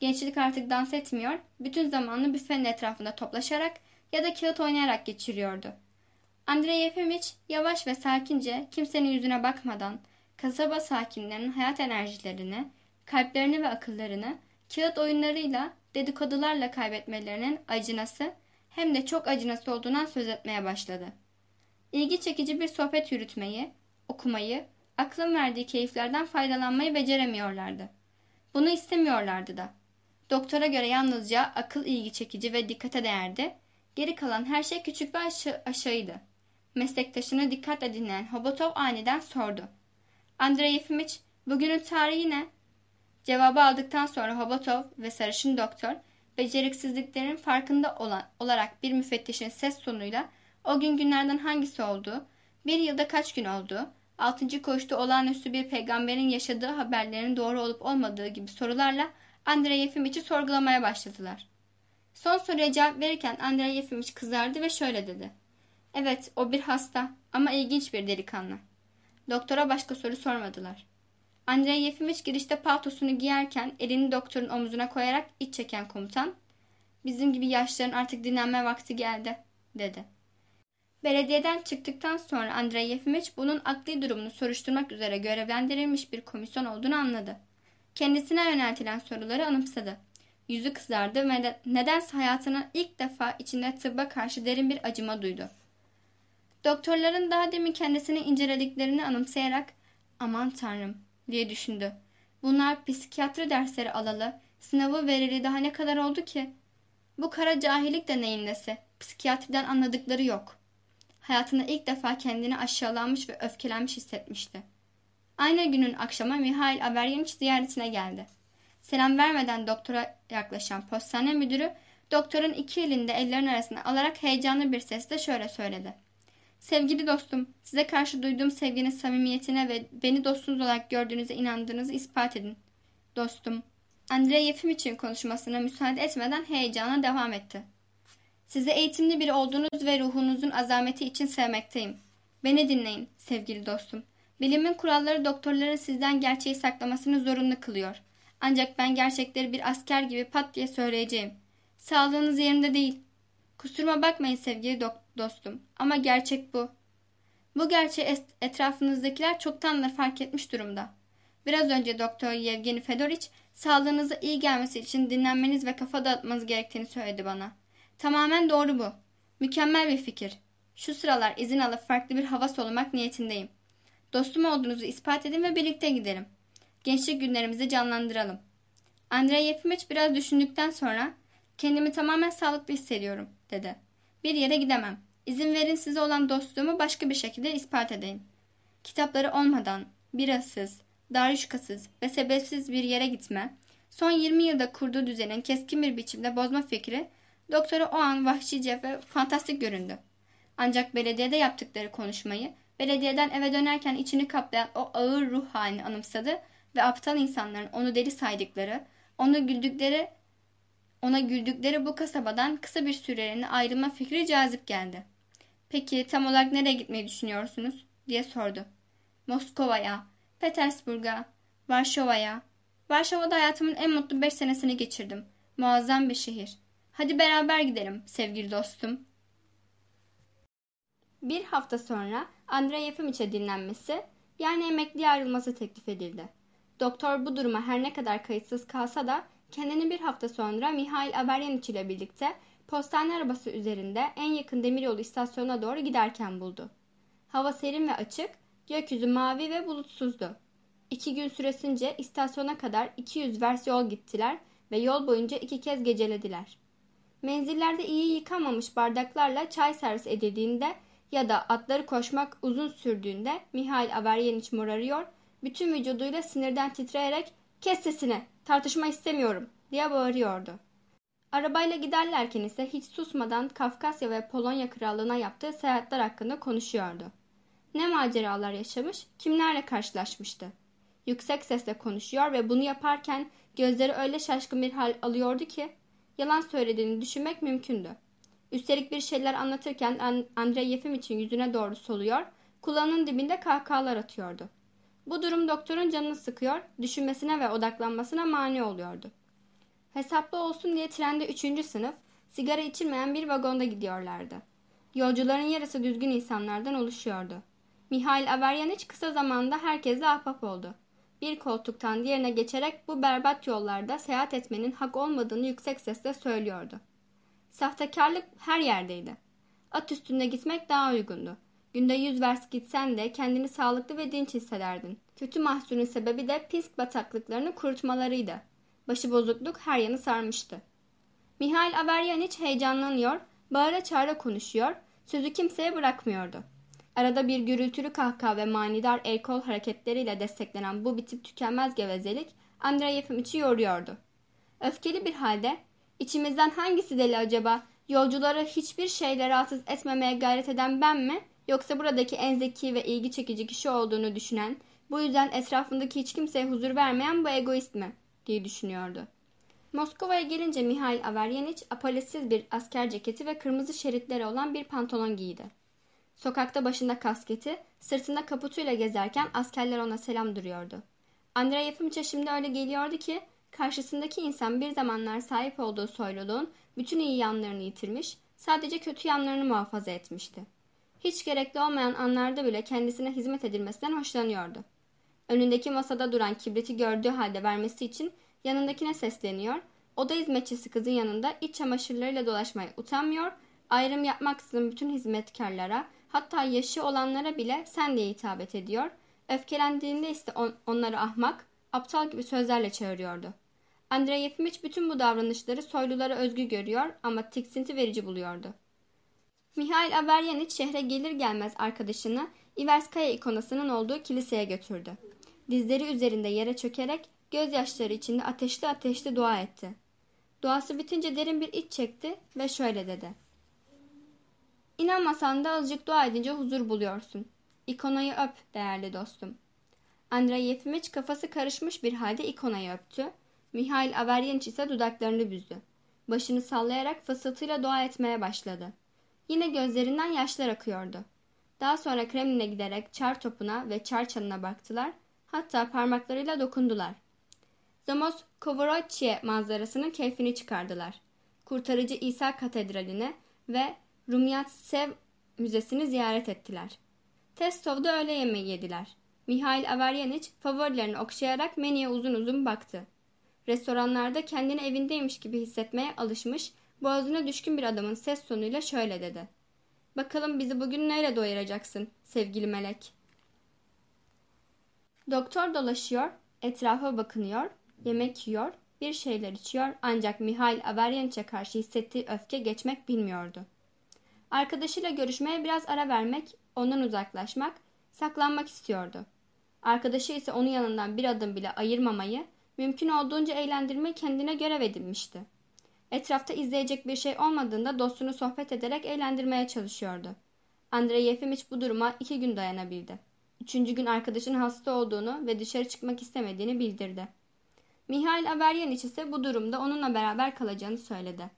Gençlik artık dans etmiyor, bütün zamanını büfenin etrafında toplaşarak ya da kağıt oynayarak geçiriyordu. Andrei Yefimiç yavaş ve sakince kimsenin yüzüne bakmadan kasaba sakinlerinin hayat enerjilerini, kalplerini ve akıllarını kağıt oyunlarıyla, dedikodularla kaybetmelerinin acınası hem de çok acınası olduğundan söz etmeye başladı. İlgi çekici bir sohbet yürütmeyi, okumayı, aklın verdiği keyiflerden faydalanmayı beceremiyorlardı. Bunu istemiyorlardı da. Doktora göre yalnızca akıl ilgi çekici ve dikkate değerdi. Geri kalan her şey küçük ve aşa aşağıydı. Meslektaşını dikkatle dinleyen Hobotov aniden sordu. Andrei Yefimiç, bugünün tarihi ne? Cevabı aldıktan sonra Hobotov ve sarışın doktor, beceriksizliklerin farkında olan, olarak bir müfettişin ses tonuyla o gün günlerden hangisi oldu, bir yılda kaç gün oldu, altıncı koştu olağanüstü bir peygamberin yaşadığı haberlerin doğru olup olmadığı gibi sorularla Andrei Yefimiç'i sorgulamaya başladılar. Son soruya cevap verirken Andrei Yefimiç kızardı ve şöyle dedi. Evet, o bir hasta ama ilginç bir delikanlı. Doktora başka soru sormadılar. Andrei Yefimiç girişte paltosunu giyerken elini doktorun omzuna koyarak iç çeken komutan, ''Bizim gibi yaşların artık dinlenme vakti geldi.'' dedi. Belediyeden çıktıktan sonra Andrei Yefimiç bunun akli durumunu soruşturmak üzere görevlendirilmiş bir komisyon olduğunu anladı. Kendisine yöneltilen soruları anımsadı. Yüzü kızardı ve nedense hayatını ilk defa içinde tıbba karşı derin bir acıma duydu. Doktorların daha demin kendisini incelediklerini anımsayarak aman tanrım diye düşündü. Bunlar psikiyatri dersleri alalı, sınavı verili daha ne kadar oldu ki? Bu kara cahillik de neyin nesi? Psikiyatriden anladıkları yok. Hayatında ilk defa kendini aşağılanmış ve öfkelenmiş hissetmişti. Aynı günün akşamı Mihail Averyeniç ziyaretine geldi. Selam vermeden doktora yaklaşan postane müdürü doktorun iki elinde ellerin arasına alarak heyecanlı bir sesle şöyle söyledi. Sevgili dostum, size karşı duyduğum sevginin samimiyetine ve beni dostunuz olarak gördüğünüze inandığınızı ispat edin. Dostum, Andrei Yefim için konuşmasına müsaade etmeden heyecana devam etti. Size eğitimli biri olduğunuz ve ruhunuzun azameti için sevmekteyim. Beni dinleyin sevgili dostum. Bilimin kuralları doktorların sizden gerçeği saklamasını zorunlu kılıyor. Ancak ben gerçekleri bir asker gibi pat diye söyleyeceğim. Sağlığınız yerinde değil. Kusuruma bakmayın sevgili do dostum ama gerçek bu. Bu gerçeği etrafınızdakiler çoktandır fark etmiş durumda. Biraz önce Doktor Yevgeni Fedoriç sağlığınıza iyi gelmesi için dinlenmeniz ve kafa dağıtmanız gerektiğini söyledi bana. Tamamen doğru bu. Mükemmel bir fikir. Şu sıralar izin alıp farklı bir hava solumak niyetindeyim. Dostum olduğunuzu ispat edin ve birlikte gidelim. Gençlik günlerimizi canlandıralım. Andrei Yefimiç biraz düşündükten sonra kendimi tamamen sağlıklı hissediyorum dedi. Bir yere gidemem. İzin verin size olan dostluğumu başka bir şekilde ispat edeyim. Kitapları olmadan, birasız, darüşkasız ve sebepsiz bir yere gitme, son 20 yılda kurduğu düzenin keskin bir biçimde bozma fikri, doktora o an vahşice ve fantastik göründü. Ancak belediyede yaptıkları konuşmayı, belediyeden eve dönerken içini kaplayan o ağır ruh halini anımsadı ve aptal insanların onu deli saydıkları, onu güldükleri, ona güldükleri bu kasabadan kısa bir süreliğine ayrılma fikri cazip geldi. Peki tam olarak nereye gitmeyi düşünüyorsunuz? diye sordu. Moskova'ya, Petersburg'a, Varşova'ya. Varşova'da hayatımın en mutlu beş senesini geçirdim. Muazzam bir şehir. Hadi beraber gidelim sevgili dostum. Bir hafta sonra Andrei Yefimiç'e dinlenmesi, yani emekliye ayrılması teklif edildi. Doktor bu duruma her ne kadar kayıtsız kalsa da kendini bir hafta sonra Mihail Averyaniç ile birlikte postane arabası üzerinde en yakın demiryolu istasyonuna doğru giderken buldu. Hava serin ve açık, gökyüzü mavi ve bulutsuzdu. İki gün süresince istasyona kadar 200 vers yol gittiler ve yol boyunca iki kez gecelediler. Menzillerde iyi yıkanmamış bardaklarla çay servis edildiğinde ya da atları koşmak uzun sürdüğünde Mihail Averyaniç morarıyor, bütün vücuduyla sinirden titreyerek ''Kes sesini, tartışma istemiyorum'' diye bağırıyordu. Arabayla giderlerken ise hiç susmadan Kafkasya ve Polonya krallığına yaptığı seyahatler hakkında konuşuyordu. Ne maceralar yaşamış, kimlerle karşılaşmıştı. Yüksek sesle konuşuyor ve bunu yaparken gözleri öyle şaşkın bir hal alıyordu ki yalan söylediğini düşünmek mümkündü. Üstelik bir şeyler anlatırken Andrei Yefimiç'in yüzüne doğru soluyor, kulağının dibinde kahkahalar atıyordu. Bu durum doktorun canını sıkıyor, düşünmesine ve odaklanmasına mani oluyordu. Hesaplı olsun diye trende üçüncü sınıf, sigara içilmeyen bir vagonda gidiyorlardı. Yolcuların yarısı düzgün insanlardan oluşuyordu. Mihail Averyaniç kısa zamanda herkesle ahbap oldu. Bir koltuktan diğerine geçerek bu berbat yollarda seyahat etmenin hak olmadığını yüksek sesle söylüyordu. Sahtekarlık her yerdeydi. At üstünde gitmek daha uygundu. Günde yüz vers gitsen de kendini sağlıklı ve dinç hissederdin. Kötü mahsulün sebebi de pis bataklıklarını kurutmalarıydı. Başı bozukluk her yanı sarmıştı. Mihail Averyaniç heyecanlanıyor, bağıra çağıra konuşuyor, sözü kimseye bırakmıyordu. Arada bir gürültülü kahkaha ve manidar el kol hareketleriyle desteklenen bu bitip tükenmez gevezelik Andrei Yefimiç'i yoruyordu. Öfkeli bir halde içimizden hangisi deli acaba? Yolcuları hiçbir şeyle rahatsız etmemeye gayret eden ben mi? Yoksa buradaki en zeki ve ilgi çekici kişi olduğunu düşünen, bu yüzden etrafındaki hiç kimseye huzur vermeyen bu egoist mi? Diye düşünüyordu. Moskova'ya gelince Mihail Averyaniç apaletsiz bir asker ceketi ve kırmızı şeritleri olan bir pantolon giydi. Sokakta başında kasketi, sırtında kaputuyla gezerken askerler ona selam duruyordu. Andrei Yefimç'e şimdi öyle geliyordu ki karşısındaki insan bir zamanlar sahip olduğu soyluluğun bütün iyi yanlarını yitirmiş, sadece kötü yanlarını muhafaza etmişti. Hiç gerekli olmayan anlarda bile kendisine hizmet edilmesinden hoşlanıyordu. Önündeki masada duran kibriti gördüğü halde vermesi için yanındakine sesleniyor, oda hizmetçisi kızın yanında iç çamaşırlarıyla dolaşmaya utanmıyor, ayrım yapmaksızın bütün hizmetkarlara, hatta yaşı olanlara bile sen diye hitabet ediyor, öfkelendiğinde ise on, onları ahmak, aptal gibi sözlerle çağırıyordu. Andrei Yefimiç bütün bu davranışları soylulara özgü görüyor ama tiksinti verici buluyordu. Mihail Averyaniç şehre gelir gelmez arkadaşını Iverskaya ikonasının olduğu kiliseye götürdü. Dizleri üzerinde yere çökerek gözyaşları içinde ateşli ateşli dua etti. Duası bitince derin bir iç çekti ve şöyle dedi. İnanmasan da azıcık dua edince huzur buluyorsun. İkonayı öp değerli dostum. Andrei Yefimiç kafası karışmış bir halde ikonayı öptü. Mihail Averyaniç ise dudaklarını büzdü. Başını sallayarak fısıltıyla dua etmeye başladı. Yine gözlerinden yaşlar akıyordu. Daha sonra Kremlin'e giderek çar topuna ve çar çanına baktılar. Hatta parmaklarıyla dokundular. Zamos Kovoroçye manzarasının keyfini çıkardılar. Kurtarıcı İsa Katedrali'ne ve Rumyatsev Müzesi'ni ziyaret ettiler. Testov'da öğle yemeği yediler. Mihail Averyaniç favorilerini okşayarak menüye uzun uzun baktı. Restoranlarda kendini evindeymiş gibi hissetmeye alışmış, boğazına düşkün bir adamın ses tonuyla şöyle dedi. Bakalım bizi bugün neyle doyuracaksın sevgili melek? Doktor dolaşıyor, etrafa bakınıyor, yemek yiyor, bir şeyler içiyor ancak Mihail Averyaniç'e karşı hissettiği öfke geçmek bilmiyordu. Arkadaşıyla görüşmeye biraz ara vermek, ondan uzaklaşmak, saklanmak istiyordu. Arkadaşı ise onun yanından bir adım bile ayırmamayı, mümkün olduğunca eğlendirmeyi kendine görev edinmişti. Etrafta izleyecek bir şey olmadığında dostunu sohbet ederek eğlendirmeye çalışıyordu. Andrei Yefimiç bu duruma iki gün dayanabildi. Üçüncü gün arkadaşının hasta olduğunu ve dışarı çıkmak istemediğini bildirdi. Mihail Averyaniç ise bu durumda onunla beraber kalacağını söyledi.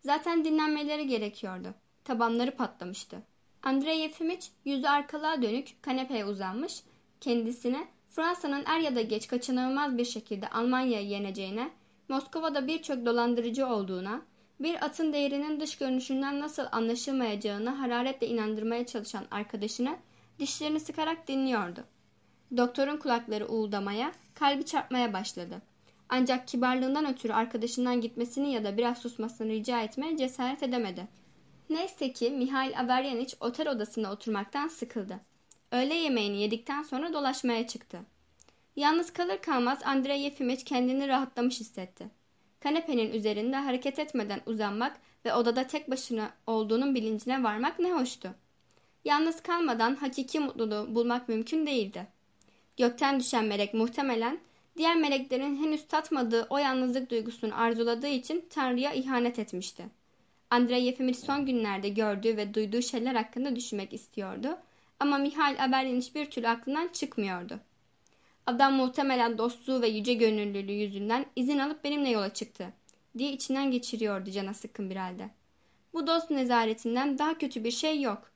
Zaten dinlenmeleri gerekiyordu. Tabanları patlamıştı. Andrei Yefimiç yüzü arkalığa dönük kanepeye uzanmış, kendisine Fransa'nın er ya da geç kaçınılmaz bir şekilde Almanya'yı yeneceğine, Moskova'da birçok dolandırıcı olduğuna, bir atın değerinin dış görünüşünden nasıl anlaşılmayacağını hararetle inandırmaya çalışan arkadaşını dişlerini sıkarak dinliyordu. Doktorun kulakları uğuldamaya, kalbi çarpmaya başladı. Ancak kibarlığından ötürü arkadaşından gitmesini ya da biraz susmasını rica etmeye cesaret edemedi. Neyse ki Mihail Averyaniç otel odasında oturmaktan sıkıldı. Öğle yemeğini yedikten sonra dolaşmaya çıktı. Yalnız kalır kalmaz Andrei Yefimiç kendini rahatlamış hissetti. Kanepenin üzerinde hareket etmeden uzanmak ve odada tek başına olduğunun bilincine varmak ne hoştu. Yalnız kalmadan hakiki mutluluğu bulmak mümkün değildi. Gökten düşen melek muhtemelen diğer meleklerin henüz tatmadığı o yalnızlık duygusunu arzuladığı için Tanrı'ya ihanet etmişti. Andrei Yefimich son günlerde gördüğü ve duyduğu şeyler hakkında düşünmek istiyordu ama Mihail Aberlin hiçbir türlü aklından çıkmıyordu. Adam muhtemelen dostluğu ve yüce gönüllülüğü yüzünden izin alıp benimle yola çıktı diye içinden geçiriyordu cana sıkkın bir halde. Bu dost nezaretinden daha kötü bir şey yok.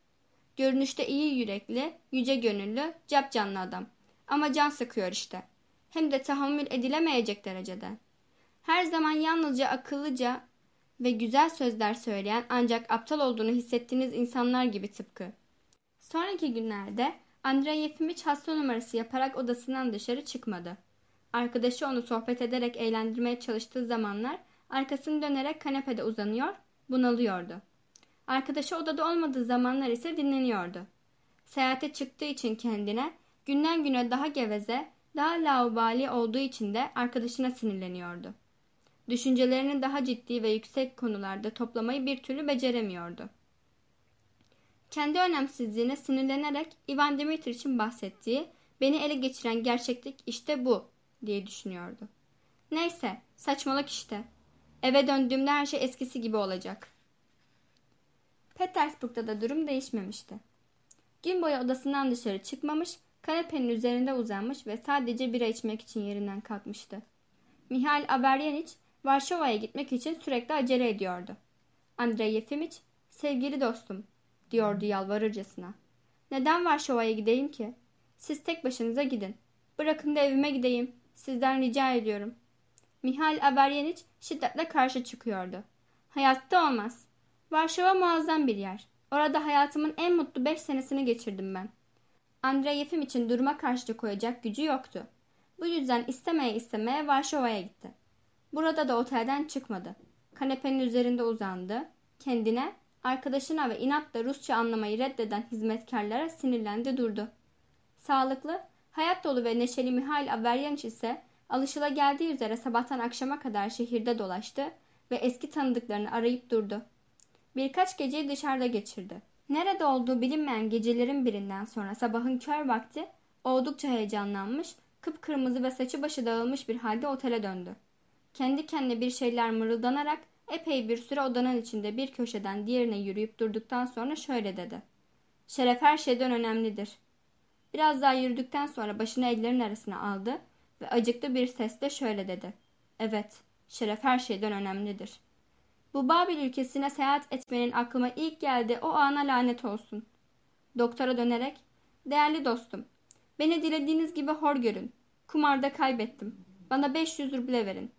Görünüşte iyi yürekli, yüce gönüllü, cap canlı adam. Ama can sıkıyor işte. Hem de tahammül edilemeyecek derecede. Her zaman yalnızca akıllıca ve güzel sözler söyleyen ancak aptal olduğunu hissettiğiniz insanlar gibi tıpkı. Sonraki günlerde Andrei Yefimiç hasta numarası yaparak odasından dışarı çıkmadı. Arkadaşı onu sohbet ederek eğlendirmeye çalıştığı zamanlar arkasını dönerek kanepede uzanıyor, bunalıyordu. Arkadaşı odada olmadığı zamanlar ise dinleniyordu. Seyahate çıktığı için kendine günden güne daha geveze, daha laubali olduğu için de arkadaşına sinirleniyordu. Düşüncelerini daha ciddi ve yüksek konularda toplamayı bir türlü beceremiyordu. Kendi önemsizliğine sinirlenerek Ivan Dimitrich'in bahsettiği, beni ele geçiren gerçeklik işte bu diye düşünüyordu. Neyse, saçmalık işte. Eve döndüğümde her şey eskisi gibi olacak. Petersburg'da da durum değişmemişti. Gün boyu odasından dışarı çıkmamış, kanepenin üzerinde uzanmış ve sadece bira içmek için yerinden kalkmıştı. Mihail Averyaniç Varşova'ya gitmek için sürekli acele ediyordu. Andrei Yefimiç, sevgili dostum, diyordu yalvarırcasına. Neden Varşova'ya gideyim ki? Siz tek başınıza gidin. Bırakın da evime gideyim. Sizden rica ediyorum. Mihail Averyaniç şiddetle karşı çıkıyordu. Hayatta olmaz. Varşova muazzam bir yer. Orada hayatımın en mutlu beş senesini geçirdim ben. Andrei Yefim için duruma karşı koyacak gücü yoktu. Bu yüzden istemeye istemeye Varşova'ya gitti. Burada da otelden çıkmadı. Kanepenin üzerinde uzandı. Kendine, arkadaşına ve inatla Rusça anlamayı reddeden hizmetkarlara sinirlendi durdu. Sağlıklı, hayat dolu ve neşeli Mihail Averyaniç ise alışıla geldiği üzere sabahtan akşama kadar şehirde dolaştı ve eski tanıdıklarını arayıp durdu. Birkaç geceyi dışarıda geçirdi. Nerede olduğu bilinmeyen gecelerin birinden sonra sabahın kör vakti oldukça heyecanlanmış, kıpkırmızı ve saçı başı dağılmış bir halde otele döndü. Kendi kendine bir şeyler mırıldanarak epey bir süre odanın içinde bir köşeden diğerine yürüyüp durduktan sonra şöyle dedi. Şeref her şeyden önemlidir. Biraz daha yürüdükten sonra başını ellerin arasına aldı ve acıklı bir sesle şöyle dedi. Evet, şeref her şeyden önemlidir. Bu Babil ülkesine seyahat etmenin aklıma ilk geldi o ana lanet olsun. Doktora dönerek, değerli dostum, beni dilediğiniz gibi hor görün. Kumarda kaybettim. Bana 500 ruble verin.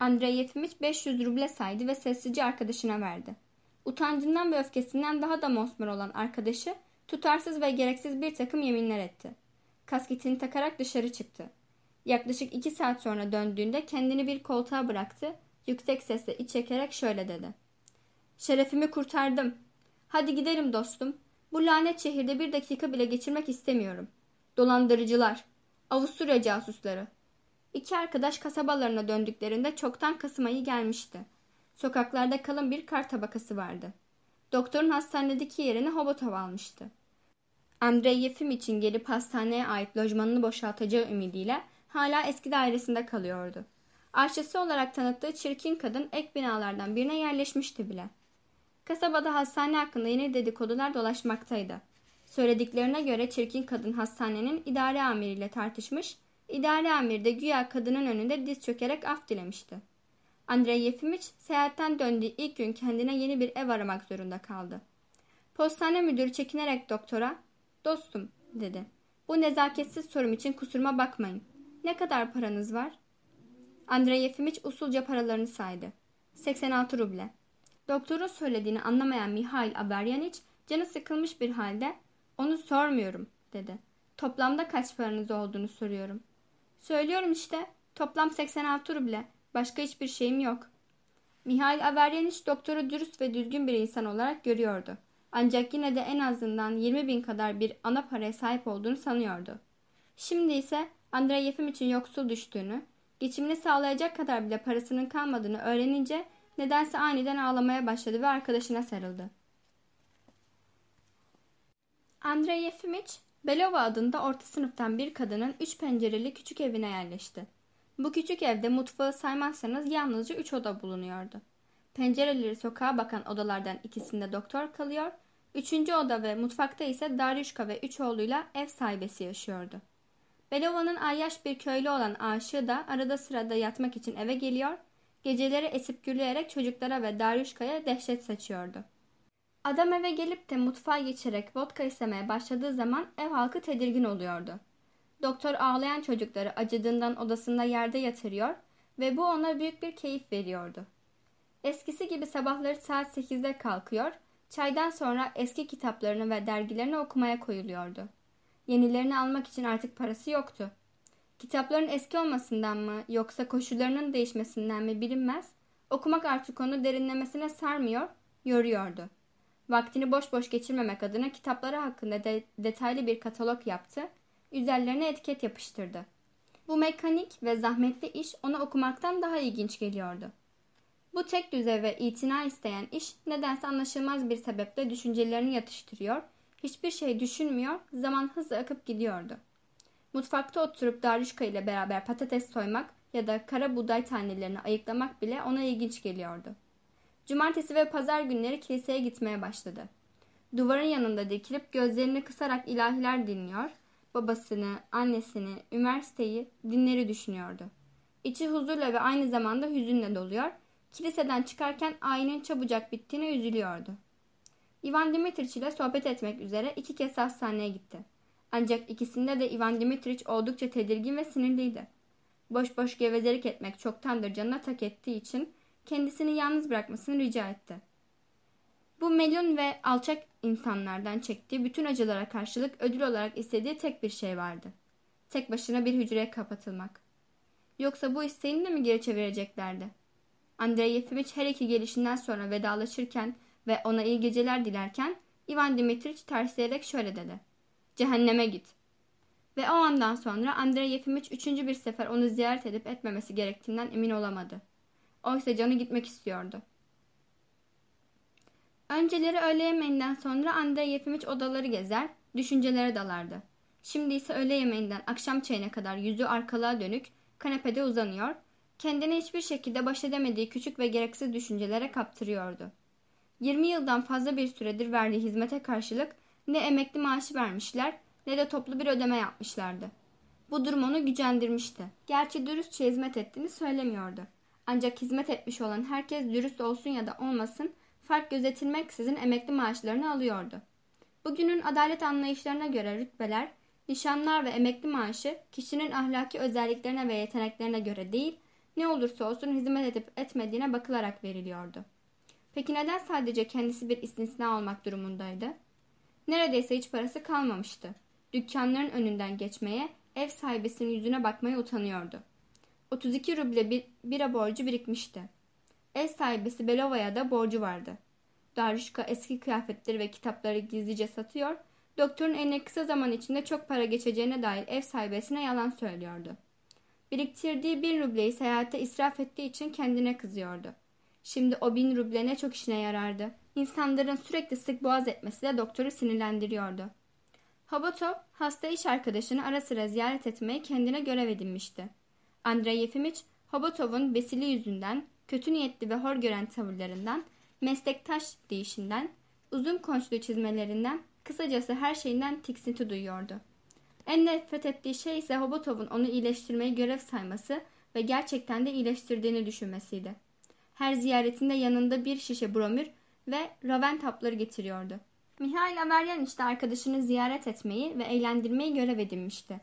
Andrei Yefimiç 500 ruble saydı ve sessizce arkadaşına verdi. Utancından ve öfkesinden daha da mosmor olan arkadaşı tutarsız ve gereksiz bir takım yeminler etti. Kasketini takarak dışarı çıktı. Yaklaşık iki saat sonra döndüğünde kendini bir koltuğa bıraktı. Yüksek sesle iç çekerek şöyle dedi. Şerefimi kurtardım. Hadi gidelim dostum. Bu lanet şehirde bir dakika bile geçirmek istemiyorum. Dolandırıcılar. Avusturya casusları. İki arkadaş kasabalarına döndüklerinde çoktan Kasım ayı gelmişti. Sokaklarda kalın bir kar tabakası vardı. Doktorun hastanedeki yerini Hobotov almıştı. Andrei Yefim için gelip hastaneye ait lojmanını boşaltacağı ümidiyle hala eski dairesinde kalıyordu. Aşçısı olarak tanıttığı çirkin kadın ek binalardan birine yerleşmişti bile. Kasabada hastane hakkında yeni dedikodular dolaşmaktaydı. Söylediklerine göre çirkin kadın hastanenin idare amiriyle tartışmış, idare amir de güya kadının önünde diz çökerek af dilemişti. Andrei Yefimiç seyahatten döndüğü ilk gün kendine yeni bir ev aramak zorunda kaldı. Postane müdürü çekinerek doktora, dostum dedi. Bu nezaketsiz sorum için kusuruma bakmayın. Ne kadar paranız var? Andrei Yefimiç usulca paralarını saydı. 86 ruble. Doktorun söylediğini anlamayan Mihail Aberyaniç canı sıkılmış bir halde onu sormuyorum dedi. Toplamda kaç paranız olduğunu soruyorum. Söylüyorum işte toplam 86 ruble. Başka hiçbir şeyim yok. Mihail Averyaniç doktoru dürüst ve düzgün bir insan olarak görüyordu. Ancak yine de en azından 20 bin kadar bir ana paraya sahip olduğunu sanıyordu. Şimdi ise Andrei Yefim için yoksul düştüğünü, geçimini sağlayacak kadar bile parasının kalmadığını öğrenince nedense aniden ağlamaya başladı ve arkadaşına sarıldı. Andrei Yefimiç, Belova adında orta sınıftan bir kadının üç pencereli küçük evine yerleşti. Bu küçük evde mutfağı saymazsanız yalnızca üç oda bulunuyordu. Pencereleri sokağa bakan odalardan ikisinde doktor kalıyor, üçüncü oda ve mutfakta ise Daryushka ve üç oğluyla ev sahibesi yaşıyordu. Belova'nın ayyaş bir köylü olan aşığı da arada sırada yatmak için eve geliyor, geceleri esip gürleyerek çocuklara ve Daryushka'ya dehşet saçıyordu. Adam eve gelip de mutfağa geçerek vodka istemeye başladığı zaman ev halkı tedirgin oluyordu. Doktor ağlayan çocukları acıdığından odasında yerde yatırıyor ve bu ona büyük bir keyif veriyordu. Eskisi gibi sabahları saat 8'de kalkıyor, çaydan sonra eski kitaplarını ve dergilerini okumaya koyuluyordu. Yenilerini almak için artık parası yoktu. Kitapların eski olmasından mı yoksa koşullarının değişmesinden mi bilinmez, okumak artık onu derinlemesine sarmıyor, yoruyordu. Vaktini boş boş geçirmemek adına kitapları hakkında de detaylı bir katalog yaptı, üzerlerine etiket yapıştırdı. Bu mekanik ve zahmetli iş ona okumaktan daha ilginç geliyordu. Bu tek düze ve itina isteyen iş nedense anlaşılmaz bir sebeple düşüncelerini yatıştırıyor, hiçbir şey düşünmüyor, zaman hızla akıp gidiyordu. Mutfakta oturup Darüşka ile beraber patates soymak ya da kara buğday tanelerini ayıklamak bile ona ilginç geliyordu. Cumartesi ve pazar günleri kiliseye gitmeye başladı. Duvarın yanında dikilip gözlerini kısarak ilahiler dinliyor, babasını, annesini, üniversiteyi, dinleri düşünüyordu. İçi huzurla ve aynı zamanda hüzünle doluyor, kiliseden çıkarken ayinin çabucak bittiğine üzülüyordu. Ivan Dimitriç ile sohbet etmek üzere iki kez hastaneye gitti. Ancak ikisinde de Ivan Dimitriç oldukça tedirgin ve sinirliydi. Boş boş gevezelik etmek çoktandır canına tak ettiği için kendisini yalnız bırakmasını rica etti. Bu melun ve alçak insanlardan çektiği bütün acılara karşılık ödül olarak istediği tek bir şey vardı. Tek başına bir hücreye kapatılmak. Yoksa bu isteğini de mi geri çevireceklerdi? Andrei Yefimiç her iki gelişinden sonra vedalaşırken ve ona iyi geceler dilerken Ivan Dimitriç tersleyerek şöyle dedi. Cehenneme git. Ve o andan sonra Andrei Yefimiç üçüncü bir sefer onu ziyaret edip etmemesi gerektiğinden emin olamadı. Oysa canı gitmek istiyordu. Önceleri öğle yemeğinden sonra Andrei Yefimiç odaları gezer, düşüncelere dalardı. Şimdi ise öğle yemeğinden akşam çayına kadar yüzü arkalığa dönük, kanepede uzanıyor, kendini hiçbir şekilde baş edemediği küçük ve gereksiz düşüncelere kaptırıyordu. 20 yıldan fazla bir süredir verdiği hizmete karşılık ne emekli maaşı vermişler ne de toplu bir ödeme yapmışlardı. Bu durum onu gücendirmişti. Gerçi dürüstçe hizmet ettiğini söylemiyordu. Ancak hizmet etmiş olan herkes dürüst olsun ya da olmasın fark gözetilmeksizin emekli maaşlarını alıyordu. Bugünün adalet anlayışlarına göre rütbeler, nişanlar ve emekli maaşı kişinin ahlaki özelliklerine ve yeteneklerine göre değil, ne olursa olsun hizmet edip etmediğine bakılarak veriliyordu. Peki neden sadece kendisi bir istisna olmak durumundaydı? Neredeyse hiç parası kalmamıştı. Dükkanların önünden geçmeye, ev sahibesinin yüzüne bakmaya utanıyordu. 32 ruble bir bira borcu birikmişti. Ev sahibesi Belova'ya da borcu vardı. Darüşka eski kıyafetleri ve kitapları gizlice satıyor, doktorun eline kısa zaman içinde çok para geçeceğine dair ev sahibesine yalan söylüyordu. Biriktirdiği bin rubleyi seyahate israf ettiği için kendine kızıyordu. Şimdi o bin ruble ne çok işine yarardı. İnsanların sürekli sık boğaz etmesi de doktoru sinirlendiriyordu. Hobotov hasta iş arkadaşını ara sıra ziyaret etmeyi kendine görev edinmişti. Andrei Yefimiç, Hobotov'un besili yüzünden, kötü niyetli ve hor gören tavırlarından, meslektaş deyişinden, uzun konçlu çizmelerinden, kısacası her şeyinden tiksinti duyuyordu. En nefret ettiği şey ise Hobotov'un onu iyileştirmeyi görev sayması ve gerçekten de iyileştirdiğini düşünmesiydi. Her ziyaretinde yanında bir şişe bromür ve raven tapları getiriyordu. Mihail Averyan işte arkadaşını ziyaret etmeyi ve eğlendirmeyi görev edinmişti.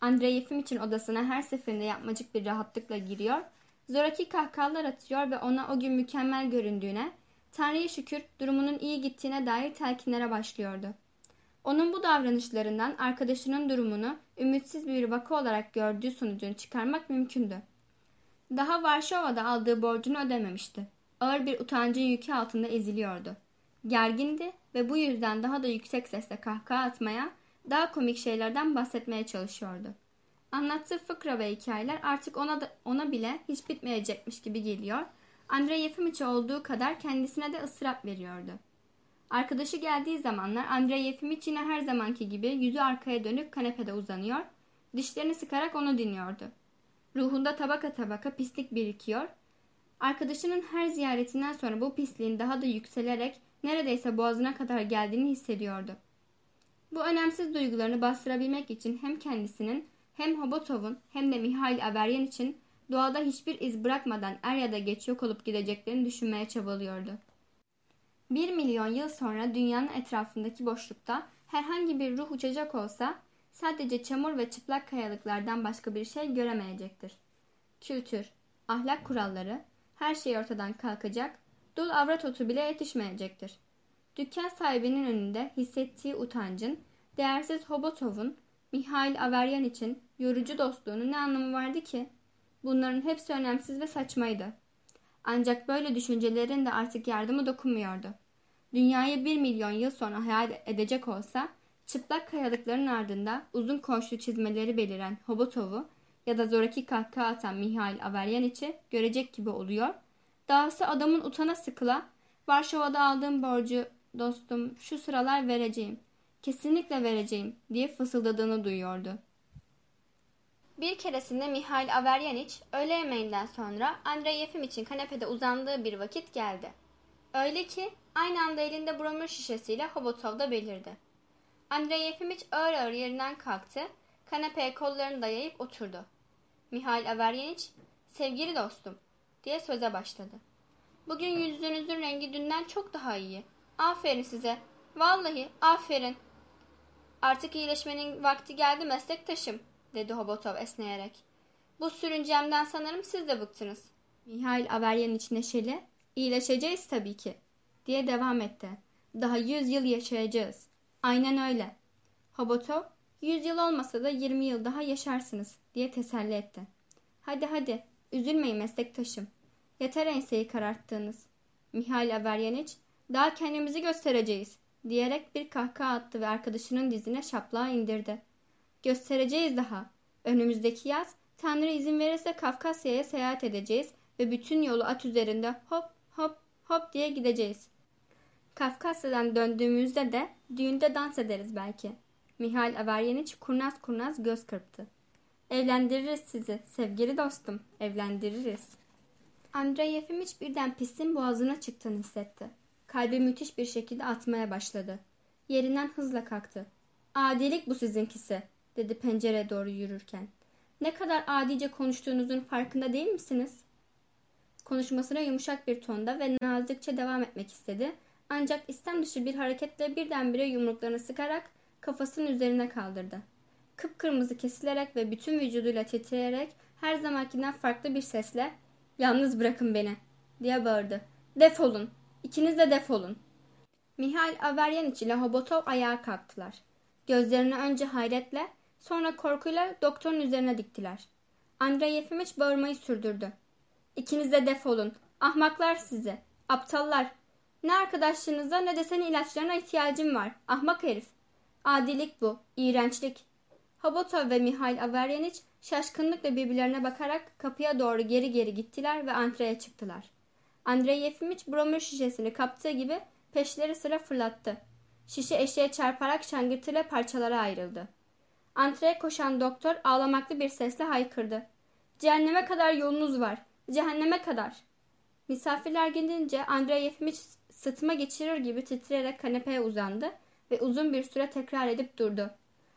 Andrei Yefim için odasına her seferinde yapmacık bir rahatlıkla giriyor, zoraki kahkahalar atıyor ve ona o gün mükemmel göründüğüne, Tanrı'ya şükür durumunun iyi gittiğine dair telkinlere başlıyordu. Onun bu davranışlarından arkadaşının durumunu ümitsiz bir vaka olarak gördüğü sonucunu çıkarmak mümkündü. Daha Varşova'da aldığı borcunu ödememişti. Ağır bir utancın yükü altında eziliyordu. Gergindi ve bu yüzden daha da yüksek sesle kahkaha atmaya, daha komik şeylerden bahsetmeye çalışıyordu. Anlattığı fıkra ve hikayeler artık ona da, ona bile hiç bitmeyecekmiş gibi geliyor. Andrei Yefimiç'e olduğu kadar kendisine de ısrap veriyordu. Arkadaşı geldiği zamanlar Andrei Yefimiç yine her zamanki gibi yüzü arkaya dönük kanepede uzanıyor, dişlerini sıkarak onu dinliyordu. Ruhunda tabaka tabaka pislik birikiyor. Arkadaşının her ziyaretinden sonra bu pisliğin daha da yükselerek neredeyse boğazına kadar geldiğini hissediyordu. Bu önemsiz duygularını bastırabilmek için hem kendisinin hem Hobotov'un hem de Mihail Averyan için doğada hiçbir iz bırakmadan er ya da geç yok olup gideceklerini düşünmeye çabalıyordu. Bir milyon yıl sonra dünyanın etrafındaki boşlukta herhangi bir ruh uçacak olsa sadece çamur ve çıplak kayalıklardan başka bir şey göremeyecektir. Kültür, ahlak kuralları, her şey ortadan kalkacak, dul avrat otu bile yetişmeyecektir. Dükkan sahibinin önünde hissettiği utancın, değersiz Hobotov'un, Mihail Averyan için yorucu dostluğunun ne anlamı vardı ki? Bunların hepsi önemsiz ve saçmaydı. Ancak böyle düşüncelerin de artık yardımı dokunmuyordu. Dünyayı bir milyon yıl sonra hayal edecek olsa, çıplak kayalıkların ardında uzun koşlu çizmeleri beliren Hobotov'u ya da zoraki kahkaha atan Mihail Averyaniç'i görecek gibi oluyor. Dahası adamın utana sıkıla, Varşova'da aldığım borcu dostum şu sıralar vereceğim, kesinlikle vereceğim diye fısıldadığını duyuyordu. Bir keresinde Mihail Averyaniç öğle yemeğinden sonra Andrei Yefim için kanepede uzandığı bir vakit geldi. Öyle ki aynı anda elinde bromür şişesiyle Hobotov da belirdi. Andrei Yefimiç ağır ağır yerinden kalktı, kanepeye kollarını dayayıp oturdu. Mihail Averyaniç, sevgili dostum diye söze başladı. Bugün yüzünüzün rengi dünden çok daha iyi. Aferin size. Vallahi aferin. Artık iyileşmenin vakti geldi meslektaşım dedi Hobotov esneyerek. Bu sürüncemden sanırım siz de bıktınız. Mihail Averyan için neşeli. İyileşeceğiz tabii ki diye devam etti. Daha yüz yıl yaşayacağız. Aynen öyle. Hobotov, yüz yıl olmasa da yirmi yıl daha yaşarsınız diye teselli etti. Hadi hadi, üzülmeyin meslektaşım. Yeter enseyi kararttığınız. Mihail Averyaniç, daha kendimizi göstereceğiz diyerek bir kahkaha attı ve arkadaşının dizine şaplağı indirdi. Göstereceğiz daha. Önümüzdeki yaz Tanrı izin verirse Kafkasya'ya seyahat edeceğiz ve bütün yolu at üzerinde hop hop hop diye gideceğiz. Kafkasya'dan döndüğümüzde de düğünde dans ederiz belki. Mihail Averyaniç kurnaz kurnaz göz kırptı. Evlendiririz sizi sevgili dostum, evlendiririz. Andrei Yefimiç birden pistin boğazına çıktığını hissetti. Kalbi müthiş bir şekilde atmaya başladı. Yerinden hızla kalktı. Adilik bu sizinkisi, dedi pencereye doğru yürürken. Ne kadar adice konuştuğunuzun farkında değil misiniz? Konuşmasına yumuşak bir tonda ve nazikçe devam etmek istedi Ancak istem dışı bir hareketle birdenbire yumruklarını sıkarak kafasının üzerine kaldırdı. Kıpkırmızı kesilerek ve bütün vücuduyla titreyerek her zamankinden farklı bir sesle ''Yalnız bırakın beni'' diye bağırdı. ''Defolun! İkiniz de defolun!'' Mihail Averyaniç ile Hobotov ayağa kalktılar. Gözlerini önce hayretle sonra korkuyla doktorun üzerine diktiler. Andrei Yefimiç bağırmayı sürdürdü. İkiniz de defolun. Ahmaklar sizi. Aptallar. Ne arkadaşlığınıza ne de senin ilaçlarına ihtiyacım var. Ahmak herif. Adilik bu. İğrençlik. Hobotov ve Mihail Averyaniç şaşkınlıkla birbirlerine bakarak kapıya doğru geri geri gittiler ve antreye çıktılar. Andrei Yefimiç bromür şişesini kaptığı gibi peşleri sıra fırlattı. Şişe eşeğe çarparak şangırtıyla parçalara ayrıldı. Antreye koşan doktor ağlamaklı bir sesle haykırdı. Cehenneme kadar yolunuz var. Cehenneme kadar. Misafirler gelince Andrei Yefimiç sıtma geçirir gibi titreyerek kanepeye uzandı ve uzun bir süre tekrar edip durdu.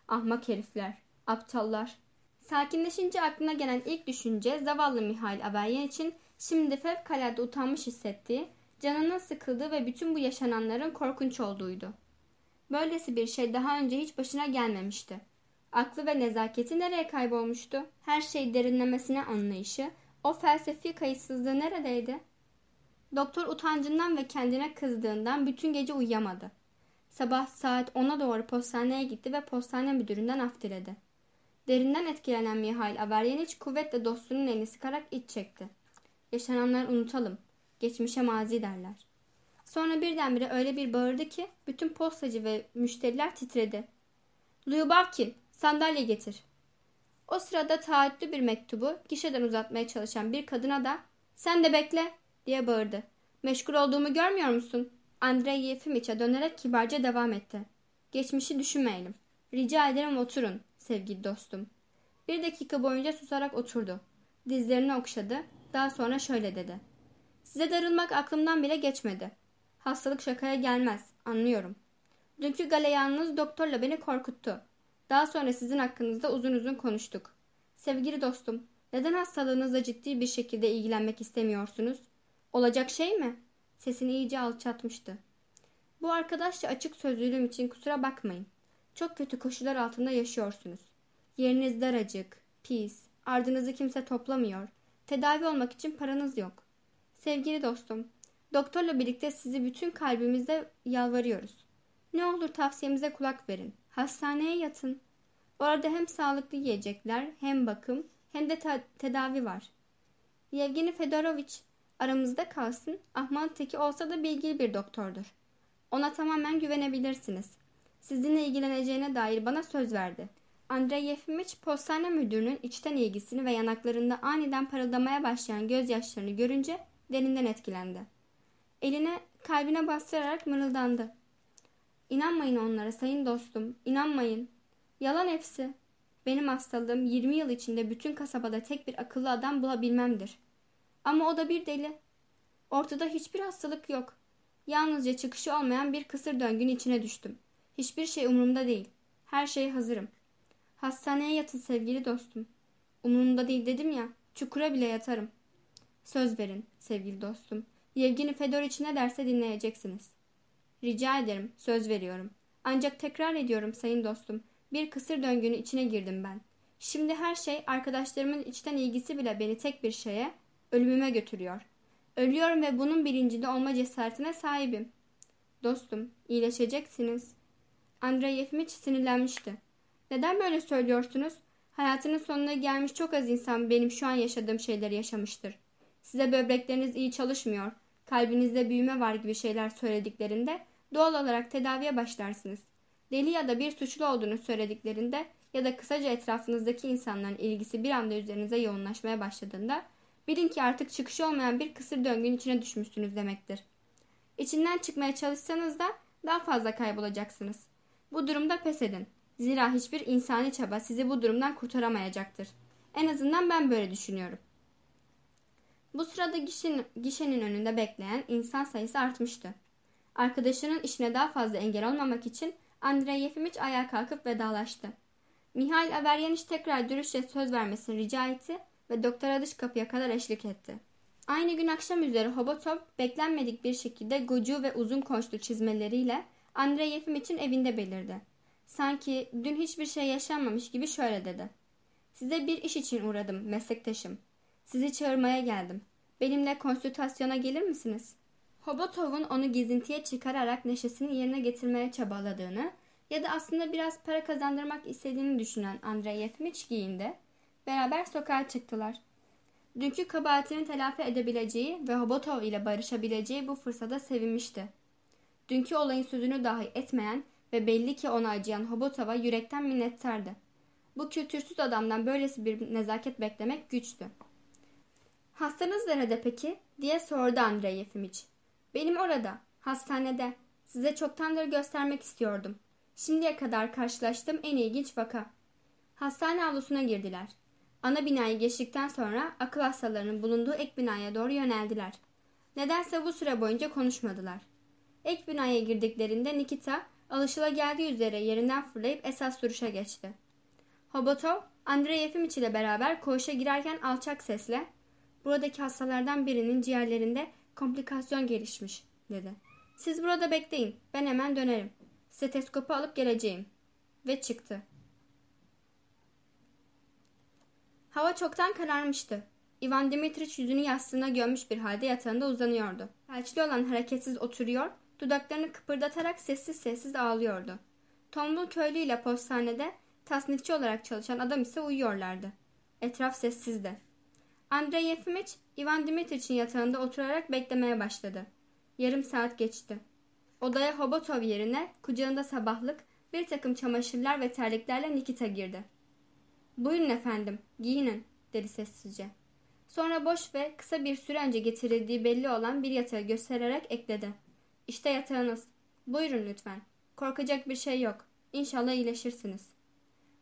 Ahmak herifler, aptallar. Sakinleşince aklına gelen ilk düşünce zavallı Mihail Aberyen için şimdi fevkalade utanmış hissettiği, canının sıkıldığı ve bütün bu yaşananların korkunç olduğuydu. Böylesi bir şey daha önce hiç başına gelmemişti. Aklı ve nezaketi nereye kaybolmuştu? Her şey derinlemesine anlayışı, o felsefi kayıtsızlığı neredeydi? Doktor utancından ve kendine kızdığından bütün gece uyuyamadı. Sabah saat 10'a doğru postaneye gitti ve postane müdüründen af diledi. Derinden etkilenen Mihail Averyeniç kuvvetle dostunun elini sıkarak iç çekti. Yaşananları unutalım. Geçmişe mazi derler. Sonra birdenbire öyle bir bağırdı ki bütün postacı ve müşteriler titredi. Lyubavkin sandalye getir. O sırada taahhütlü bir mektubu gişeden uzatmaya çalışan bir kadına da sen de bekle diye bağırdı. Meşgul olduğumu görmüyor musun? Andrei Yefimiç'e dönerek kibarca devam etti. Geçmişi düşünmeyelim. Rica ederim oturun sevgili dostum. Bir dakika boyunca susarak oturdu. Dizlerini okşadı. Daha sonra şöyle dedi. Size darılmak aklımdan bile geçmedi. Hastalık şakaya gelmez. Anlıyorum. Dünkü galeyanınız doktorla beni korkuttu. Daha sonra sizin hakkınızda uzun uzun konuştuk. Sevgili dostum, neden hastalığınızla ciddi bir şekilde ilgilenmek istemiyorsunuz? Olacak şey mi? Sesini iyice alçatmıştı. Bu arkadaşça açık sözlülüğüm için kusura bakmayın. Çok kötü koşullar altında yaşıyorsunuz. Yeriniz daracık, pis, ardınızı kimse toplamıyor. Tedavi olmak için paranız yok. Sevgili dostum, doktorla birlikte sizi bütün kalbimizle yalvarıyoruz. Ne olur tavsiyemize kulak verin. Hastaneye yatın. Orada hem sağlıklı yiyecekler, hem bakım, hem de tedavi var. Yevgeni Fedoroviç aramızda kalsın, ahman teki olsa da bilgili bir doktordur. Ona tamamen güvenebilirsiniz. Sizinle ilgileneceğine dair bana söz verdi. Andrei Yefimiç postane müdürünün içten ilgisini ve yanaklarında aniden parıldamaya başlayan gözyaşlarını görünce derinden etkilendi. Eline kalbine bastırarak mırıldandı. İnanmayın onlara sayın dostum, inanmayın. Yalan hepsi. Benim hastalığım 20 yıl içinde bütün kasabada tek bir akıllı adam bulabilmemdir. Ama o da bir deli. Ortada hiçbir hastalık yok. Yalnızca çıkışı olmayan bir kısır döngünün içine düştüm. Hiçbir şey umurumda değil. Her şeye hazırım. Hastaneye yatın sevgili dostum. Umurumda değil dedim ya, çukura bile yatarım. Söz verin sevgili dostum. Yevgeni Fedoriç ne derse dinleyeceksiniz. Rica ederim, söz veriyorum. Ancak tekrar ediyorum sayın dostum. Bir kısır döngünün içine girdim ben. Şimdi her şey arkadaşlarımın içten ilgisi bile beni tek bir şeye, ölümüme götürüyor. Ölüyorum ve bunun bilincinde olma cesaretine sahibim. Dostum, iyileşeceksiniz. Andrei Yefimiç sinirlenmişti. Neden böyle söylüyorsunuz? Hayatının sonuna gelmiş çok az insan benim şu an yaşadığım şeyleri yaşamıştır. Size böbrekleriniz iyi çalışmıyor, kalbinizde büyüme var gibi şeyler söylediklerinde doğal olarak tedaviye başlarsınız. Deli ya da bir suçlu olduğunu söylediklerinde ya da kısaca etrafınızdaki insanların ilgisi bir anda üzerinize yoğunlaşmaya başladığında bilin ki artık çıkışı olmayan bir kısır döngünün içine düşmüşsünüz demektir. İçinden çıkmaya çalışsanız da daha fazla kaybolacaksınız. Bu durumda pes edin. Zira hiçbir insani çaba sizi bu durumdan kurtaramayacaktır. En azından ben böyle düşünüyorum. Bu sırada gişenin, gişenin önünde bekleyen insan sayısı artmıştı. Arkadaşının işine daha fazla engel olmamak için Andrei Yefimiç ayağa kalkıp vedalaştı. Mihail Averyaniç tekrar dürüstçe söz vermesini rica etti ve doktora dış kapıya kadar eşlik etti. Aynı gün akşam üzeri Hobotov beklenmedik bir şekilde gocu ve uzun konçlu çizmeleriyle Andrei Yefimiç'in evinde belirdi. Sanki dün hiçbir şey yaşanmamış gibi şöyle dedi. Size bir iş için uğradım meslektaşım. Sizi çağırmaya geldim. Benimle konsültasyona gelir misiniz? Hobotov'un onu gezintiye çıkararak neşesini yerine getirmeye çabaladığını ya da aslında biraz para kazandırmak istediğini düşünen Andrei Yefimiç giyindi. Beraber sokağa çıktılar. Dünkü kabahatini telafi edebileceği ve Hobotov ile barışabileceği bu fırsata sevinmişti. Dünkü olayın sözünü dahi etmeyen ve belli ki ona acıyan Hobotov'a yürekten minnettardı. Bu kültürsüz adamdan böylesi bir nezaket beklemek güçtü. Hastanız nerede peki? diye sordu Andrei Yefimiç. Benim orada, hastanede. Size çoktandır göstermek istiyordum. Şimdiye kadar karşılaştığım en ilginç vaka. Hastane avlusuna girdiler. Ana binayı geçtikten sonra akıl hastalarının bulunduğu ek binaya doğru yöneldiler. Nedense bu süre boyunca konuşmadılar. Ek binaya girdiklerinde Nikita alışılageldiği üzere yerinden fırlayıp esas duruşa geçti. Hobotov, Andrei Yefimiç ile beraber koğuşa girerken alçak sesle ''Buradaki hastalardan birinin ciğerlerinde komplikasyon gelişmiş.'' dedi. ''Siz burada bekleyin, ben hemen dönerim. Stetoskopu alıp geleceğim.'' Ve çıktı. Hava çoktan kararmıştı. Ivan Dimitriç yüzünü yastığına gömmüş bir halde yatağında uzanıyordu. Felçli olan hareketsiz oturuyor, dudaklarını kıpırdatarak sessiz sessiz ağlıyordu. Tombul köylü ile postanede tasnifçi olarak çalışan adam ise uyuyorlardı. Etraf sessizdi. Andrei Yefimiç, Ivan Dimitriç'in yatağında oturarak beklemeye başladı. Yarım saat geçti. Odaya Hobotov yerine kucağında sabahlık bir takım çamaşırlar ve terliklerle Nikita girdi. Buyurun efendim, giyinin, dedi sessizce. Sonra boş ve kısa bir süre önce getirildiği belli olan bir yatağı göstererek ekledi. İşte yatağınız. Buyurun lütfen. Korkacak bir şey yok. İnşallah iyileşirsiniz.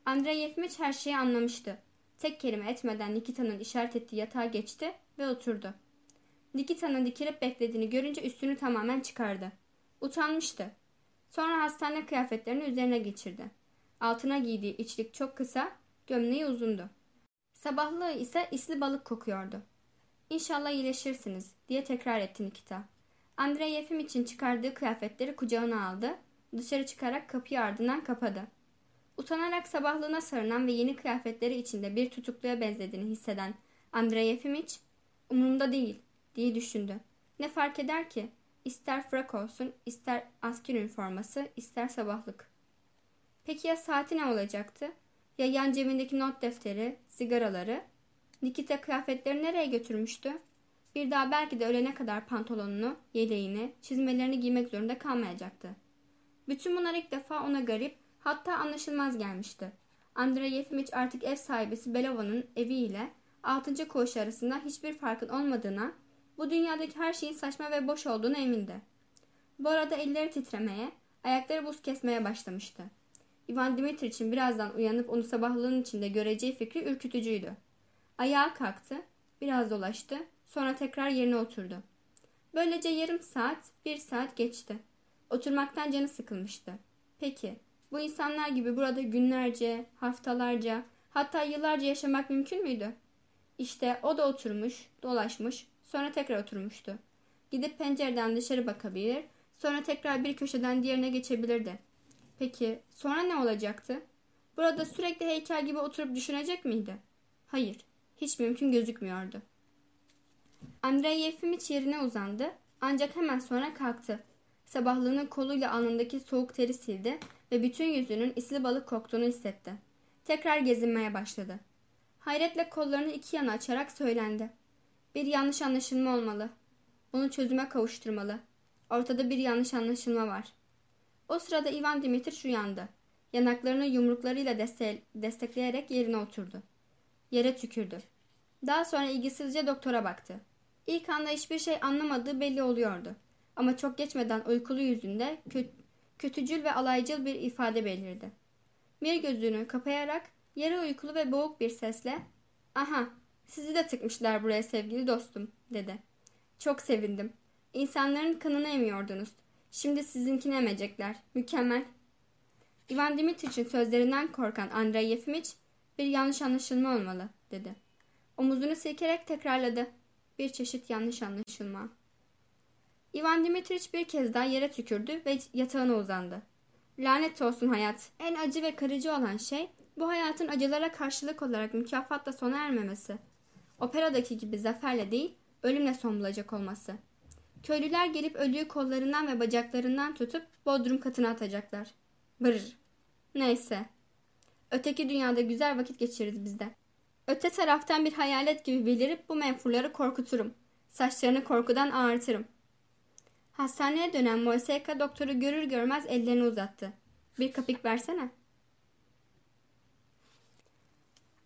Andrei Yefimiç her şeyi anlamıştı. Tek kelime etmeden Nikita'nın işaret ettiği yatağa geçti ve oturdu. Nikita'nın dikilip beklediğini görünce üstünü tamamen çıkardı. Utanmıştı. Sonra hastane kıyafetlerini üzerine geçirdi. Altına giydiği içlik çok kısa, gömleği uzundu. Sabahlığı ise isli balık kokuyordu. İnşallah iyileşirsiniz diye tekrar etti Nikita. Andrei Yefim için çıkardığı kıyafetleri kucağına aldı. Dışarı çıkarak kapıyı ardından kapadı. Utanarak sabahlığına sarınan ve yeni kıyafetleri içinde bir tutukluya benzediğini hisseden Andrei Yefimiç, umurumda değil diye düşündü. Ne fark eder ki? İster frak olsun, ister asker üniforması, ister sabahlık. Peki ya saati ne olacaktı? Ya yan cebindeki not defteri, sigaraları? Nikita kıyafetleri nereye götürmüştü? Bir daha belki de ölene kadar pantolonunu, yeleğini, çizmelerini giymek zorunda kalmayacaktı. Bütün bunlar ilk defa ona garip, hatta anlaşılmaz gelmişti. Andrei Yefimiç artık ev sahibisi Belova'nın eviyle altıncı koğuş arasında hiçbir farkın olmadığına, bu dünyadaki her şeyin saçma ve boş olduğuna emindi. Bu arada elleri titremeye, ayakları buz kesmeye başlamıştı. Ivan Dimitriç'in birazdan uyanıp onu sabahlığın içinde göreceği fikri ürkütücüydü. Ayağa kalktı, biraz dolaştı, sonra tekrar yerine oturdu. Böylece yarım saat, bir saat geçti. Oturmaktan canı sıkılmıştı. Peki, bu insanlar gibi burada günlerce, haftalarca, hatta yıllarca yaşamak mümkün müydü? İşte o da oturmuş, dolaşmış, sonra tekrar oturmuştu. Gidip pencereden dışarı bakabilir, sonra tekrar bir köşeden diğerine geçebilirdi. Peki sonra ne olacaktı? Burada sürekli heykel gibi oturup düşünecek miydi? Hayır, hiç mümkün gözükmüyordu. Andrei Yefimiç yerine uzandı ancak hemen sonra kalktı. Sabahlığının koluyla alnındaki soğuk teri sildi ve bütün yüzünün isli balık koktuğunu hissetti. Tekrar gezinmeye başladı. Hayretle kollarını iki yana açarak söylendi. Bir yanlış anlaşılma olmalı. Bunu çözüme kavuşturmalı. Ortada bir yanlış anlaşılma var. O sırada Ivan Dimitriç uyandı. Yanaklarını yumruklarıyla deste destekleyerek yerine oturdu. Yere tükürdü. Daha sonra ilgisizce doktora baktı. İlk anda hiçbir şey anlamadığı belli oluyordu. Ama çok geçmeden uykulu yüzünde kö kötücül ve alaycıl bir ifade belirdi. Bir gözünü kapayarak yarı uykulu ve boğuk bir sesle ''Aha, sizi de tıkmışlar buraya sevgili dostum.'' dedi. ''Çok sevindim. İnsanların kanını emiyordunuz. Şimdi sizinkini emecekler. Mükemmel.'' Ivan Dimitriç'in sözlerinden korkan Andrei Yefimiç ''Bir yanlış anlaşılma olmalı.'' dedi. Omuzunu silkerek tekrarladı. bir çeşit yanlış anlaşılma. Ivan Dimitriç bir kez daha yere tükürdü ve yatağına uzandı. Lanet olsun hayat. En acı ve kırıcı olan şey bu hayatın acılara karşılık olarak mükafatla sona ermemesi. Operadaki gibi zaferle değil, ölümle son bulacak olması. Köylüler gelip ölüyü kollarından ve bacaklarından tutup bodrum katına atacaklar. Brr. Neyse. Öteki dünyada güzel vakit geçiririz biz de. Öte taraftan bir hayalet gibi belirip bu menfurları korkuturum. Saçlarını korkudan ağartırım. Hastaneye dönen Moiseka doktoru görür görmez ellerini uzattı. Bir kapik versene.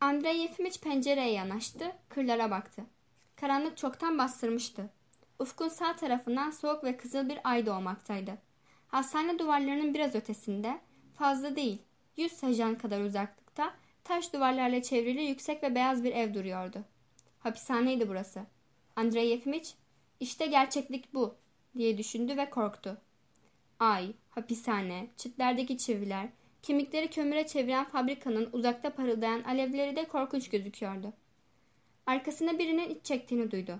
Andrei Yefimiç pencereye yanaştı, kırlara baktı. Karanlık çoktan bastırmıştı. Ufkun sağ tarafından soğuk ve kızıl bir ay doğmaktaydı. Hastane duvarlarının biraz ötesinde, fazla değil, yüz sajan kadar uzaklıkta, taş duvarlarla çevrili yüksek ve beyaz bir ev duruyordu. Hapishaneydi burası. Andrei Yefimiç, işte gerçeklik bu, diye düşündü ve korktu. Ay, hapishane, çitlerdeki çiviler, kemikleri kömüre çeviren fabrikanın uzakta parıldayan alevleri de korkunç gözüküyordu. Arkasında birinin iç çektiğini duydu.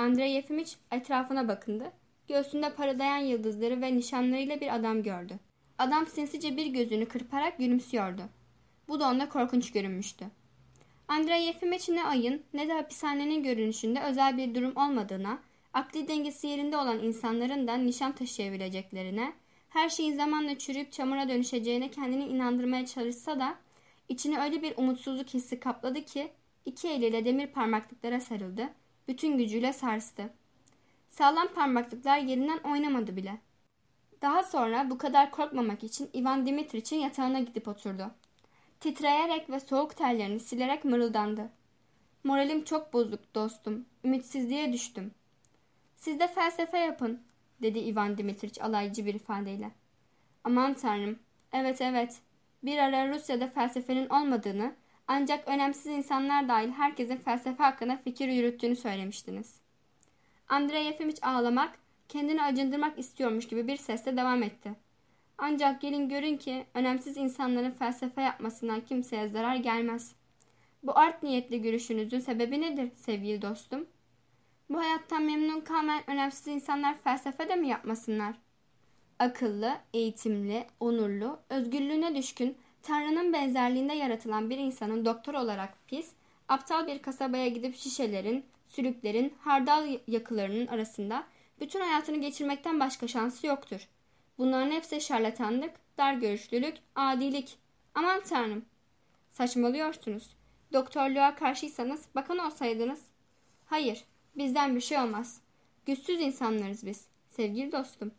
Andrei Yefimiç etrafına bakındı. Göğsünde parıldayan yıldızları ve nişanlarıyla bir adam gördü. Adam sinsice bir gözünü kırparak gülümsüyordu. Bu da ona korkunç görünmüştü. Andrei Yefimiç ne ayın ne de hapishanenin görünüşünde özel bir durum olmadığına, akli dengesi yerinde olan insanların da nişan taşıyabileceklerine, her şeyin zamanla çürüyüp çamura dönüşeceğine kendini inandırmaya çalışsa da içini öyle bir umutsuzluk hissi kapladı ki iki eliyle demir parmaklıklara sarıldı, bütün gücüyle sarstı. Sağlam parmaklıklar yerinden oynamadı bile. Daha sonra bu kadar korkmamak için Ivan Dimitriç'in yatağına gidip oturdu. Titreyerek ve soğuk terlerini silerek mırıldandı. Moralim çok bozuk dostum. Ümitsizliğe düştüm. Siz de felsefe yapın, dedi Ivan Dimitriç alaycı bir ifadeyle. Aman tanrım, evet evet. Bir ara Rusya'da felsefenin olmadığını, ancak önemsiz insanlar dahil herkesin felsefe hakkında fikir yürüttüğünü söylemiştiniz. Andrei Yefimiç ağlamak, kendini acındırmak istiyormuş gibi bir sesle devam etti. Ancak gelin görün ki önemsiz insanların felsefe yapmasından kimseye zarar gelmez. Bu art niyetli görüşünüzün sebebi nedir sevgili dostum? Bu hayattan memnun kalmayan önemsiz insanlar felsefe de mi yapmasınlar? Akıllı, eğitimli, onurlu, özgürlüğüne düşkün, Tanrı'nın benzerliğinde yaratılan bir insanın doktor olarak pis, aptal bir kasabaya gidip şişelerin, sülüklerin, hardal yakılarının arasında bütün hayatını geçirmekten başka şansı yoktur. Bunların hepsi şarlatanlık, dar görüşlülük, adilik. Aman tanrım. Saçmalıyorsunuz. Doktorluğa karşıysanız bakan olsaydınız. Hayır, bizden bir şey olmaz. Güçsüz insanlarız biz, sevgili dostum.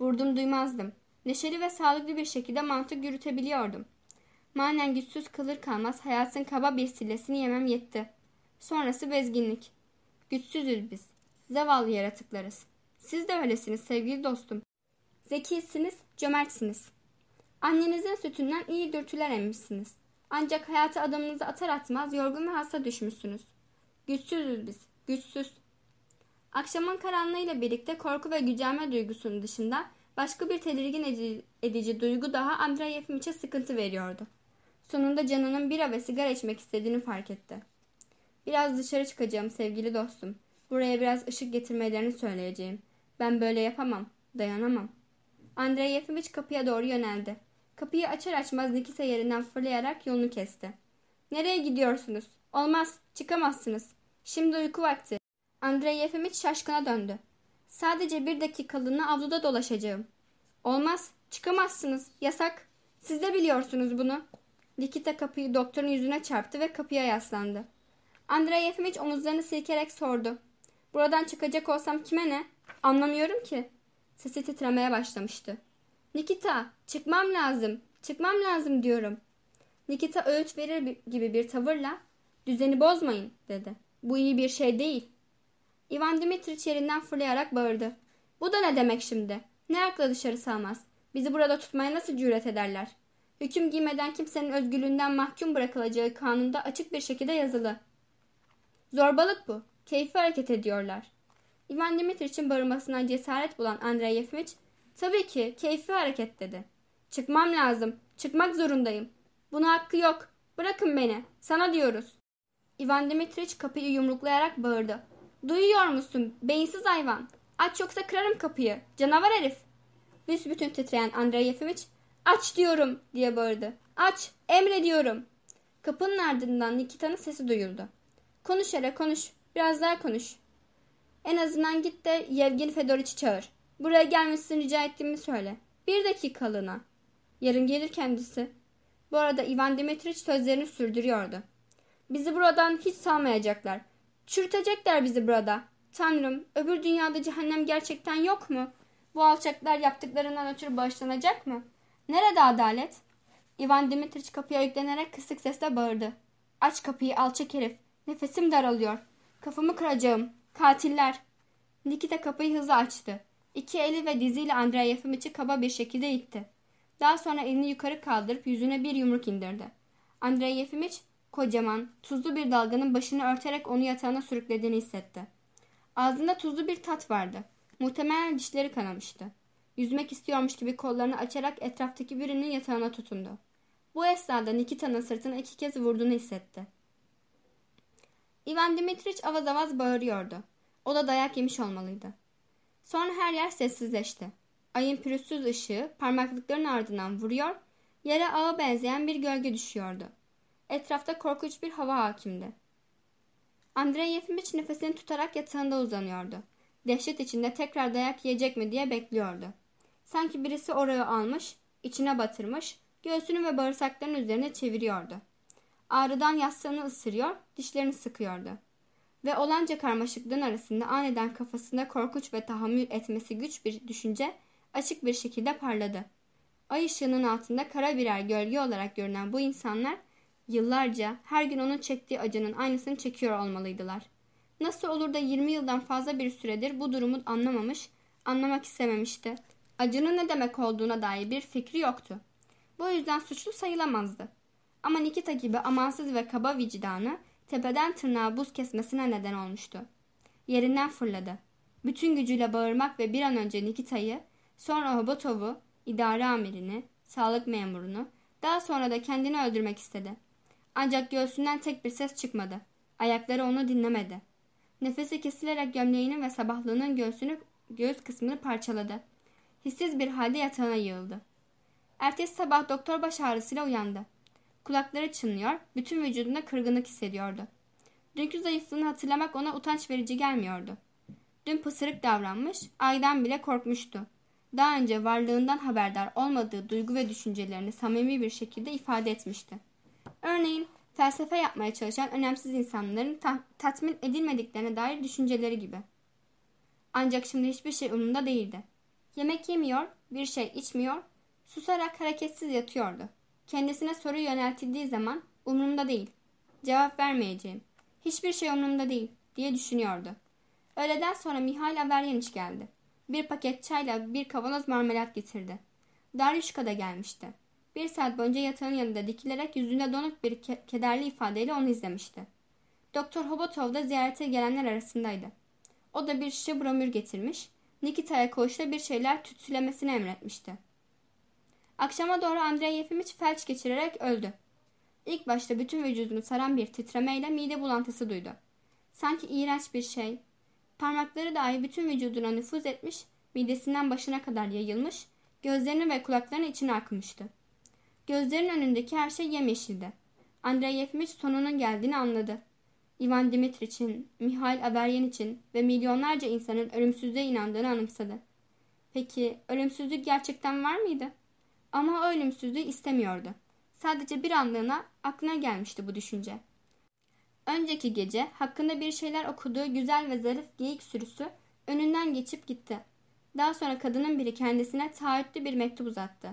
Vurdum duymazdım. Neşeli ve sağlıklı bir şekilde mantık yürütebiliyordum. Manen güçsüz kalır kalmaz hayatın kaba bir sillesini yemem yetti. Sonrası bezginlik. Güçsüzüz biz. Zavallı yaratıklarız. Siz de öylesiniz sevgili dostum. Zekisiniz, cömertsiniz. Annenizin sütünden iyi dürtüler emmişsiniz. Ancak hayata adımınızı atar atmaz yorgun ve hasta düşmüşsünüz. Güçsüzüz biz, güçsüz. Akşamın karanlığıyla birlikte korku ve gücenme duygusunun dışında başka bir tedirgin edici, edici duygu daha Andrei Yefimiç'e sıkıntı veriyordu. Sonunda canının bira ve sigara içmek istediğini fark etti. Biraz dışarı çıkacağım sevgili dostum. Buraya biraz ışık getirmelerini söyleyeceğim. Ben böyle yapamam, dayanamam. Andrei Yefimiç kapıya doğru yöneldi. Kapıyı açar açmaz Nikita yerinden fırlayarak yolunu kesti. Nereye gidiyorsunuz? Olmaz, çıkamazsınız. Şimdi uyku vakti. Andrei Yefimiç şaşkına döndü. Sadece bir dakikalığına avluda dolaşacağım. Olmaz, çıkamazsınız. Yasak. Siz de biliyorsunuz bunu. Nikita kapıyı doktorun yüzüne çarptı ve kapıya yaslandı. Andrei Yefimiç omuzlarını silkerek sordu. Buradan çıkacak olsam kime ne? Anlamıyorum ki. Sesi titremeye başlamıştı. Nikita, çıkmam lazım. Çıkmam lazım diyorum. Nikita öğüt verir gibi bir tavırla düzeni bozmayın dedi. Bu iyi bir şey değil. Ivan Dimitriç yerinden fırlayarak bağırdı. Bu da ne demek şimdi? Ne akla dışarı sağmaz? Bizi burada tutmaya nasıl cüret ederler? Hüküm giymeden kimsenin özgürlüğünden mahkum bırakılacağı kanunda açık bir şekilde yazılı. Zorbalık bu. Keyfi hareket ediyorlar. Ivan Dimitriç'in bağırmasından cesaret bulan Andrei Yefimiç, tabii ki keyfi hareket dedi. Çıkmam lazım. Çıkmak zorundayım. Buna hakkı yok. Bırakın beni. Sana diyoruz. Ivan Dimitriç kapıyı yumruklayarak bağırdı. Duyuyor musun? Beyinsiz hayvan. Aç yoksa kırarım kapıyı. Canavar herif. Büsbütün titreyen Andrei Yefimiç aç diyorum diye bağırdı. Aç emrediyorum. Kapının ardından Nikita'nın sesi duyuldu. Konuş hele konuş. Biraz daha konuş. En azından git de Yevgeni Fedoriç'i çağır. Buraya gelmesini rica ettiğimi söyle. Bir dakikalığına. Yarın gelir kendisi. Bu arada Ivan Dimitriç sözlerini sürdürüyordu. Bizi buradan hiç salmayacaklar. Çürütecekler bizi burada. Tanrım, öbür dünyada cehennem gerçekten yok mu? Bu alçaklar yaptıklarından ötürü bağışlanacak mı? Nerede adalet? Ivan Dimitriç kapıya yüklenerek kısık sesle bağırdı. Aç kapıyı alçak herif. Nefesim daralıyor. Kafamı kıracağım. Katiller. Nikita kapıyı hızla açtı. İki eli ve diziyle Andrei Yefimiç'i kaba bir şekilde itti. Daha sonra elini yukarı kaldırıp yüzüne bir yumruk indirdi. Andrei Yefimiç kocaman, tuzlu bir dalganın başını örterek onu yatağına sürüklediğini hissetti. Ağzında tuzlu bir tat vardı. Muhtemelen dişleri kanamıştı. Yüzmek istiyormuş gibi kollarını açarak etraftaki birinin yatağına tutundu. Bu esnada Nikita'nın sırtına iki kez vurduğunu hissetti. Ivan Dimitriç avaz avaz bağırıyordu. O da dayak yemiş olmalıydı. Sonra her yer sessizleşti. Ayın pürüzsüz ışığı parmaklıkların ardından vuruyor, yere ağa benzeyen bir gölge düşüyordu. Etrafta korkunç bir hava hakimdi. Andrei Yefimiç nefesini tutarak yatağında uzanıyordu. Dehşet içinde tekrar dayak yiyecek mi diye bekliyordu. Sanki birisi orayı almış, içine batırmış, göğsünü ve bağırsaklarının üzerine çeviriyordu. Ağrıdan yastığını ısırıyor, dişlerini sıkıyordu. Ve olanca karmaşıklığın arasında aniden kafasında korkunç ve tahammül etmesi güç bir düşünce açık bir şekilde parladı. Ay ışığının altında kara birer gölge olarak görünen bu insanlar yıllarca her gün onun çektiği acının aynısını çekiyor olmalıydılar. Nasıl olur da 20 yıldan fazla bir süredir bu durumu anlamamış, anlamak istememişti. Acının ne demek olduğuna dair bir fikri yoktu. Bu yüzden suçlu sayılamazdı. Ama Nikita gibi amansız ve kaba vicdanı tepeden tırnağa buz kesmesine neden olmuştu. Yerinden fırladı. Bütün gücüyle bağırmak ve bir an önce Nikita'yı, sonra Hobotov'u, idare amirini, sağlık memurunu, daha sonra da kendini öldürmek istedi. Ancak göğsünden tek bir ses çıkmadı. Ayakları onu dinlemedi. Nefesi kesilerek gömleğinin ve sabahlığının göğsünü, göğüs kısmını parçaladı. Hissiz bir halde yatağına yığıldı. Ertesi sabah doktor baş ağrısıyla uyandı. Kulakları çınlıyor, bütün vücudunda kırgınlık hissediyordu. Dünkü zayıflığını hatırlamak ona utanç verici gelmiyordu. Dün pısırık davranmış, aydan bile korkmuştu. Daha önce varlığından haberdar olmadığı duygu ve düşüncelerini samimi bir şekilde ifade etmişti. Örneğin felsefe yapmaya çalışan önemsiz insanların ta tatmin edilmediklerine dair düşünceleri gibi. Ancak şimdi hiçbir şey umurunda değildi. Yemek yemiyor, bir şey içmiyor, susarak hareketsiz yatıyordu. Kendisine soru yöneltildiği zaman umurumda değil, cevap vermeyeceğim, hiçbir şey umurumda değil diye düşünüyordu. Öğleden sonra Mihail Averyaniç geldi. Bir paket çayla bir kavanoz marmelat getirdi. Daryushka da gelmişti. Bir saat boyunca yatağın yanında dikilerek yüzünde donuk bir ke kederli ifadeyle onu izlemişti. Doktor Hobotov da ziyarete gelenler arasındaydı. O da bir şişe bromür getirmiş, Nikita'ya koğuşta bir şeyler tütsülemesini emretmişti. Akşama doğru Andrei Yefimiç felç geçirerek öldü. İlk başta bütün vücudunu saran bir titremeyle mide bulantısı duydu. Sanki iğrenç bir şey. Parmakları dahi bütün vücuduna nüfuz etmiş, midesinden başına kadar yayılmış, gözlerini ve kulaklarını içine akmıştı. Gözlerinin önündeki her şey yemyeşildi. Andrei Yefimiç sonunun geldiğini anladı. Ivan Dimitriç'in, Mihail Averyan için ve milyonlarca insanın ölümsüzlüğe inandığını anımsadı. Peki ölümsüzlük gerçekten var mıydı? Ama o ölümsüzlüğü istemiyordu. Sadece bir anlığına aklına gelmişti bu düşünce. Önceki gece hakkında bir şeyler okuduğu güzel ve zarif geyik sürüsü önünden geçip gitti. Daha sonra kadının biri kendisine taahhütlü bir mektup uzattı.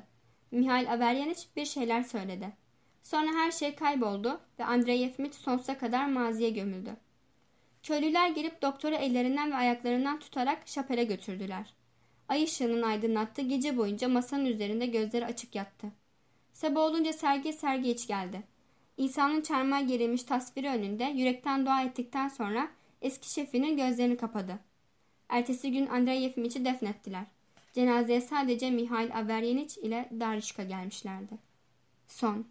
Mihail Averyaniç bir şeyler söyledi. Sonra her şey kayboldu ve Andrei Yefimiç sonsuza kadar maziye gömüldü. Köylüler gelip doktoru ellerinden ve ayaklarından tutarak şapele götürdüler. Ay ışığının aydınlattığı gece boyunca masanın üzerinde gözleri açık yattı. Sabah olunca sergi sergi geldi. İsa'nın çarmıha gerilmiş tasviri önünde yürekten dua ettikten sonra eski şefinin gözlerini kapadı. Ertesi gün Andrei Yefimiç'i defnettiler. Cenazeye sadece Mihail Averyaniç ile Darişka gelmişlerdi. Son